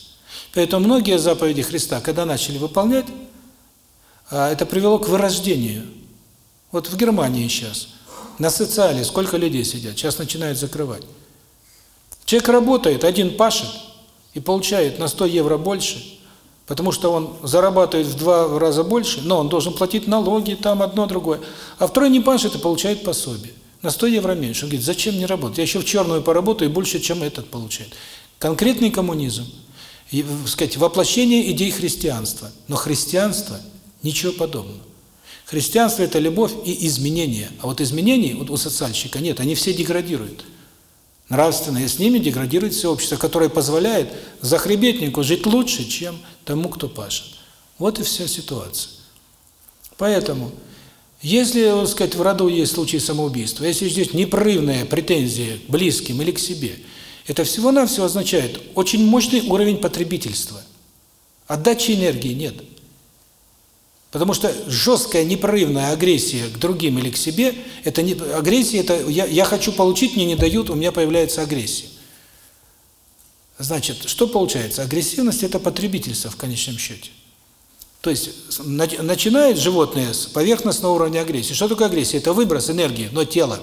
Поэтому многие заповеди Христа, когда начали выполнять, а, это привело к вырождению. Вот в Германии сейчас, на социале сколько людей сидят, сейчас начинают закрывать. Человек работает, один пашет и получает на 100 евро больше, потому что он зарабатывает в два раза больше, но он должен платить налоги, там одно, другое. А второй не пашет и получает пособие. На 100 евро меньше. Он говорит, зачем мне работать? Я еще в черную поработаю больше, чем этот получает. Конкретный коммунизм, и, сказать, воплощение идей христианства. Но христианство – ничего подобного. Христианство – это любовь и изменение. А вот изменений вот у социальщика нет, они все деградируют. Нравственно, с ними деградирует все общество, которое позволяет захребетнику жить лучше, чем тому, кто пашет. Вот и вся ситуация. Поэтому Если, так сказать, в роду есть случаи самоубийства, если здесь непрерывная претензия к близким или к себе, это всего-навсего означает очень мощный уровень потребительства. Отдачи энергии нет. Потому что жесткая непрерывная агрессия к другим или к себе, это не агрессия, это я, я хочу получить, мне не дают, у меня появляется агрессия. Значит, что получается? Агрессивность – это потребительство в конечном счете. То есть начинает животное с поверхностного уровня агрессии. Что такое агрессия? Это выброс энергии, но тело.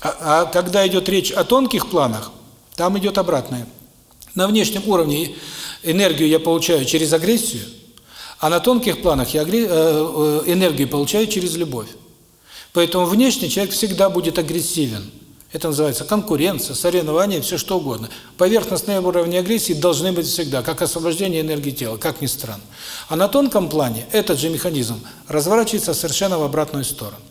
А, а когда идет речь о тонких планах, там идет обратное. На внешнем уровне энергию я получаю через агрессию, а на тонких планах я э, э, энергию получаю через любовь. Поэтому внешний человек всегда будет агрессивен. Это называется конкуренция, соревнование, все что угодно. Поверхностные уровни агрессии должны быть всегда, как освобождение энергии тела, как ни странно. А на тонком плане этот же механизм разворачивается совершенно в обратную сторону.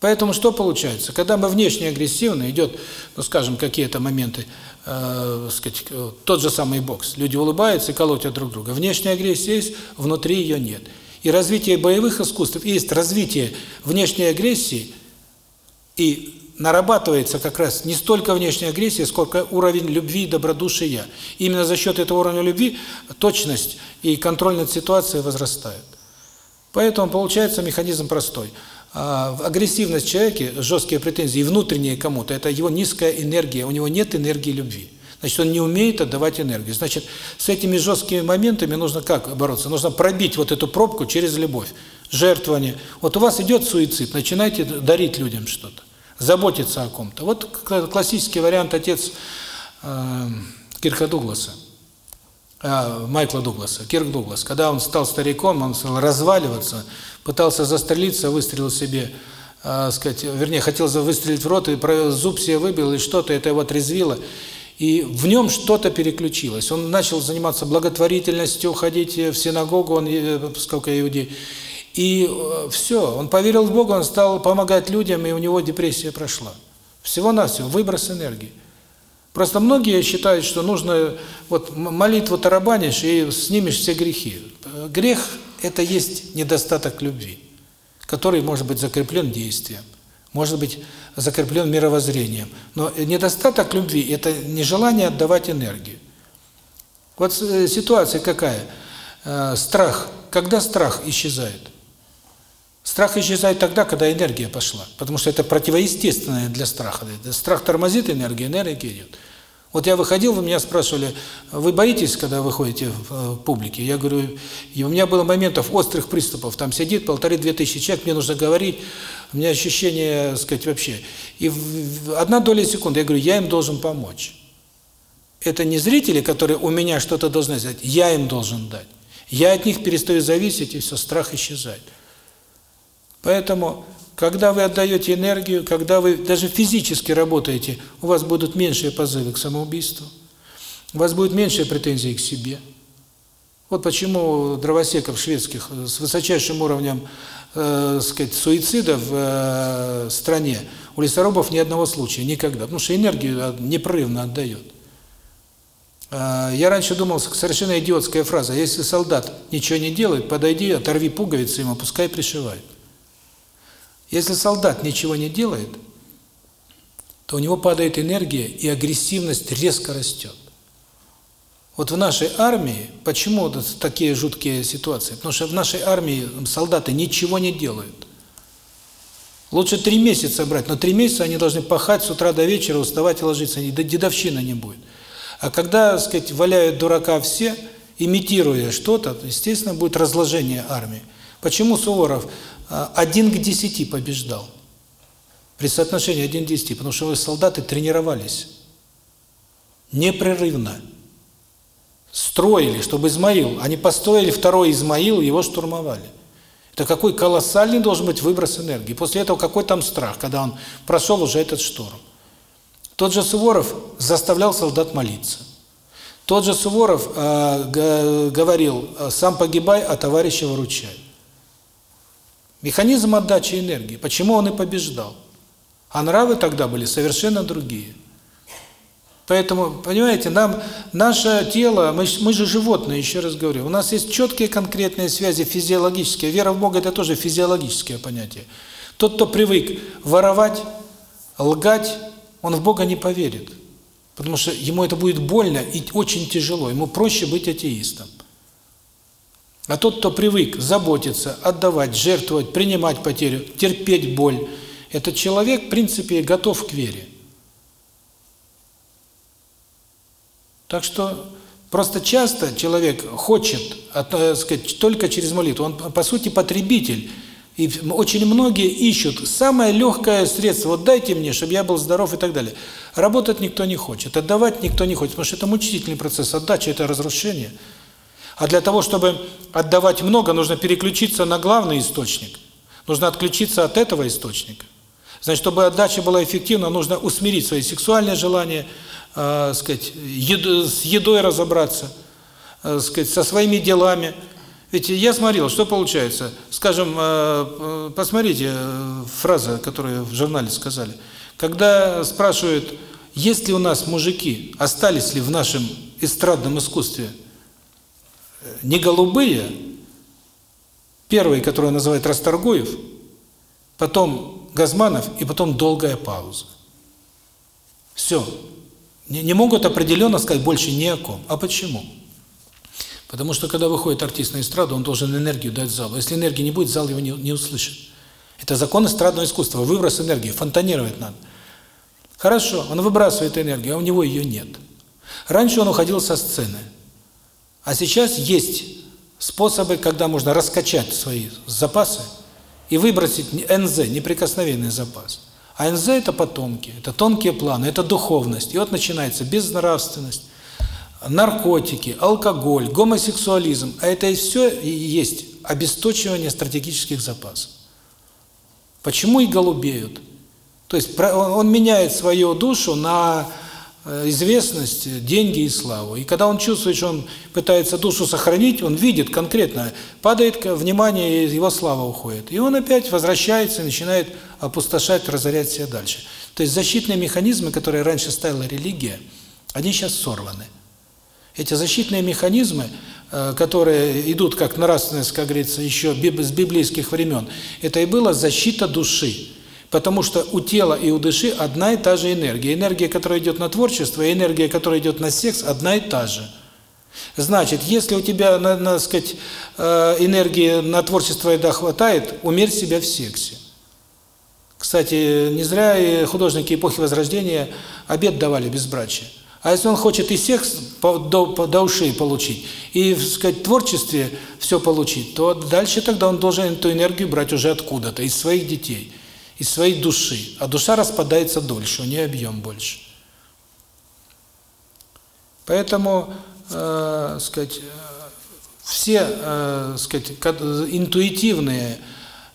Поэтому что получается? Когда мы внешне агрессивны, идет, ну скажем, какие-то моменты, э, сказать, тот же самый бокс. Люди улыбаются и колотят друг друга. Внешняя агрессия есть, внутри ее нет. И развитие боевых искусств есть развитие внешней агрессии и нарабатывается как раз не столько внешняя агрессия, сколько уровень любви и добродушия. Именно за счет этого уровня любви точность и контроль над ситуацией возрастает. Поэтому получается механизм простой. А, агрессивность человека, жесткие претензии внутренние кому-то, это его низкая энергия, у него нет энергии любви. Значит, он не умеет отдавать энергию. Значит, с этими жесткими моментами нужно как бороться? Нужно пробить вот эту пробку через любовь, жертвование. Вот у вас идет суицид, начинайте дарить людям что-то заботиться о ком-то. Вот классический вариант отец э, Кирка Дугласа, Майкла Дугласа, Кирк Дуглас. Когда он стал стариком, он стал разваливаться, пытался застрелиться, выстрелил себе, э, сказать, вернее, хотел выстрелить в рот, и зуб себе выбил, или что-то, это его отрезвило. И в нем что-то переключилось. Он начал заниматься благотворительностью, ходить в синагогу, он, э, сколько иудей, и э, все, он поверил в Бога, он стал помогать людям, и у него депрессия прошла. Всего-навсего, выброс энергии. Просто многие считают, что нужно вот молитву тарабанишь и снимешь все грехи. Грех – это есть недостаток любви, который может быть закреплен действием, может быть закреплен мировоззрением. Но недостаток любви – это нежелание отдавать энергию. Вот э, ситуация какая? Э, страх. Когда страх исчезает? Страх исчезает тогда, когда энергия пошла, потому что это противоестественное для страха. Страх тормозит энергию, энергия идет. Вот я выходил, вы меня спрашивали, вы боитесь, когда выходите в публике? Я говорю, и у меня было моментов острых приступов, там сидит полторы-две тысячи человек, мне нужно говорить, у меня ощущение, так сказать, вообще. И одна доля секунды я говорю, я им должен помочь. Это не зрители, которые у меня что-то должны сделать, я им должен дать. Я от них перестаю зависеть, и все, страх исчезает. Поэтому, когда вы отдаете энергию, когда вы даже физически работаете, у вас будут меньшие позывы к самоубийству, у вас будет меньше претензий к себе. Вот почему дровосеков шведских с высочайшим уровнем, э, сказать, суицида в э, стране у лесорубов ни одного случая, никогда, потому что энергию непрерывно отдает. Э, я раньше думал, совершенно идиотская фраза, если солдат ничего не делает, подойди, оторви пуговицы ему, пускай пришивает. Если солдат ничего не делает, то у него падает энергия, и агрессивность резко растет. Вот в нашей армии, почему такие жуткие ситуации? Потому что в нашей армии солдаты ничего не делают. Лучше три месяца брать, но три месяца они должны пахать с утра до вечера, уставать и ложиться, и дедовщина не будет. А когда, так сказать, валяют дурака все, имитируя что-то, естественно, будет разложение армии. Почему Суворов один к десяти побеждал. При соотношении один к десяти, потому что солдаты тренировались. Непрерывно. Строили, чтобы Измаил, они построили второй Измаил, его штурмовали. Это какой колоссальный должен быть выброс энергии. После этого какой там страх, когда он прошел уже этот шторм. Тот же Суворов заставлял солдат молиться. Тот же Суворов э, говорил, сам погибай, а товарища выручай. Механизм отдачи энергии. Почему он и побеждал? А нравы тогда были совершенно другие. Поэтому, понимаете, нам наше тело, мы, мы же животные, еще раз говорю, у нас есть четкие конкретные связи физиологические. Вера в Бога – это тоже физиологическое понятие. Тот, кто привык воровать, лгать, он в Бога не поверит. Потому что ему это будет больно и очень тяжело. Ему проще быть атеистом. А тот, кто привык заботиться, отдавать, жертвовать, принимать потерю, терпеть боль, этот человек, в принципе, готов к вере. Так что просто часто человек хочет, так сказать, только через молитву. Он, по сути, потребитель. И очень многие ищут самое легкое средство. Вот дайте мне, чтобы я был здоров и так далее. Работать никто не хочет, отдавать никто не хочет, потому что это мучительный процесс. Отдача – это разрушение. А для того, чтобы отдавать много, нужно переключиться на главный источник. Нужно отключиться от этого источника. Значит, чтобы отдача была эффективна, нужно усмирить свои сексуальные желания, э, сказать, еду, с едой разобраться, э, сказать, со своими делами – ведь я смотрел, что получается. Скажем, э, э, посмотрите э, фраза, которую в журнале сказали. Когда спрашивают, есть ли у нас мужики, остались ли в нашем эстрадном искусстве не голубые, первый, который называет Расторгуев, потом Газманов и потом долгая пауза. Все. Не, не могут определенно сказать больше ни о ком. А почему? Потому что, когда выходит артист на эстраду, он должен энергию дать залу. Если энергии не будет, зал его не, не услышит. Это закон эстрадного искусства. Выброс энергии, фонтанировать надо. Хорошо, он выбрасывает энергию, а у него ее нет. Раньше он уходил со сцены. А сейчас есть способы, когда можно раскачать свои запасы и выбросить НЗ, неприкосновенный запас. А НЗ – это потомки, это тонкие планы, это духовность. И вот начинается безнравственность, наркотики, алкоголь, гомосексуализм, а это и все есть обесточивание стратегических запасов. Почему и голубеют? То есть он меняет свою душу на известность, деньги и славу. И когда он чувствует, что он пытается душу сохранить, он видит конкретно, падает внимание, и его слава уходит. И он опять возвращается и начинает опустошать, разорять себя дальше. То есть защитные механизмы, которые раньше ставила религия, они сейчас сорваны. Эти защитные механизмы, э, которые идут как нравственность, как говорится, еще с библейских времен, это и была защита души. Потому что у тела и у души одна и та же энергия. Энергия, которая идет на творчество, и энергия, которая идет на секс, одна и та же. Значит, если у тебя, на, на сказать, э, энергии на творчество еда хватает, умерь себя в сексе. Кстати, не зря художники эпохи Возрождения обед давали безбрачие. А если он хочет и секс до, до ушей получить, и, сказать, в творчестве все получить, то дальше тогда он должен эту энергию брать уже откуда-то, из своих детей, из своей души. А душа распадается дольше, у нее объем больше. Поэтому, э, сказать, все, э, сказать, интуитивные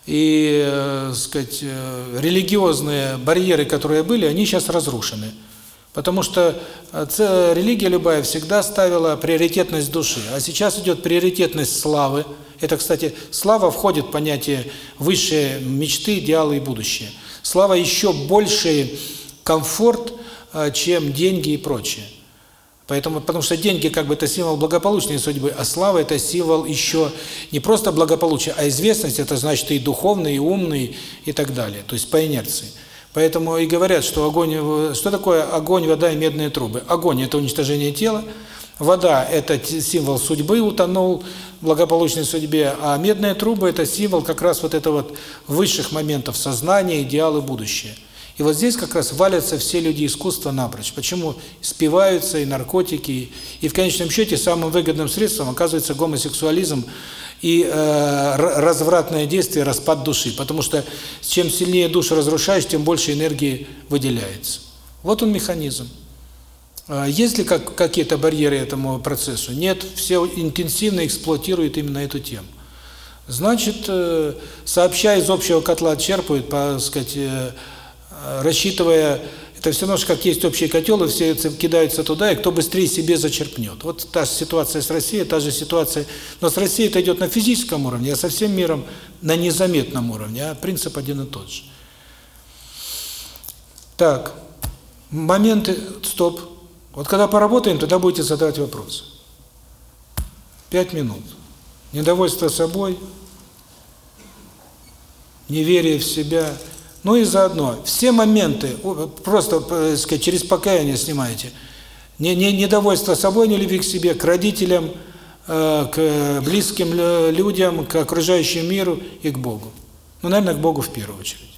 и, э, сказать, э, религиозные барьеры, которые были, они сейчас разрушены. Потому что э, религия любая всегда ставила приоритетность души. А сейчас идет приоритетность славы. Это, кстати, слава входит в понятие высшие мечты, идеалы и будущее. Слава еще больший комфорт, э, чем деньги и прочее. Поэтому, потому что деньги как бы это символ благополучной судьбы, а слава это символ еще не просто благополучия, а известность, это значит и духовный, и умный, и так далее. То есть по инерции. Поэтому и говорят, что огонь, что такое огонь, вода и медные трубы? Огонь – это уничтожение тела, вода – это символ судьбы, утонул благополучной судьбе, а медные трубы – это символ как раз вот этого вот высших моментов сознания, идеалы, будущее. И вот здесь как раз валятся все люди искусства напрочь. Почему спиваются и наркотики, и в конечном счете самым выгодным средством оказывается гомосексуализм и э, развратное действие, распад души. Потому что чем сильнее душу разрушаешь, тем больше энергии выделяется. Вот он механизм. А есть ли как, какие-то барьеры этому процессу? Нет, все интенсивно эксплуатируют именно эту тему. Значит, э, сообща из общего котла черпают, сказать, э, рассчитывая это все равно, как есть общий котел, и все кидаются туда, и кто быстрее себе зачерпнет. Вот та же ситуация с Россией, та же ситуация. Но с Россией это идет на физическом уровне, а со всем миром на незаметном уровне, а принцип один и тот же. Так, моменты, стоп, Вот когда поработаем, тогда будете задавать вопросы. Пять минут. Недовольство собой, неверие в себя. Ну и заодно, все моменты, просто, так сказать, через покаяние снимаете. Не, не, недовольство собой, не любви к себе, к родителям, э, к близким людям, к окружающему миру и к Богу. Ну, наверное, к Богу в первую очередь.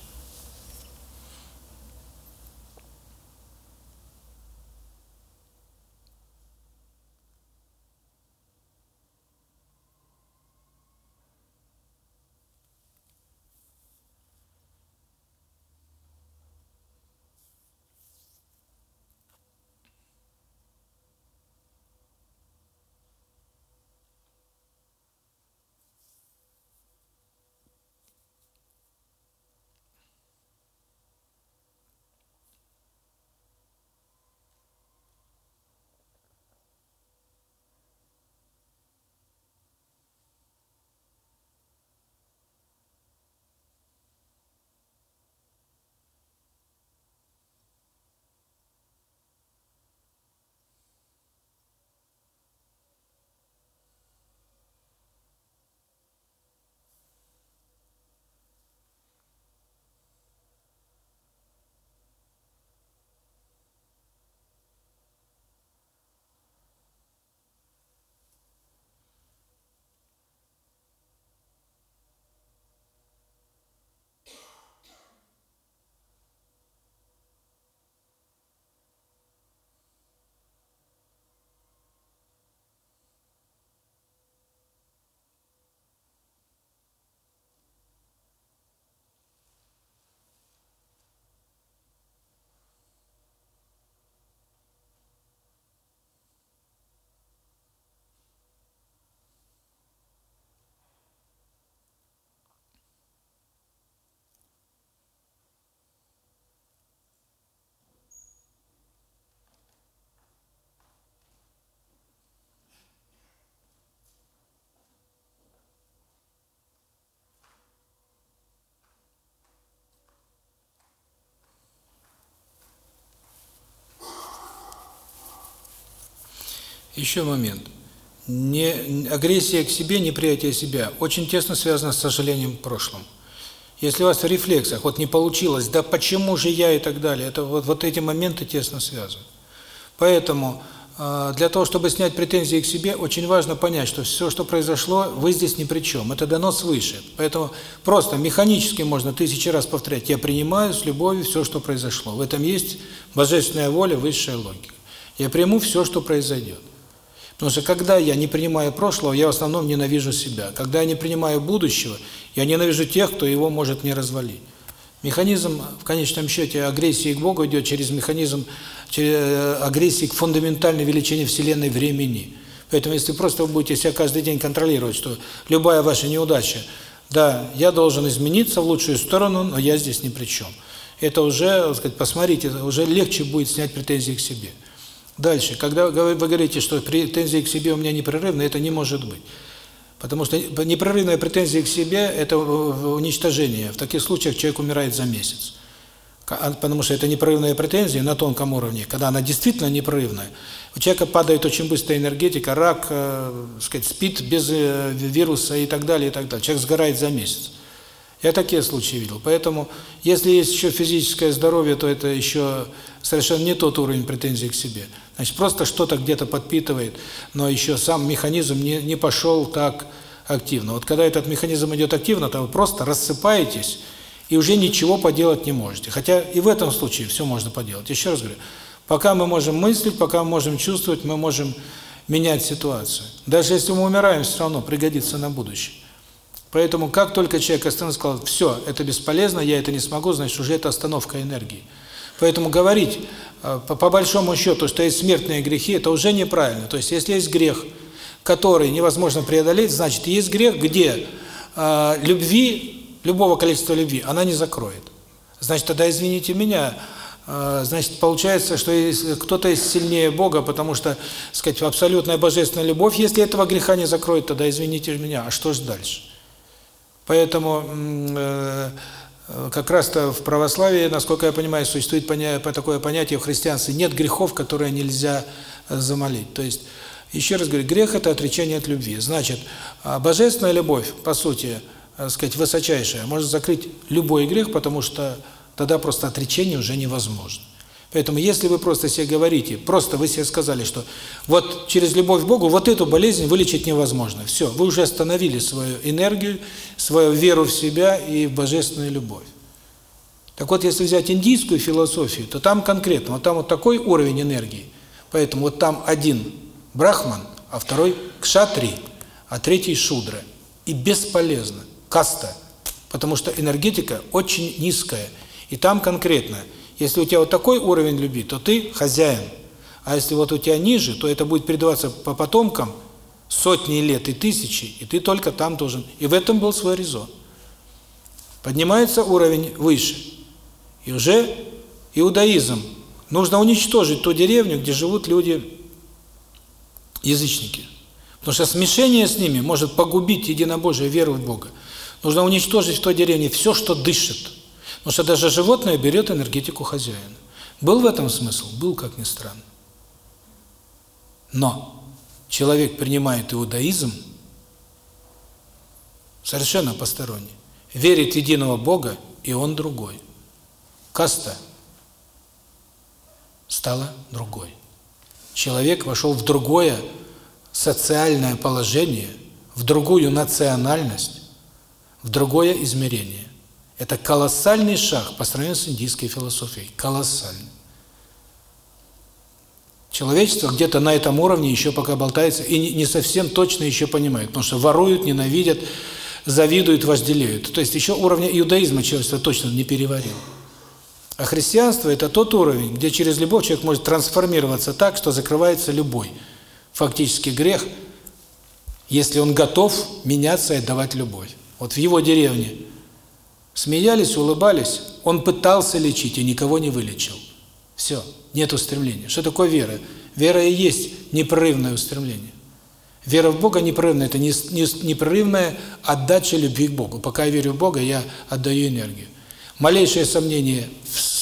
Еще момент. Не, агрессия к себе, неприятие себя очень тесно связано с сожалением в прошлом. Если у вас в рефлексах вот не получилось, да почему же я и так далее, это вот, вот эти моменты тесно связаны. Поэтому э, для того, чтобы снять претензии к себе, очень важно понять, что все, что произошло, вы здесь ни при чем. Это дано свыше. Поэтому просто механически можно тысячи раз повторять «я принимаю с любовью все, что произошло». В этом есть божественная воля, высшая логика. Я приму все, что произойдет. Потому что когда я не принимаю прошлого, я в основном ненавижу себя. Когда я не принимаю будущего, я ненавижу тех, кто его может не развалить. Механизм, в конечном счете, агрессии к Богу идет через механизм через э, агрессии к фундаментальной величине Вселенной времени. Поэтому если просто вы будете себя каждый день контролировать, что любая ваша неудача, да, я должен измениться в лучшую сторону, но я здесь ни при чем. Это уже, так сказать, посмотрите, уже легче будет снять претензии к себе. Дальше, когда вы говорите, что претензии к себе у меня непрерывные, это не может быть. Потому что непрерывная претензия к себе – это уничтожение. В таких случаях человек умирает за месяц. А, потому что это непрерывная претензия на тонком уровне, когда она действительно непрерывная. У человека падает очень быстрая энергетика, рак, э, сказать, спит без э, вируса и так далее, и так далее. Человек сгорает за месяц. Я такие случаи видел. Поэтому, если есть еще физическое здоровье, то это еще совершенно не тот уровень претензий к себе. Значит, просто что-то где-то подпитывает, но еще сам механизм не, не пошел так активно. Вот когда этот механизм идет активно, то вы просто рассыпаетесь и уже ничего поделать не можете. Хотя и в этом случае все можно поделать. Еще раз говорю, пока мы можем мыслить, пока мы можем чувствовать, мы можем менять ситуацию. Даже если мы умираем, все равно пригодится на будущее. Поэтому как только человек остановился, сказал, все, это бесполезно, я это не смогу, значит, уже это остановка энергии. Поэтому говорить, э, по, по большому счету, что есть смертные грехи, это уже неправильно. То есть, если есть грех, который невозможно преодолеть, значит, есть грех, где э, любви, любого количества любви, она не закроет. Значит, тогда, извините меня, э, значит, получается, что кто-то есть сильнее Бога, потому что, сказать, абсолютная божественная любовь, если этого греха не закроет, тогда, извините меня, а что же дальше? Поэтому э, Э, Как раз-то в православии, насколько я понимаю, существует такое понятие в христианстве «нет грехов, которые нельзя э, замолить». То есть, еще раз говорю, грех – это отречение от любви. Значит, а божественная любовь, по сути, так сказать, высочайшая, может закрыть любой грех, потому что тогда просто отречение уже невозможно. Поэтому если вы просто себе говорите, просто вы себе сказали, что вот через любовь к Богу вот эту болезнь вылечить невозможно. Все, вы уже остановили свою энергию, свою веру в себя и в божественную любовь. Так вот, если взять индийскую философию, то там конкретно, вот там вот такой уровень энергии. Поэтому вот там один брахман, а второй кшатри, а третий шудра. И бесполезно, каста, потому что энергетика очень низкая. И там конкретно – если у тебя вот такой уровень любви, то ты хозяин. А если вот у тебя ниже, то это будет передаваться по потомкам сотни лет и тысячи, и ты только там должен. И в этом был свой резон. Поднимается уровень выше. И уже иудаизм. Нужно уничтожить ту деревню, где живут люди язычники. Потому что смешение с ними может погубить единобожие, веру в Бога. Нужно уничтожить в той деревне все, что дышит. Потому что даже животное берет энергетику хозяина. Был в этом смысл? Был, как ни странно. Но человек принимает иудаизм совершенно посторонний. Верит в единого Бога, и он другой. Каста стала другой. Человек вошел в другое социальное положение, в другую национальность, в другое измерение. Это колоссальный шаг по сравнению с индийской философией. Колоссальный. Человечество где-то на этом уровне еще пока болтается и не совсем точно еще понимает, потому что воруют, ненавидят, завидуют, вожделеют. То есть еще уровня иудаизма человечество точно не переварил. А христианство – это тот уровень, где через любовь человек может трансформироваться так, что закрывается любой фактически грех, если он готов меняться и отдавать любовь. Вот в его деревне смеялись, улыбались, он пытался лечить и никого не вылечил. Все, нет устремления. Что такое вера? Вера и есть непрерывное устремление. Вера в Бога непрерывная – это непрерывная отдача любви к Богу. Пока я верю в Бога, я отдаю энергию. Малейшее сомнение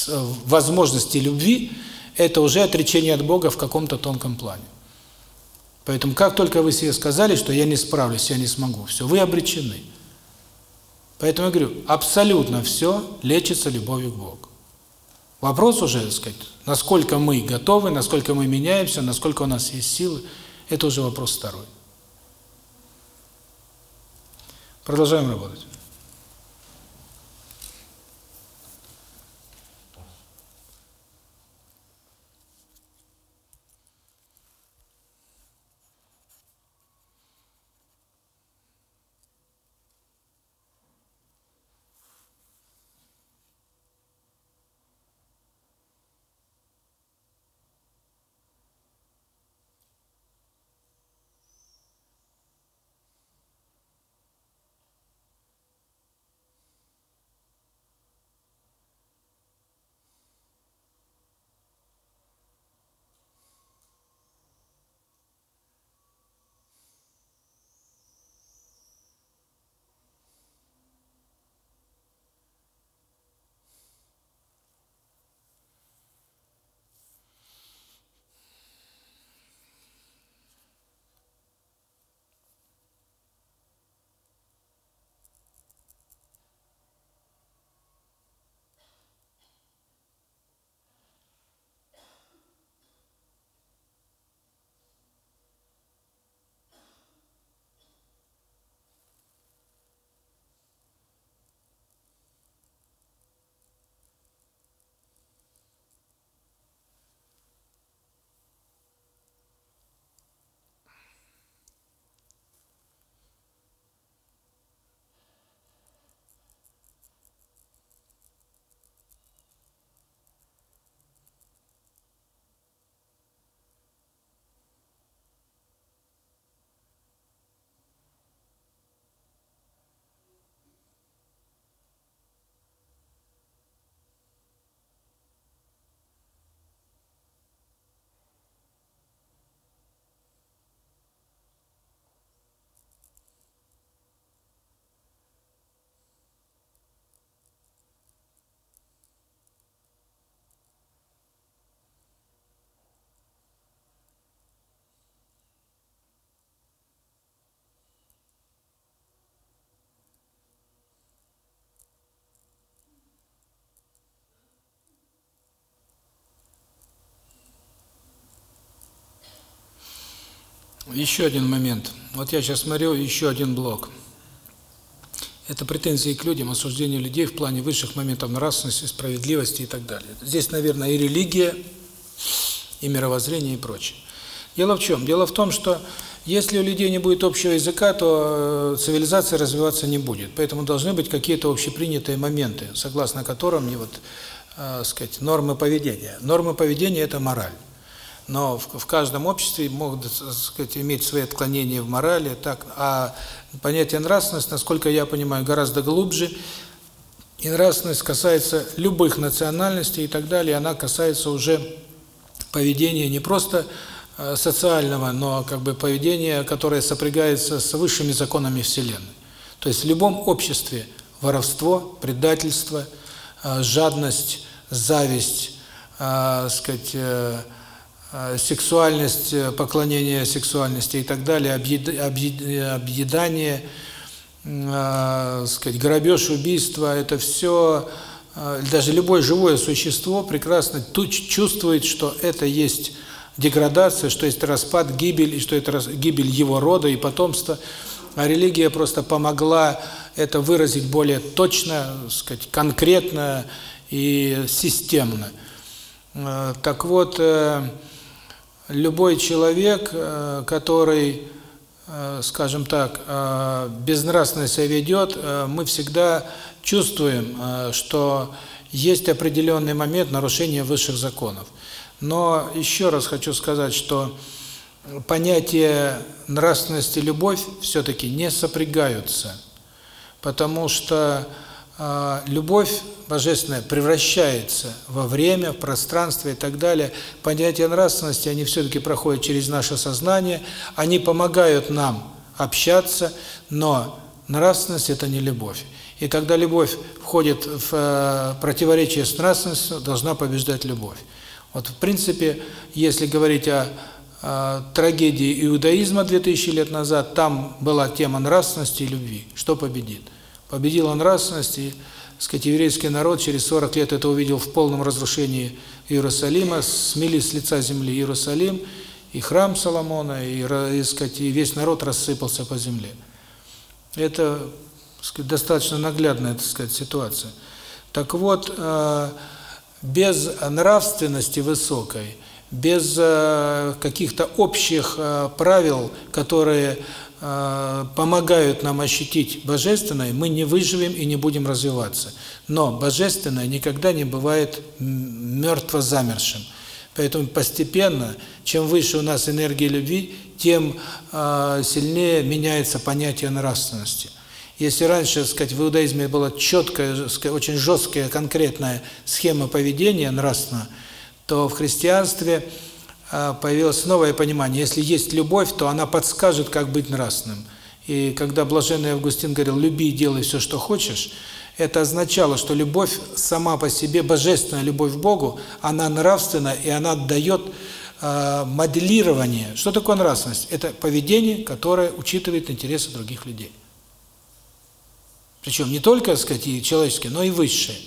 в возможности любви – это уже отречение от Бога в каком-то тонком плане. Поэтому как только вы себе сказали, что я не справлюсь, я не смогу, все, вы обречены. Поэтому я говорю, абсолютно все лечится любовью к Богу. Вопрос уже, так сказать, насколько мы готовы, насколько мы меняемся, насколько у нас есть силы, это уже вопрос второй. Продолжаем работать. Еще один момент. Вот я сейчас смотрю еще один блок. Это претензии к людям, осуждение людей в плане высших моментов нравственности, справедливости и так далее. Здесь, наверное, и религия, и мировоззрение, и прочее. Дело в чем? Дело в том, что если у людей не будет общего языка, то э, цивилизация развиваться не будет. Поэтому должны быть какие-то общепринятые моменты, согласно которым вот, э, сказать, нормы поведения. Нормы поведения – это мораль. Но в, в каждом обществе могут, сказать, иметь свои отклонения в морали, так, а понятие нравственность, насколько я понимаю, гораздо глубже. И нравственность касается любых национальностей и так далее, она касается уже поведения не просто э, социального, но как бы поведения, которое сопрягается с высшими законами Вселенной. То есть в любом обществе воровство, предательство, э, жадность, зависть, э, сказать, сексуальность, поклонение сексуальности и так далее, объедание, сказать, грабеж, убийство, это все а, даже любое живое существо прекрасно чувствует, что это есть деградация, что есть распад, гибель, и что это гибель его рода и потомства. А религия просто помогла это выразить более точно, сказать, конкретно и системно. А, так вот, э, любой человек, э, который, э, скажем так, безнравственно себя ведет, мы всегда чувствуем, э, что есть определенный момент нарушения высших законов. Но еще раз хочу сказать, что понятие нравственности и любовь все-таки не сопрягаются, потому что э, любовь божественная превращается во время, в пространство и так далее. Понятия нравственности, они все-таки проходят через наше сознание, они помогают нам общаться, но нравственность – это не любовь. И когда любовь входит в э, противоречие с нравственностью, должна побеждать любовь. Вот в принципе, если говорить о, о трагедии иудаизма 2000 лет назад, там была тема нравственности и любви. Что победит? Победила нравственность, и сказать, еврейский народ через 40 лет это увидел в полном разрушении Иерусалима, смели с лица земли Иерусалим, и храм Соломона, и, и, сказать, и весь народ рассыпался по земле. Это сказать, достаточно наглядная, так сказать, ситуация. Так вот, э, без нравственности высокой, без э, каких-то общих э, правил, которые помогают нам ощутить божественное, мы не выживем и не будем развиваться. Но божественное никогда не бывает мертво замершим. Поэтому постепенно, чем выше у нас энергия любви, тем сильнее меняется понятие нравственности. Если раньше, сказать, в иудаизме была четкая, сказать, очень жесткая, конкретная схема поведения нравственного, то в христианстве появилось новое понимание. Если есть любовь, то она подскажет, как быть нравственным. И когда блаженный Августин говорил «люби и делай все, что хочешь», это означало, что любовь сама по себе, божественная любовь к Богу, она нравственна, и она дает э, моделирование. Что такое нравственность? Это поведение, которое учитывает интересы других людей. Причем не только, так сказать, и человеческие, но и высшие.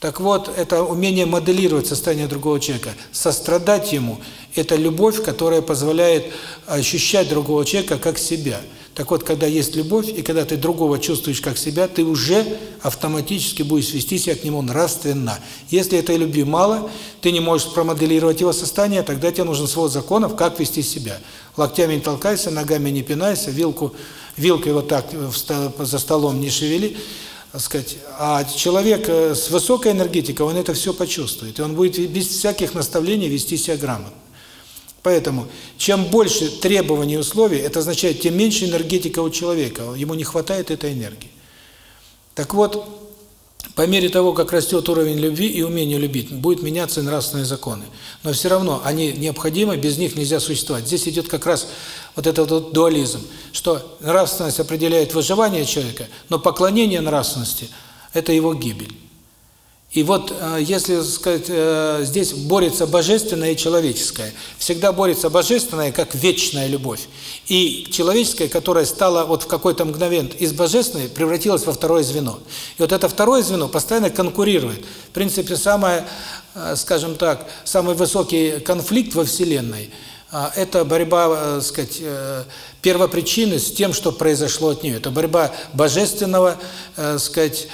Так вот, это умение моделировать состояние другого человека, сострадать ему – это любовь, которая позволяет ощущать другого человека как себя. Так вот, когда есть любовь, и когда ты другого чувствуешь как себя, ты уже автоматически будешь вести себя к нему нравственно. Если этой любви мало, ты не можешь промоделировать его состояние, тогда тебе нужен свод законов, как вести себя. Локтями не толкайся, ногами не пинайся, вилку вилкой вот так за столом не шевели, так сказать. А человек э, с высокой энергетикой, он это все почувствует, и он будет без всяких наставлений вести себя грамотно. Поэтому, чем больше требований и условий, это означает, тем меньше энергетика у человека, ему не хватает этой энергии. Так вот, по мере того, как растет уровень любви и умение любить, будут меняться нравственные законы. Но все равно они необходимы, без них нельзя существовать. Здесь идет как раз вот этот вот дуализм, что нравственность определяет выживание человека, но поклонение нравственности – это его гибель. И вот, э, если сказать, э, здесь борется божественное и человеческое. Всегда борется божественное, как вечная любовь. И человеческое, которое стало вот в какой-то мгновент из божественной, превратилось во второе звено. И вот это второе звено постоянно конкурирует. В принципе, самое, э, скажем так, самый высокий конфликт во Вселенной это борьба, э, сказать, первопричины с тем, что произошло от нее. Это борьба божественного, э, сказать,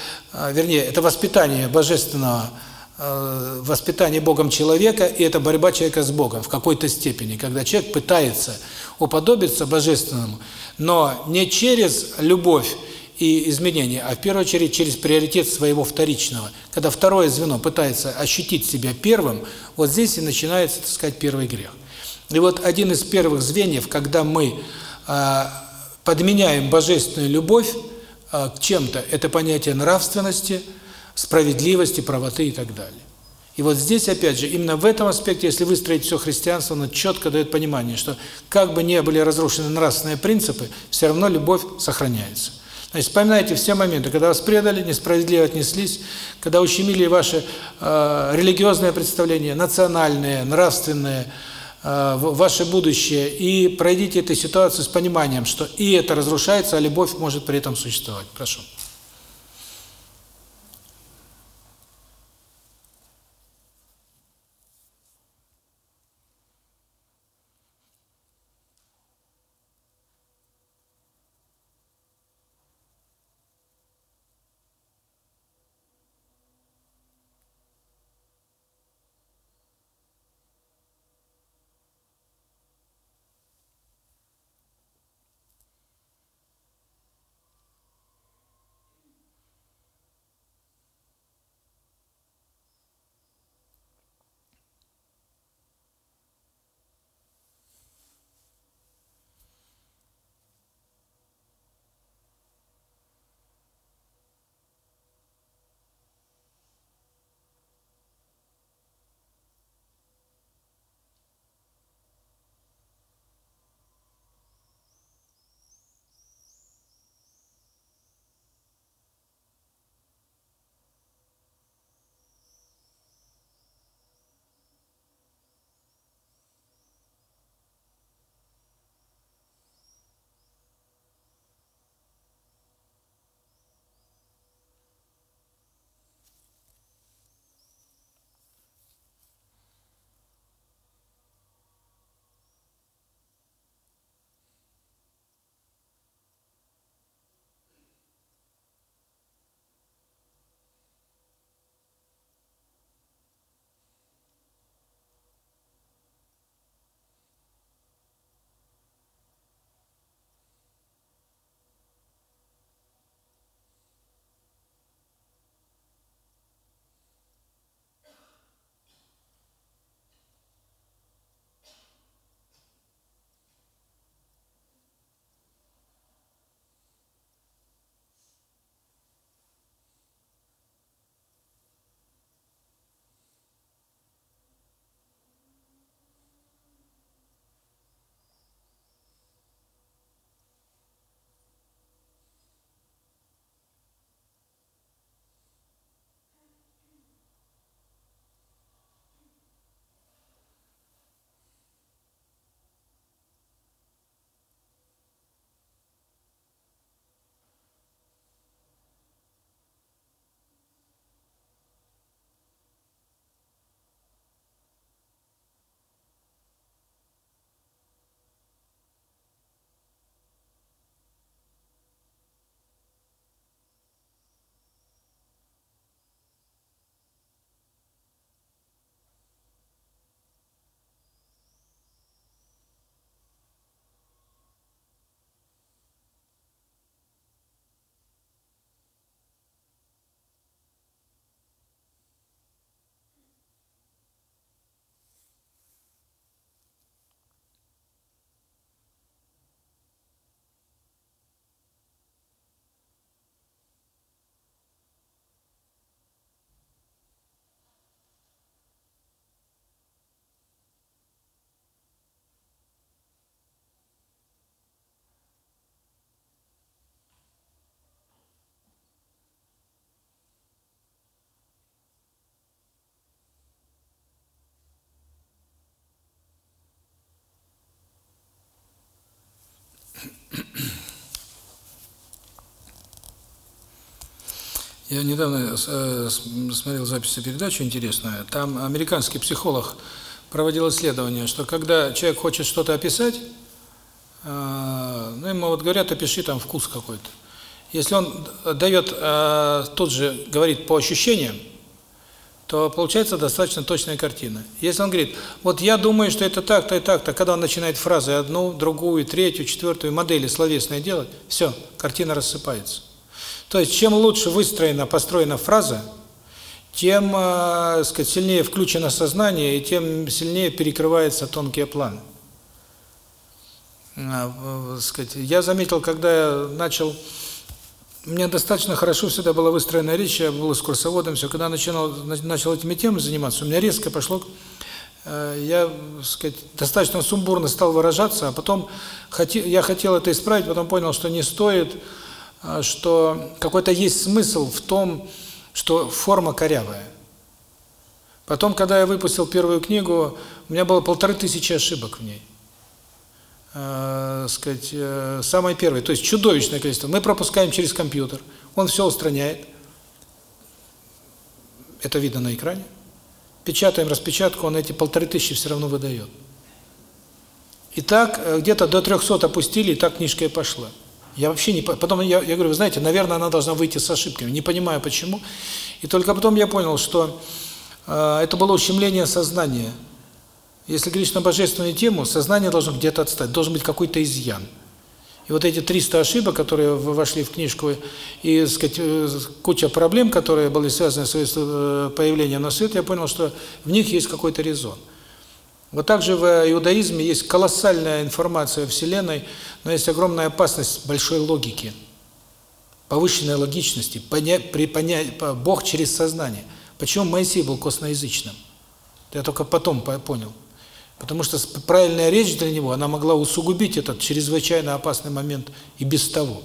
вернее, это воспитание божественного, э, воспитание Богом человека, и это борьба человека с Богом в какой-то степени, когда человек пытается уподобиться божественному, но не через любовь и изменения, а в первую очередь через приоритет своего вторичного. Когда второе звено пытается ощутить себя первым, вот здесь и начинается, так сказать, первый грех. И вот один из первых звеньев, когда мы э, подменяем божественную любовь к чем-то, это понятие нравственности, справедливости, правоты и так далее. И вот здесь, опять же, именно в этом аспекте, если выстроить все христианство, оно четко дает понимание, что как бы ни были разрушены нравственные принципы, все равно любовь сохраняется. Значит, вспоминайте все моменты, когда вас предали, несправедливо отнеслись, когда ущемили ваши э, религиозные представления, национальные, нравственные, ваше будущее, и пройдите эту ситуацию с пониманием, что и это разрушается, а любовь может при этом существовать. Прошу. Я недавно э, смотрел запись передачи интересную. Там американский психолог проводил исследование, что когда человек хочет что-то описать, э, ну, ему вот говорят, опиши там вкус какой-то. Если он дает, э, тут же говорит по ощущениям, то получается достаточно точная картина. Если он говорит, вот я думаю, что это так-то и так-то, когда он начинает фразы одну, другую, третью, четвертую, модели словесные делать, все, картина рассыпается. То есть, чем лучше выстроена, построена фраза, тем, э, сказать, сильнее включено сознание, и тем сильнее перекрываются тонкие планы. Э, э, сказать, я заметил, когда я начал у меня достаточно хорошо всегда была выстроена речь, я был экскурсоводом, все. Когда начинал, начал этими темами заниматься, у меня резко пошло, э, я, сказать, достаточно сумбурно стал выражаться, а потом хотел, я хотел это исправить, потом понял, что не стоит, что какой-то есть смысл в том, что форма корявая. Потом, когда я выпустил первую книгу, у меня было полторы тысячи ошибок в ней э, сказать, э, самое первое, то есть чудовищное количество. Мы пропускаем через компьютер, он все устраняет. Это видно на экране. Печатаем распечатку, он эти полторы тысячи все равно выдает. И так э, где-то до 300 опустили, и так книжка и пошла. Я вообще не... Потом я, я говорю, вы знаете, наверное, она должна выйти с ошибками. Не понимаю, почему. И только потом я понял, что э, это было ущемление сознания. Если говорить на божественную тему, сознание должно где-то отстать, должен быть какой-то изъян. И вот эти 300 ошибок, которые вошли в книжку, и, сказать, э, куча проблем, которые были связаны с э, появлением на свет, я понял, что в них есть какой-то резон. Вот также в иудаизме есть колоссальная информация о Вселенной, но есть огромная опасность большой логики, повышенной логичности, поня, при поня, Бог через сознание. Почему Моисей был косноязычным? Я только потом понял. Потому что правильная речь для него, она могла усугубить этот чрезвычайно опасный момент и без того.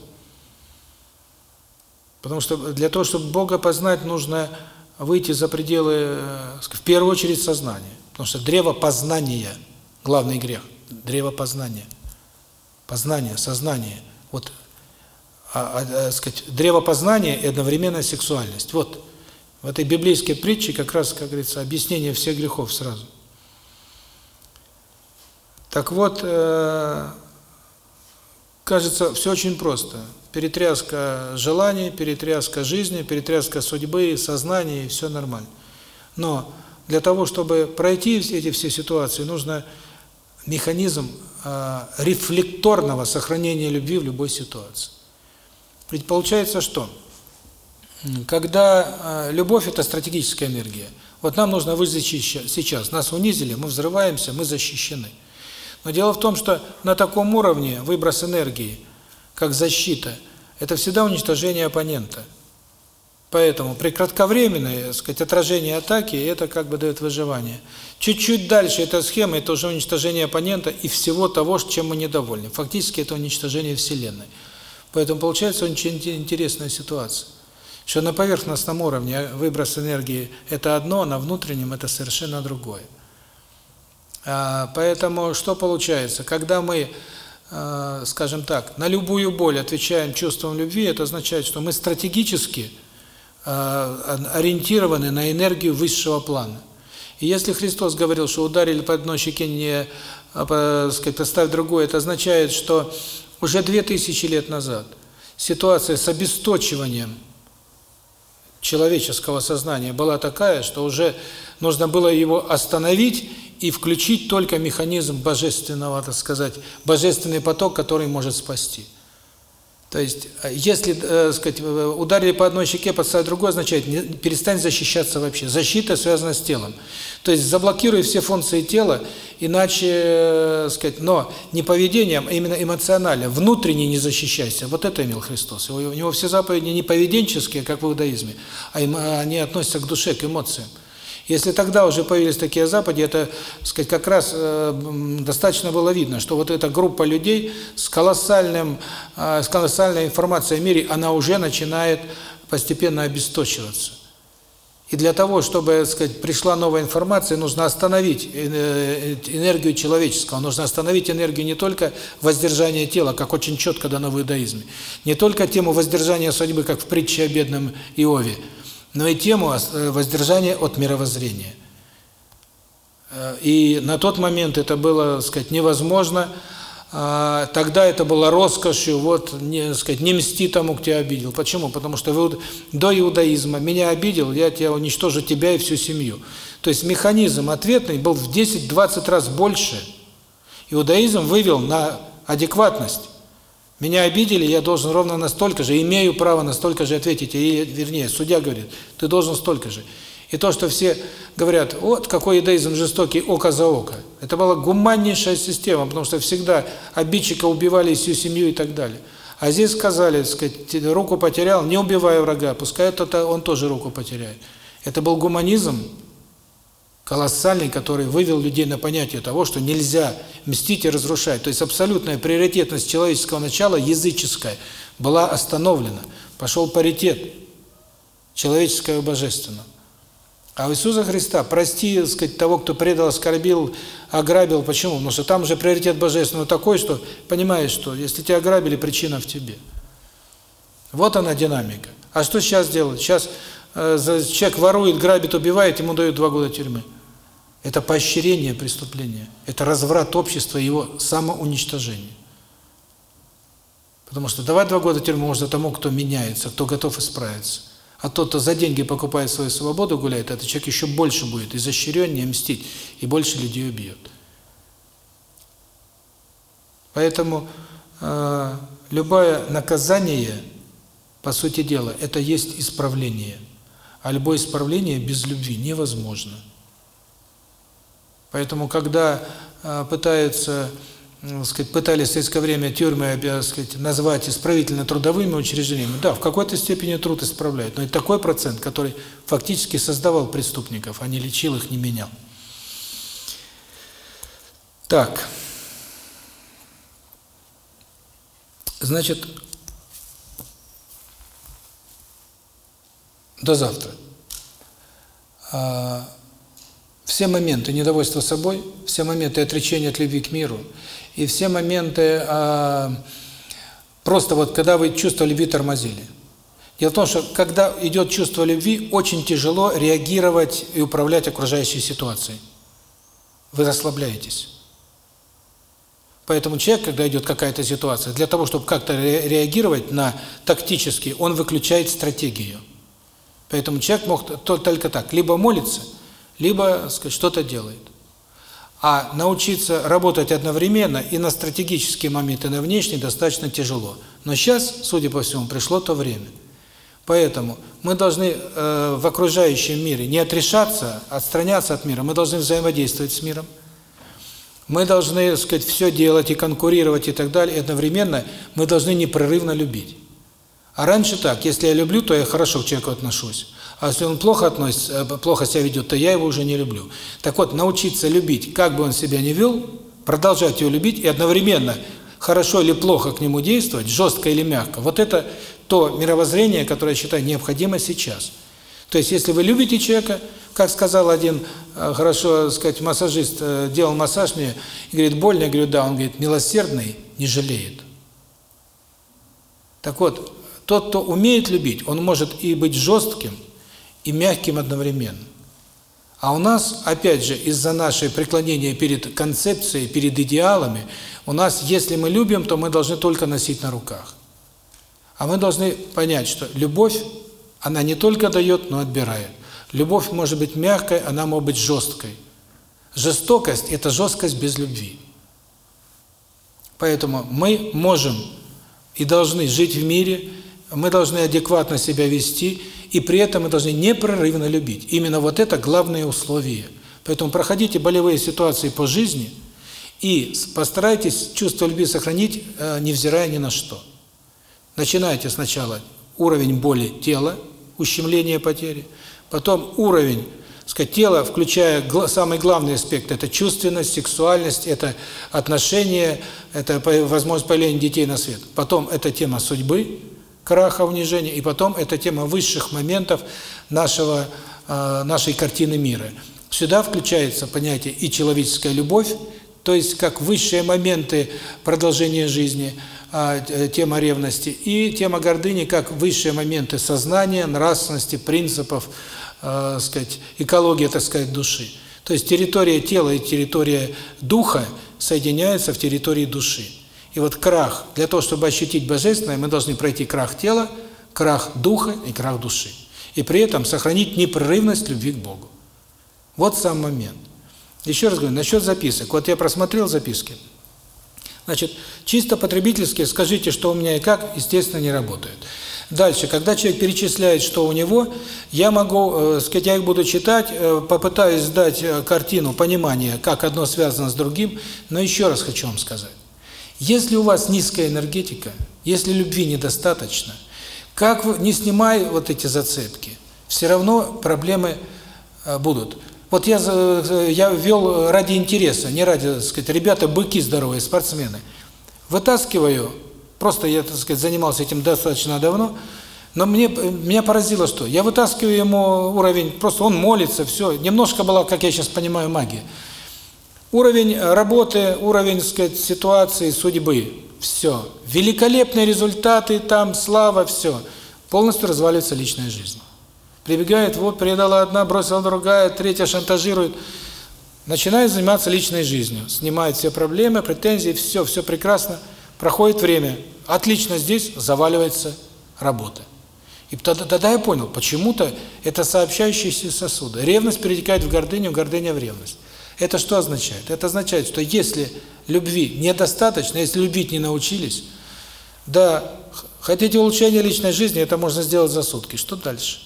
Потому что для того, чтобы Бога познать, нужно выйти за пределы, э, в первую очередь, сознания. Потому что древо познания – главный грех. Древо познания. Познание, сознание. Вот, а, а, а, сказать, древо познания и одновременно сексуальность. Вот в этой библейской притче как раз, как говорится, объяснение всех грехов сразу. Так вот, э, кажется, все очень просто. Перетряска желаний, перетряска жизни, перетряска судьбы, сознания, и все нормально. Но для того, чтобы пройти эти все ситуации, нужно механизм э, рефлекторного сохранения любви в любой ситуации. Ведь получается что? Когда э, любовь – это стратегическая энергия, вот нам нужно выжить сейчас. Нас унизили, мы взрываемся, мы защищены. Но дело в том, что на таком уровне выброс энергии, как защита, это всегда уничтожение оппонента. Поэтому при кратковременное, так сказать, отражение атаки, это как бы дает выживание. Чуть-чуть дальше эта схема, это уже уничтожение оппонента и всего того, чем мы недовольны. Фактически это уничтожение Вселенной. Поэтому получается очень интересная ситуация. Что на поверхностном уровне выброс энергии – это одно, а на внутреннем – это совершенно другое. А, поэтому что получается? Когда мы, а, скажем так, на любую боль отвечаем чувством любви, это означает, что мы стратегически ориентированы на энергию высшего плана. И если Христос говорил, что ударили по одной щеке, не сказать, оставь другой, это означает, что уже две тысячи лет назад ситуация с обесточиванием человеческого сознания была такая, что уже нужно было его остановить и включить только механизм божественного, так сказать, божественный поток, который может спасти. То есть, э, если, э, сказать, э, ударили по одной щеке, подставить другой, означает, не, перестань защищаться вообще. Защита связана с телом. То есть, заблокируй все функции тела, иначе, э, сказать, но не поведением, а именно эмоционально, внутренне не защищайся. Вот это имел Христос. У него все заповеди не поведенческие, как в иудаизме, а они относятся к душе, к эмоциям. Если тогда уже появились такие западе, это, сказать, как раз э, достаточно было видно, что вот эта группа людей с колоссальным, э, с колоссальной информацией о мире, она уже начинает постепенно обесточиваться. И для того, чтобы, сказать, пришла новая информация, нужно остановить э, энергию человеческого, нужно остановить энергию не только воздержания тела, как очень четко дано в иудаизме, не только тему воздержания судьбы, как в притче о бедном Иове, но и тему э, воздержания от мировоззрения. Э, и на тот момент это было, так сказать, невозможно. А, тогда это было роскошью, вот, не, так сказать, не мсти тому, кто тебя обидел. Почему? Потому что вы, до иудаизма меня обидел, я тебя уничтожу, тебя и всю семью. То есть механизм ответный был в 10-20 раз больше. Иудаизм вывел на адекватность. Меня обидели, я должен ровно настолько же, имею право настолько же ответить. И, вернее, судья говорит, ты должен столько же. И то, что все говорят, вот какой иудаизм жестокий, око за око. Это была гуманнейшая система, потому что всегда обидчика убивали всю семью и так далее. А здесь сказали, сказать, руку потерял, не убивая врага, пускай это он тоже руку потеряет. Это был гуманизм колоссальный, который вывел людей на понятие того, что нельзя мстить и разрушать. То есть абсолютная приоритетность человеческого начала, языческая, была остановлена. Пошел паритет человеческого и божественного. А у Иисуса Христа прости, сказать, того, кто предал, оскорбил, ограбил. Почему? Потому что там же приоритет божественного такой, что понимаешь, что если тебя ограбили, причина в тебе. Вот она динамика. А что сейчас делать? Сейчас э, человек ворует, грабит, убивает, ему дают два года тюрьмы. Это поощрение преступления. Это разврат общества его самоуничтожение. Потому что давать два года тюрьмы можно тому, кто меняется, кто готов исправиться. А тот, кто за деньги покупает свою свободу, гуляет, этот человек еще больше будет изощреннее мстить, и больше людей убьет. Поэтому э, любое наказание, по сути дела, это есть исправление. А любое исправление без любви невозможно. Поэтому, когда э, пытаются сказать, пытались в советское время тюрьмы, так сказать, назвать исправительно-трудовыми учреждениями. Да, в какой-то степени труд исправляет, но это такой процент, который фактически создавал преступников, а не лечил их, не менял. Так. Значит, до завтра. Все моменты недовольства собой, все моменты отречения от любви к миру и все моменты а, просто вот когда вы чувство любви тормозили. Дело в том, что когда идет чувство любви, очень тяжело реагировать и управлять окружающей ситуацией. Вы расслабляетесь. Поэтому человек, когда идет какая-то ситуация, для того, чтобы как-то реагировать на тактически, он выключает стратегию. Поэтому человек мог только так, либо молиться, либо сказать, что-то делает. А научиться работать одновременно и на стратегические моменты, и на внешние достаточно тяжело. Но сейчас, судя по всему, пришло то время. Поэтому мы должны э, в окружающем мире не отрешаться, отстраняться от мира, мы должны взаимодействовать с миром. Мы должны, так сказать, все делать и конкурировать и так далее, и одновременно мы должны непрерывно любить. А раньше так, если я люблю, то я хорошо к человеку отношусь. А если он плохо относится, э, плохо себя ведет, то я его уже не люблю. Так вот, научиться любить, как бы он себя ни вел, продолжать его любить и одновременно хорошо или плохо к нему действовать, жестко или мягко. Вот это то мировоззрение, которое я считаю необходимо сейчас. То есть, если вы любите человека, как сказал один э, хорошо, сказать, массажист, э, делал массаж мне, и говорит, больно, я говорю, да, он говорит, милосердный не жалеет. Так вот, тот, кто умеет любить, он может и быть жестким, и мягким одновременно. А у нас, опять же, из-за нашей преклонения перед концепцией, перед идеалами, у нас, если мы любим, то мы должны только носить на руках. А мы должны понять, что любовь, она не только дает, но отбирает. Любовь может быть мягкой, она может быть жесткой. Жестокость – это жесткость без любви. Поэтому мы можем и должны жить в мире, мы должны адекватно себя вести, и при этом мы должны непрерывно любить. Именно вот это главное условие. Поэтому проходите болевые ситуации по жизни и постарайтесь чувство любви сохранить, э, невзирая ни на что. Начинайте сначала уровень боли тела, ущемление потери, потом уровень сказать, тела, включая самый главный аспект – это чувственность, сексуальность, это отношения, это возможность появления детей на свет. Потом это тема судьбы, краха, унижения, и потом это тема высших моментов нашего э, нашей картины мира. Сюда включается понятие и человеческая любовь, то есть как высшие моменты продолжения жизни, э, тема ревности, и тема гордыни как высшие моменты сознания, нравственности, принципов, э, сказать, экология, так сказать, души. То есть территория тела и территория духа соединяются в территории души. И вот крах, для того, чтобы ощутить божественное, мы должны пройти крах тела, крах духа и крах души. И при этом сохранить непрерывность любви к Богу. Вот сам момент. Еще раз говорю, насчет записок. Вот я просмотрел записки. Значит, чисто потребительски скажите, что у меня и как, естественно, не работает. Дальше, когда человек перечисляет, что у него, я могу, э, сказать, я их буду читать, э, попытаюсь дать э, картину, понимание, как одно связано с другим, но еще раз хочу вам сказать. Если у вас низкая энергетика, если любви недостаточно, как вы, не снимай вот эти зацепки, все равно проблемы э, будут. Вот я, я ввел ради интереса, не ради, так сказать, ребята быки здоровые, спортсмены. Вытаскиваю, просто я, так сказать, занимался этим достаточно давно, но мне меня поразило что? Я вытаскиваю ему уровень, просто он молится, все. Немножко была, как я сейчас понимаю, магия. Уровень работы, уровень, сказать, ситуации, судьбы. Все. Великолепные результаты, там слава, все. Полностью разваливается личная жизнь. Прибегает, вот, предала одна, бросила другая, третья шантажирует. Начинает заниматься личной жизнью. Снимает все проблемы, претензии, все, все прекрасно. Проходит время. Отлично здесь заваливается работа. И тогда, тогда я понял, почему-то это сообщающиеся сосуды. Ревность перетекает в гордыню, гордыня в ревность. Это что означает? Это означает, что если любви недостаточно, если любить не научились, да, хотите улучшения личной жизни, это можно сделать за сутки. Что дальше?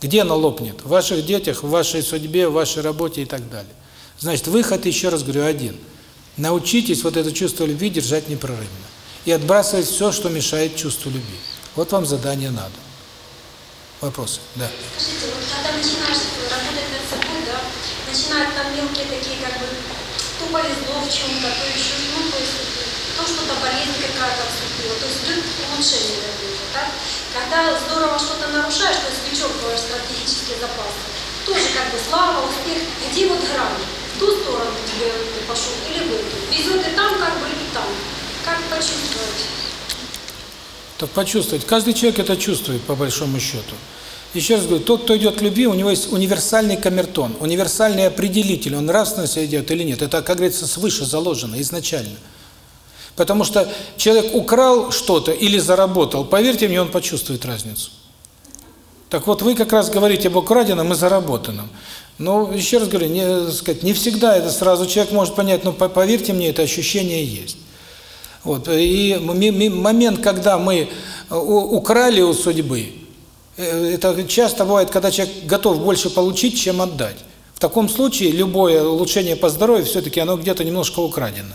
Где оно лопнет? В ваших детях, в вашей судьбе, в вашей работе и так далее. Значит, выход, еще раз говорю, один. Научитесь вот это чувство любви держать непрерывно. И отбрасывать все, что мешает чувству любви. Вот вам задание надо. Вопросы? Да. Скажите, вот когда начинаешь работать над собой, да, начинают там мелкие такие, как бы, то повезло в чем-то, то еще, ну, то есть, то что-то болезнь какая-то вступила, то есть идет улучшение какое-то, так? Когда здорово что-то нарушаешь, то есть вычеркиваешь стратегические запасы, тоже как бы слава, успех, где вот грани? В ту сторону тебе пошел или в эту? Везет и там, как бы, и там. Как почувствовать? Так почувствовать. Каждый человек это чувствует, по большому счету. Еще раз говорю, тот, кто идет к любви, у него есть универсальный камертон, универсальный определитель, он нравственно себя идет или нет. Это, как говорится, свыше заложено изначально. Потому что человек украл что-то или заработал, поверьте мне, он почувствует разницу. Так вот, вы как раз говорите об украденном и заработанном. Но, еще раз говорю, не, сказать, не всегда это сразу человек может понять, но поверьте мне, это ощущение есть. Вот. И момент, когда мы украли у судьбы, это часто бывает, когда человек готов больше получить, чем отдать. В таком случае любое улучшение по здоровью все-таки оно где-то немножко украдено.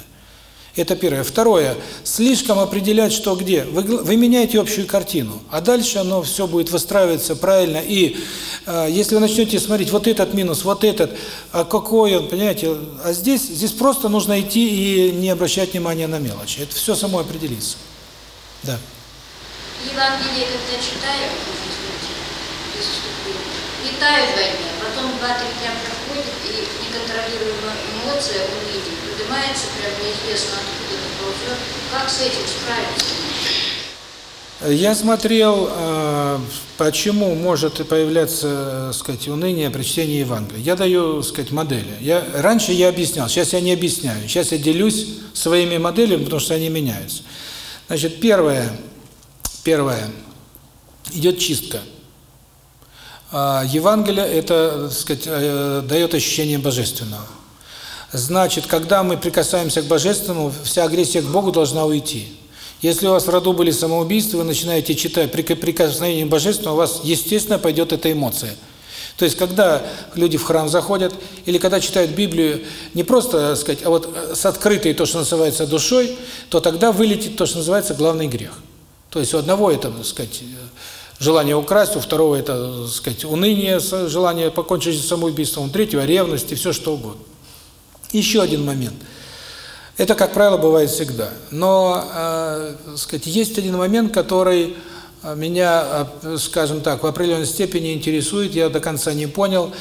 Это первое. Второе. Слишком определять, что где. Вы, вы меняете общую картину, а дальше оно все будет выстраиваться правильно. И э, если вы начнете смотреть вот этот минус, вот этот, а какой он, понимаете, а здесь, здесь просто нужно идти и не обращать внимания на мелочи. Это все само определится. Да. Евангелие, когда читаю, летаю два дня, потом два-три дня проходит, и неконтролируемая эмоция, уныние, поднимается прям неизвестно откуда это ползет. Как с этим справиться? Я смотрел, почему может появляться, сказать, уныние при чтении Евангелия. Я даю, сказать, модели. Я раньше я объяснял, сейчас я не объясняю. Сейчас я делюсь своими моделями, потому что они меняются. Значит, первое, первое, идет чистка. Евангелие это, так сказать, дает ощущение божественного. Значит, когда мы прикасаемся к божественному, вся агрессия к Богу должна уйти. Если у вас в роду были самоубийства, вы начинаете читать при прикосновении божественного, у вас естественно пойдет эта эмоция. То есть, когда люди в храм заходят, или когда читают Библию, не просто, так сказать, а вот с открытой, то, что называется, душой, то тогда вылетит то, что называется, главный грех. То есть, у одного это, так сказать, желание украсть, у второго это, так сказать, уныние, желание покончить с самоубийством, у третьего ревность и все что угодно. Еще один момент. Это, как правило, бывает всегда. Но, э, сказать, есть один момент, который меня, скажем так, в определенной степени интересует, я до конца не понял.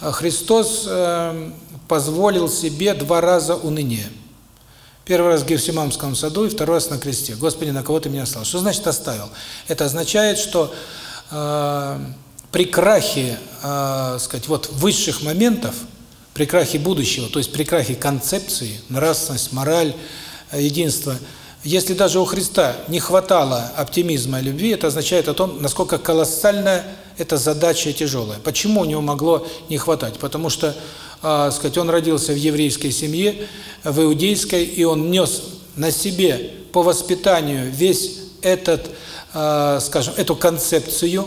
Христос э, позволил себе два раза уныние. Первый раз в Гефсиманском саду и второй раз на кресте. Господи, на кого ты меня оставил? Что значит оставил? Это означает, что э, при крахе, э, сказать, вот высших моментов, при крахе будущего, то есть при крахе концепции, нравственность, мораль, э, единство, если даже у Христа не хватало оптимизма и любви, это означает о том, насколько колоссальная эта задача тяжелая. Почему у него могло не хватать? Потому что, э, сказать, он родился в еврейской семье, в иудейской, и он нес на себе по воспитанию весь этот, э, скажем, эту концепцию,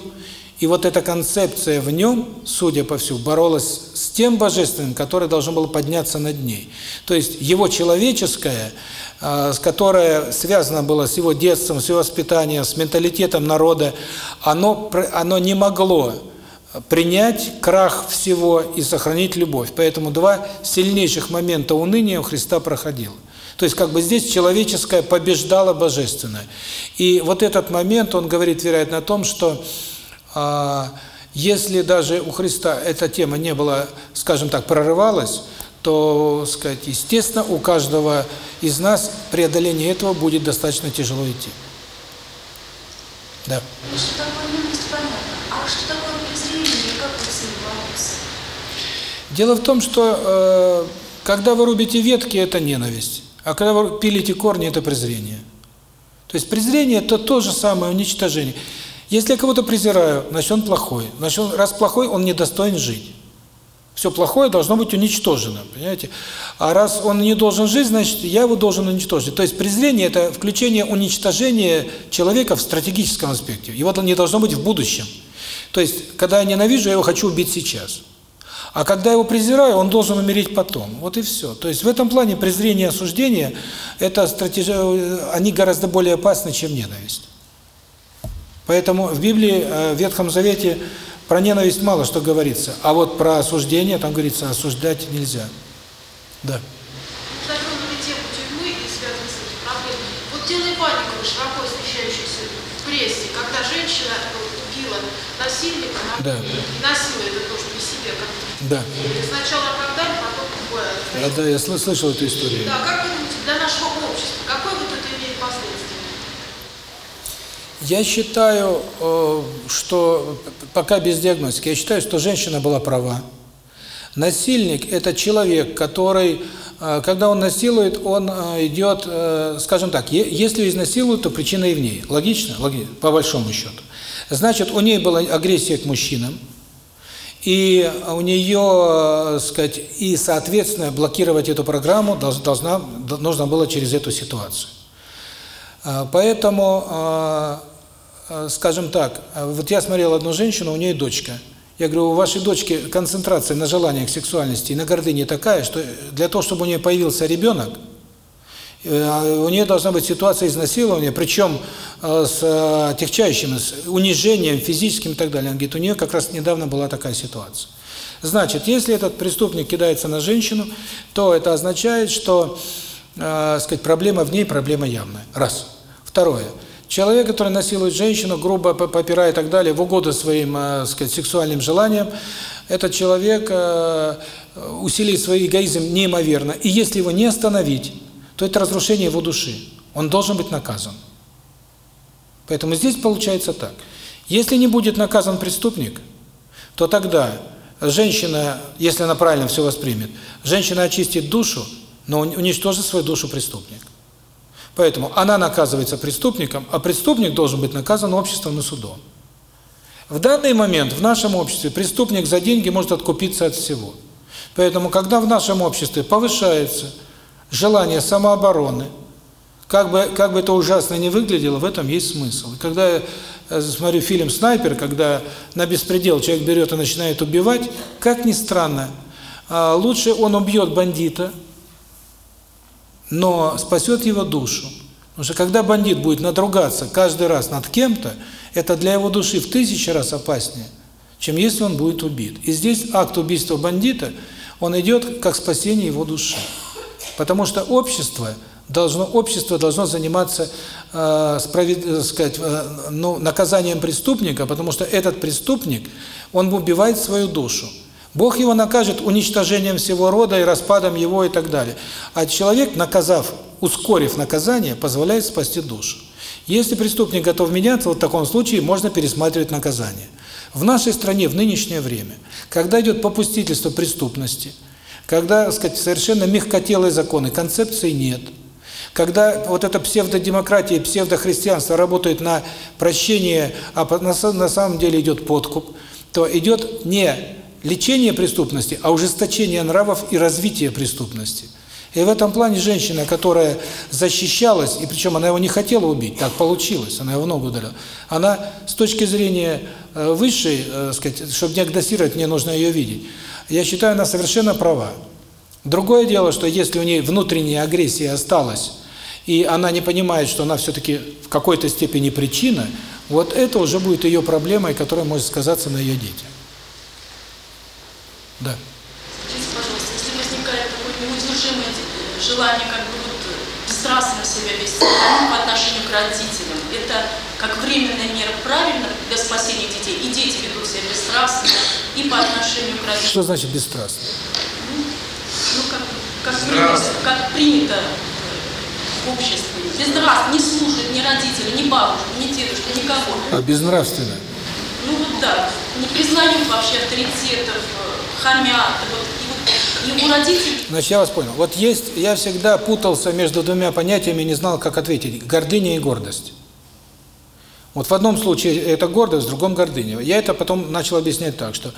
и вот эта концепция в нем, судя по всему, боролась с тем божественным, который должен был подняться над ней. То есть его человеческое, с которое связано было с его детством, с его воспитанием, с менталитетом народа, оно, оно не могло принять крах всего и сохранить любовь. Поэтому два сильнейших момента уныния у Христа проходило. То есть как бы здесь человеческое побеждало божественное. И вот этот момент, он говорит, вероятно, о том, что а, если даже у Христа эта тема не была, скажем так, прорывалась, то, сказать, естественно, у каждого из нас преодоление этого будет достаточно тяжело идти. Да понятно. А что такое презрение и как вы с ним бороться? Дело в том, что э, когда вы рубите ветки, это ненависть, а когда вы пилите корни, это презрение. То есть презрение – это то же самое уничтожение. Если я кого-то презираю, значит он плохой. Значит, он, раз плохой, он недостоин жить. Все плохое должно быть уничтожено, понимаете? А раз он не должен жить, значит, я его должен уничтожить. То есть презрение – это включение уничтожения человека в стратегическом аспекте. Его не должно быть в будущем. То есть, когда я ненавижу, я его хочу убить сейчас. А когда его презираю, он должен умереть потом. Вот и все. То есть в этом плане презрение и осуждение – это стратеги... они гораздо более опасны, чем ненависть. Поэтому в Библии, э, в Ветхом Завете про ненависть мало что говорится, а вот про осуждение там говорится, осуждать нельзя. Да. Дело Иванникова, широко в прессе, когда женщина убила насильника, Да. и насилует это тоже Как Да. сначала оправдали, потом убили. Да, да, я сл- слышал эту историю. Да, как вы думаете, для нашего общества, какой вот это имеет последствия? Я считаю, э, что пока без диагностики, я считаю, что женщина была права. Насильник – это человек, который, э, когда он насилует, он э, идет, скажем так, если изнасилуют, то причина и в ней. Логично? Логично, по большому счету. Значит, у ней была агрессия к мужчинам, и у нее, э, сказать, и, соответственно, блокировать эту программу долж- должна, нужно было через эту ситуацию. А, Поэтому, а, скажем так, вот я смотрел одну женщину, у нее дочка. Я говорю, у вашей дочки концентрация на желаниях сексуальности и на гордыне такая, что для того, чтобы у нее появился ребенок, э, у нее должна быть ситуация изнасилования, причем э, с э, отягчающим, с унижением физическим и так далее. Она говорит, у нее как раз недавно была такая ситуация. Значит, если этот преступник кидается на женщину, то это означает, что э, сказать, проблема в ней, проблема явная. Раз. Второе. Человек, который насилует женщину, грубо попирая и так далее, в угоду своим, э, сказать, сексуальным желаниям, этот человек э, усилит свой эгоизм неимоверно. И если его не остановить, то это разрушение его души. Он должен быть наказан. Поэтому здесь получается так. Если не будет наказан преступник, то тогда женщина, если она правильно все воспримет, женщина очистит душу, но уничтожит свою душу преступник. Поэтому она наказывается преступником, а преступник должен быть наказан обществом и судом. В данный момент в нашем обществе преступник за деньги может откупиться от всего. Поэтому, когда в нашем обществе повышается желание самообороны, как бы, как бы это ужасно не выглядело, в этом есть смысл. Когда я э, смотрю фильм «Снайпер», когда на беспредел человек берет и начинает убивать, как ни странно, а, лучше он убьет бандита, но спасет его душу. Потому что когда бандит будет надругаться каждый раз над кем-то, это для его души в тысячи раз опаснее, чем если он будет убит. И здесь акт убийства бандита, он идет как спасение его души. Потому что общество должно общество должно заниматься э, справед, э, сказать, э, ну, наказанием преступника, потому что этот преступник, он убивает свою душу. Бог его накажет уничтожением всего рода и распадом его и так далее. А человек, наказав, ускорив наказание, позволяет спасти душу. Если преступник готов меняться, вот в таком случае можно пересматривать наказание. В нашей стране в нынешнее время, когда идет попустительство преступности, когда, так сказать, совершенно мягкотелые законы, концепции нет. Когда вот эта псевдодемократия псевдохристианство работают на прощение, а на самом деле идет подкуп, то идет не лечение преступности, а ужесточение нравов и развитие преступности. И в этом плане женщина, которая защищалась, и причем она его не хотела убить, так получилось, она его в ногу ударила, она с точки зрения э, высшей, э, сказать, чтобы диагностировать, мне нужно ее видеть, я считаю, она совершенно права. Другое дело, что если у нее внутренняя агрессия осталась, и она не понимает, что она все-таки в какой-то степени причина, вот это уже будет ее проблемой, которая может сказаться на ее детях. Да. Скажите, пожалуйста, если возникает какое-то неудержимое э, желание как бы вот э, бесстрастно себя вести по отношению к родителям, это как временная мера правильно для спасения детей? И дети ведут себя бесстрастно и по отношению к родителям. Что значит бесстрастно? Ну, как, как, принято, как принято э, в обществе. Безнравственно, не слушает ни родителей, ни бабушек, ни дедушки, никого. А безнравственно. Ну вот да, не признают вообще авторитетов, э, хамят, вот, у родителей Значит, я вас понял. Вот есть, я всегда путался между двумя понятиями, не знал, как ответить. Гордыня и гордость. Вот в одном случае это гордость, в другом гордыня. Я это потом начал объяснять так, что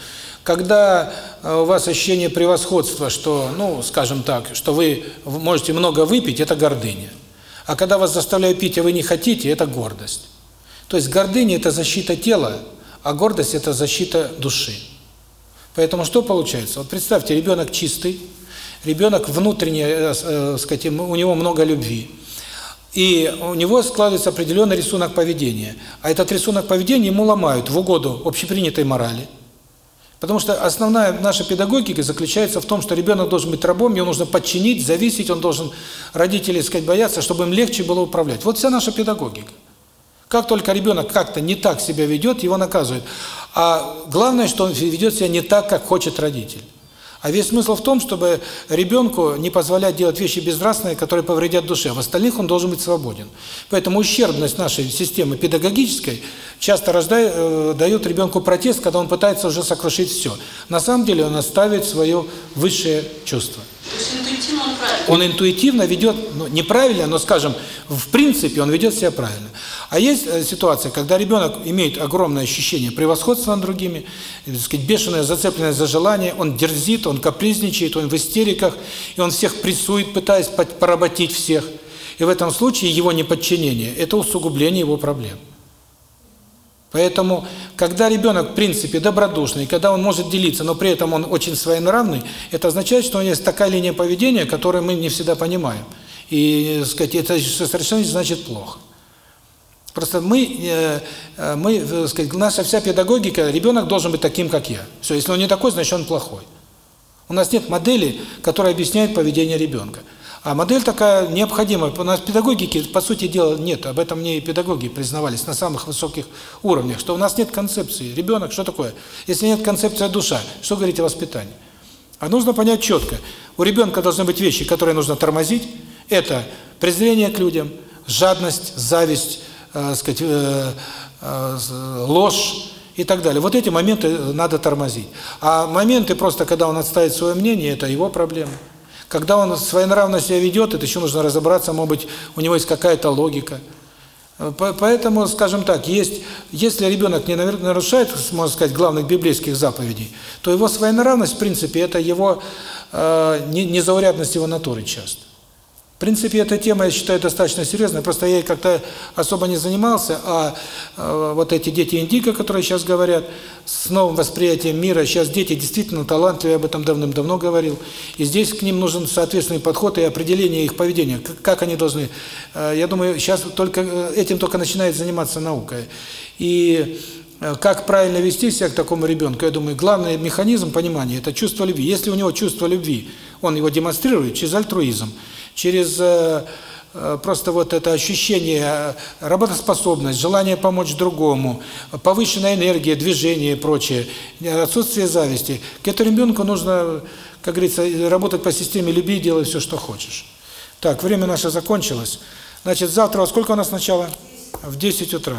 когда э, у вас ощущение превосходства, что, ну, скажем так, что вы можете много выпить, это гордыня. А когда вас заставляют пить, а вы не хотите, это гордость. То есть гордыня – это защита тела, а гордость – это защита души. Поэтому что получается? Вот представьте, ребенок чистый, ребенок внутренне, э, э, сказать, у него много любви. И у него складывается определенный рисунок поведения. А этот рисунок поведения ему ломают в угоду общепринятой морали. Потому что основная наша педагогика заключается в том, что ребенок должен быть рабом, его нужно подчинить, зависеть, он должен, родители, так сказать, бояться, чтобы им легче было управлять. Вот вся наша педагогика. Как только ребенок как-то не так себя ведет, его наказывают. А главное, что он ведет себя не так, как хочет родитель. А весь смысл в том, чтобы ребенку не позволять делать вещи безнравственные, которые повредят душе. В остальных он должен быть свободен. Поэтому ущербность нашей системы педагогической часто рождает, э, дает ребенку протест, когда он пытается уже сокрушить все. На самом деле он оставит свое высшее чувство. то есть интуитивно он правильно. Он интуитивно ведет, ну, неправильно, но, скажем, в принципе он ведет себя правильно. А есть э, ситуация, когда ребенок имеет огромное ощущение превосходства над другими, сказать, бешеная зацепленность за желание, он дерзит, он капризничает, он в истериках, и он всех прессует, пытаясь по- поработить всех. И в этом случае его неподчинение – это усугубление его проблем. Поэтому, когда ребенок, в принципе, добродушный, когда он может делиться, но при этом он очень своенравный, это означает, что у него есть такая линия поведения, которую мы не всегда понимаем. И, сказать, это совершенно значит плохо. Просто мы, э, э, мы, так сказать, наша вся педагогика, ребенок должен быть таким, как я. Все, если он не такой, значит он плохой. У нас нет модели, которая объясняет поведение ребенка. А модель такая необходима. У нас педагогики, по сути дела, нет. Об этом мне и педагоги признавались на самых высоких уровнях, что у нас нет концепции. Ребенок, что такое? Если нет концепции душа, что говорить о воспитании? А нужно понять четко. У ребенка должны быть вещи, которые нужно тормозить. Это презрение к людям, жадность, зависть, э, сказать, э, э, ложь и так далее. Вот эти моменты надо тормозить. А моменты просто, когда он отставит свое мнение, это его проблема. Когда он своенравно себя ведет, это еще нужно разобраться, может быть, у него есть какая-то логика. По- Поэтому, скажем так, есть, если ребенок не нарушает, можно сказать, главных библейских заповедей, то его своенравность, в принципе, это его э, не- незаурядность его натуры часто. В принципе, эта тема, я считаю, достаточно серьезная, просто я ей как-то особо не занимался, а э, вот эти дети индиго, которые сейчас говорят, с новым восприятием мира, сейчас дети действительно талантливые, я об этом давным-давно говорил, и здесь к ним нужен соответственный подход и определение их поведения, как, как они должны, э, я думаю, сейчас только э, этим только начинает заниматься наука. И э, как правильно вести себя к такому ребенку, я думаю, главный механизм понимания – это чувство любви. Если у него чувство любви, он его демонстрирует через альтруизм, через э, э, просто вот это ощущение, э, работоспособность, желание помочь другому, повышенная энергия, движение и прочее, отсутствие зависти. К этому ребенку нужно, как говорится, работать по системе «люби, делай все, что хочешь». Так, время наше закончилось. Значит, завтра, во сколько у нас начало? В 10 утра.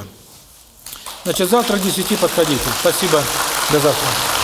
Значит, завтра к 10 подходите. Спасибо. До завтра.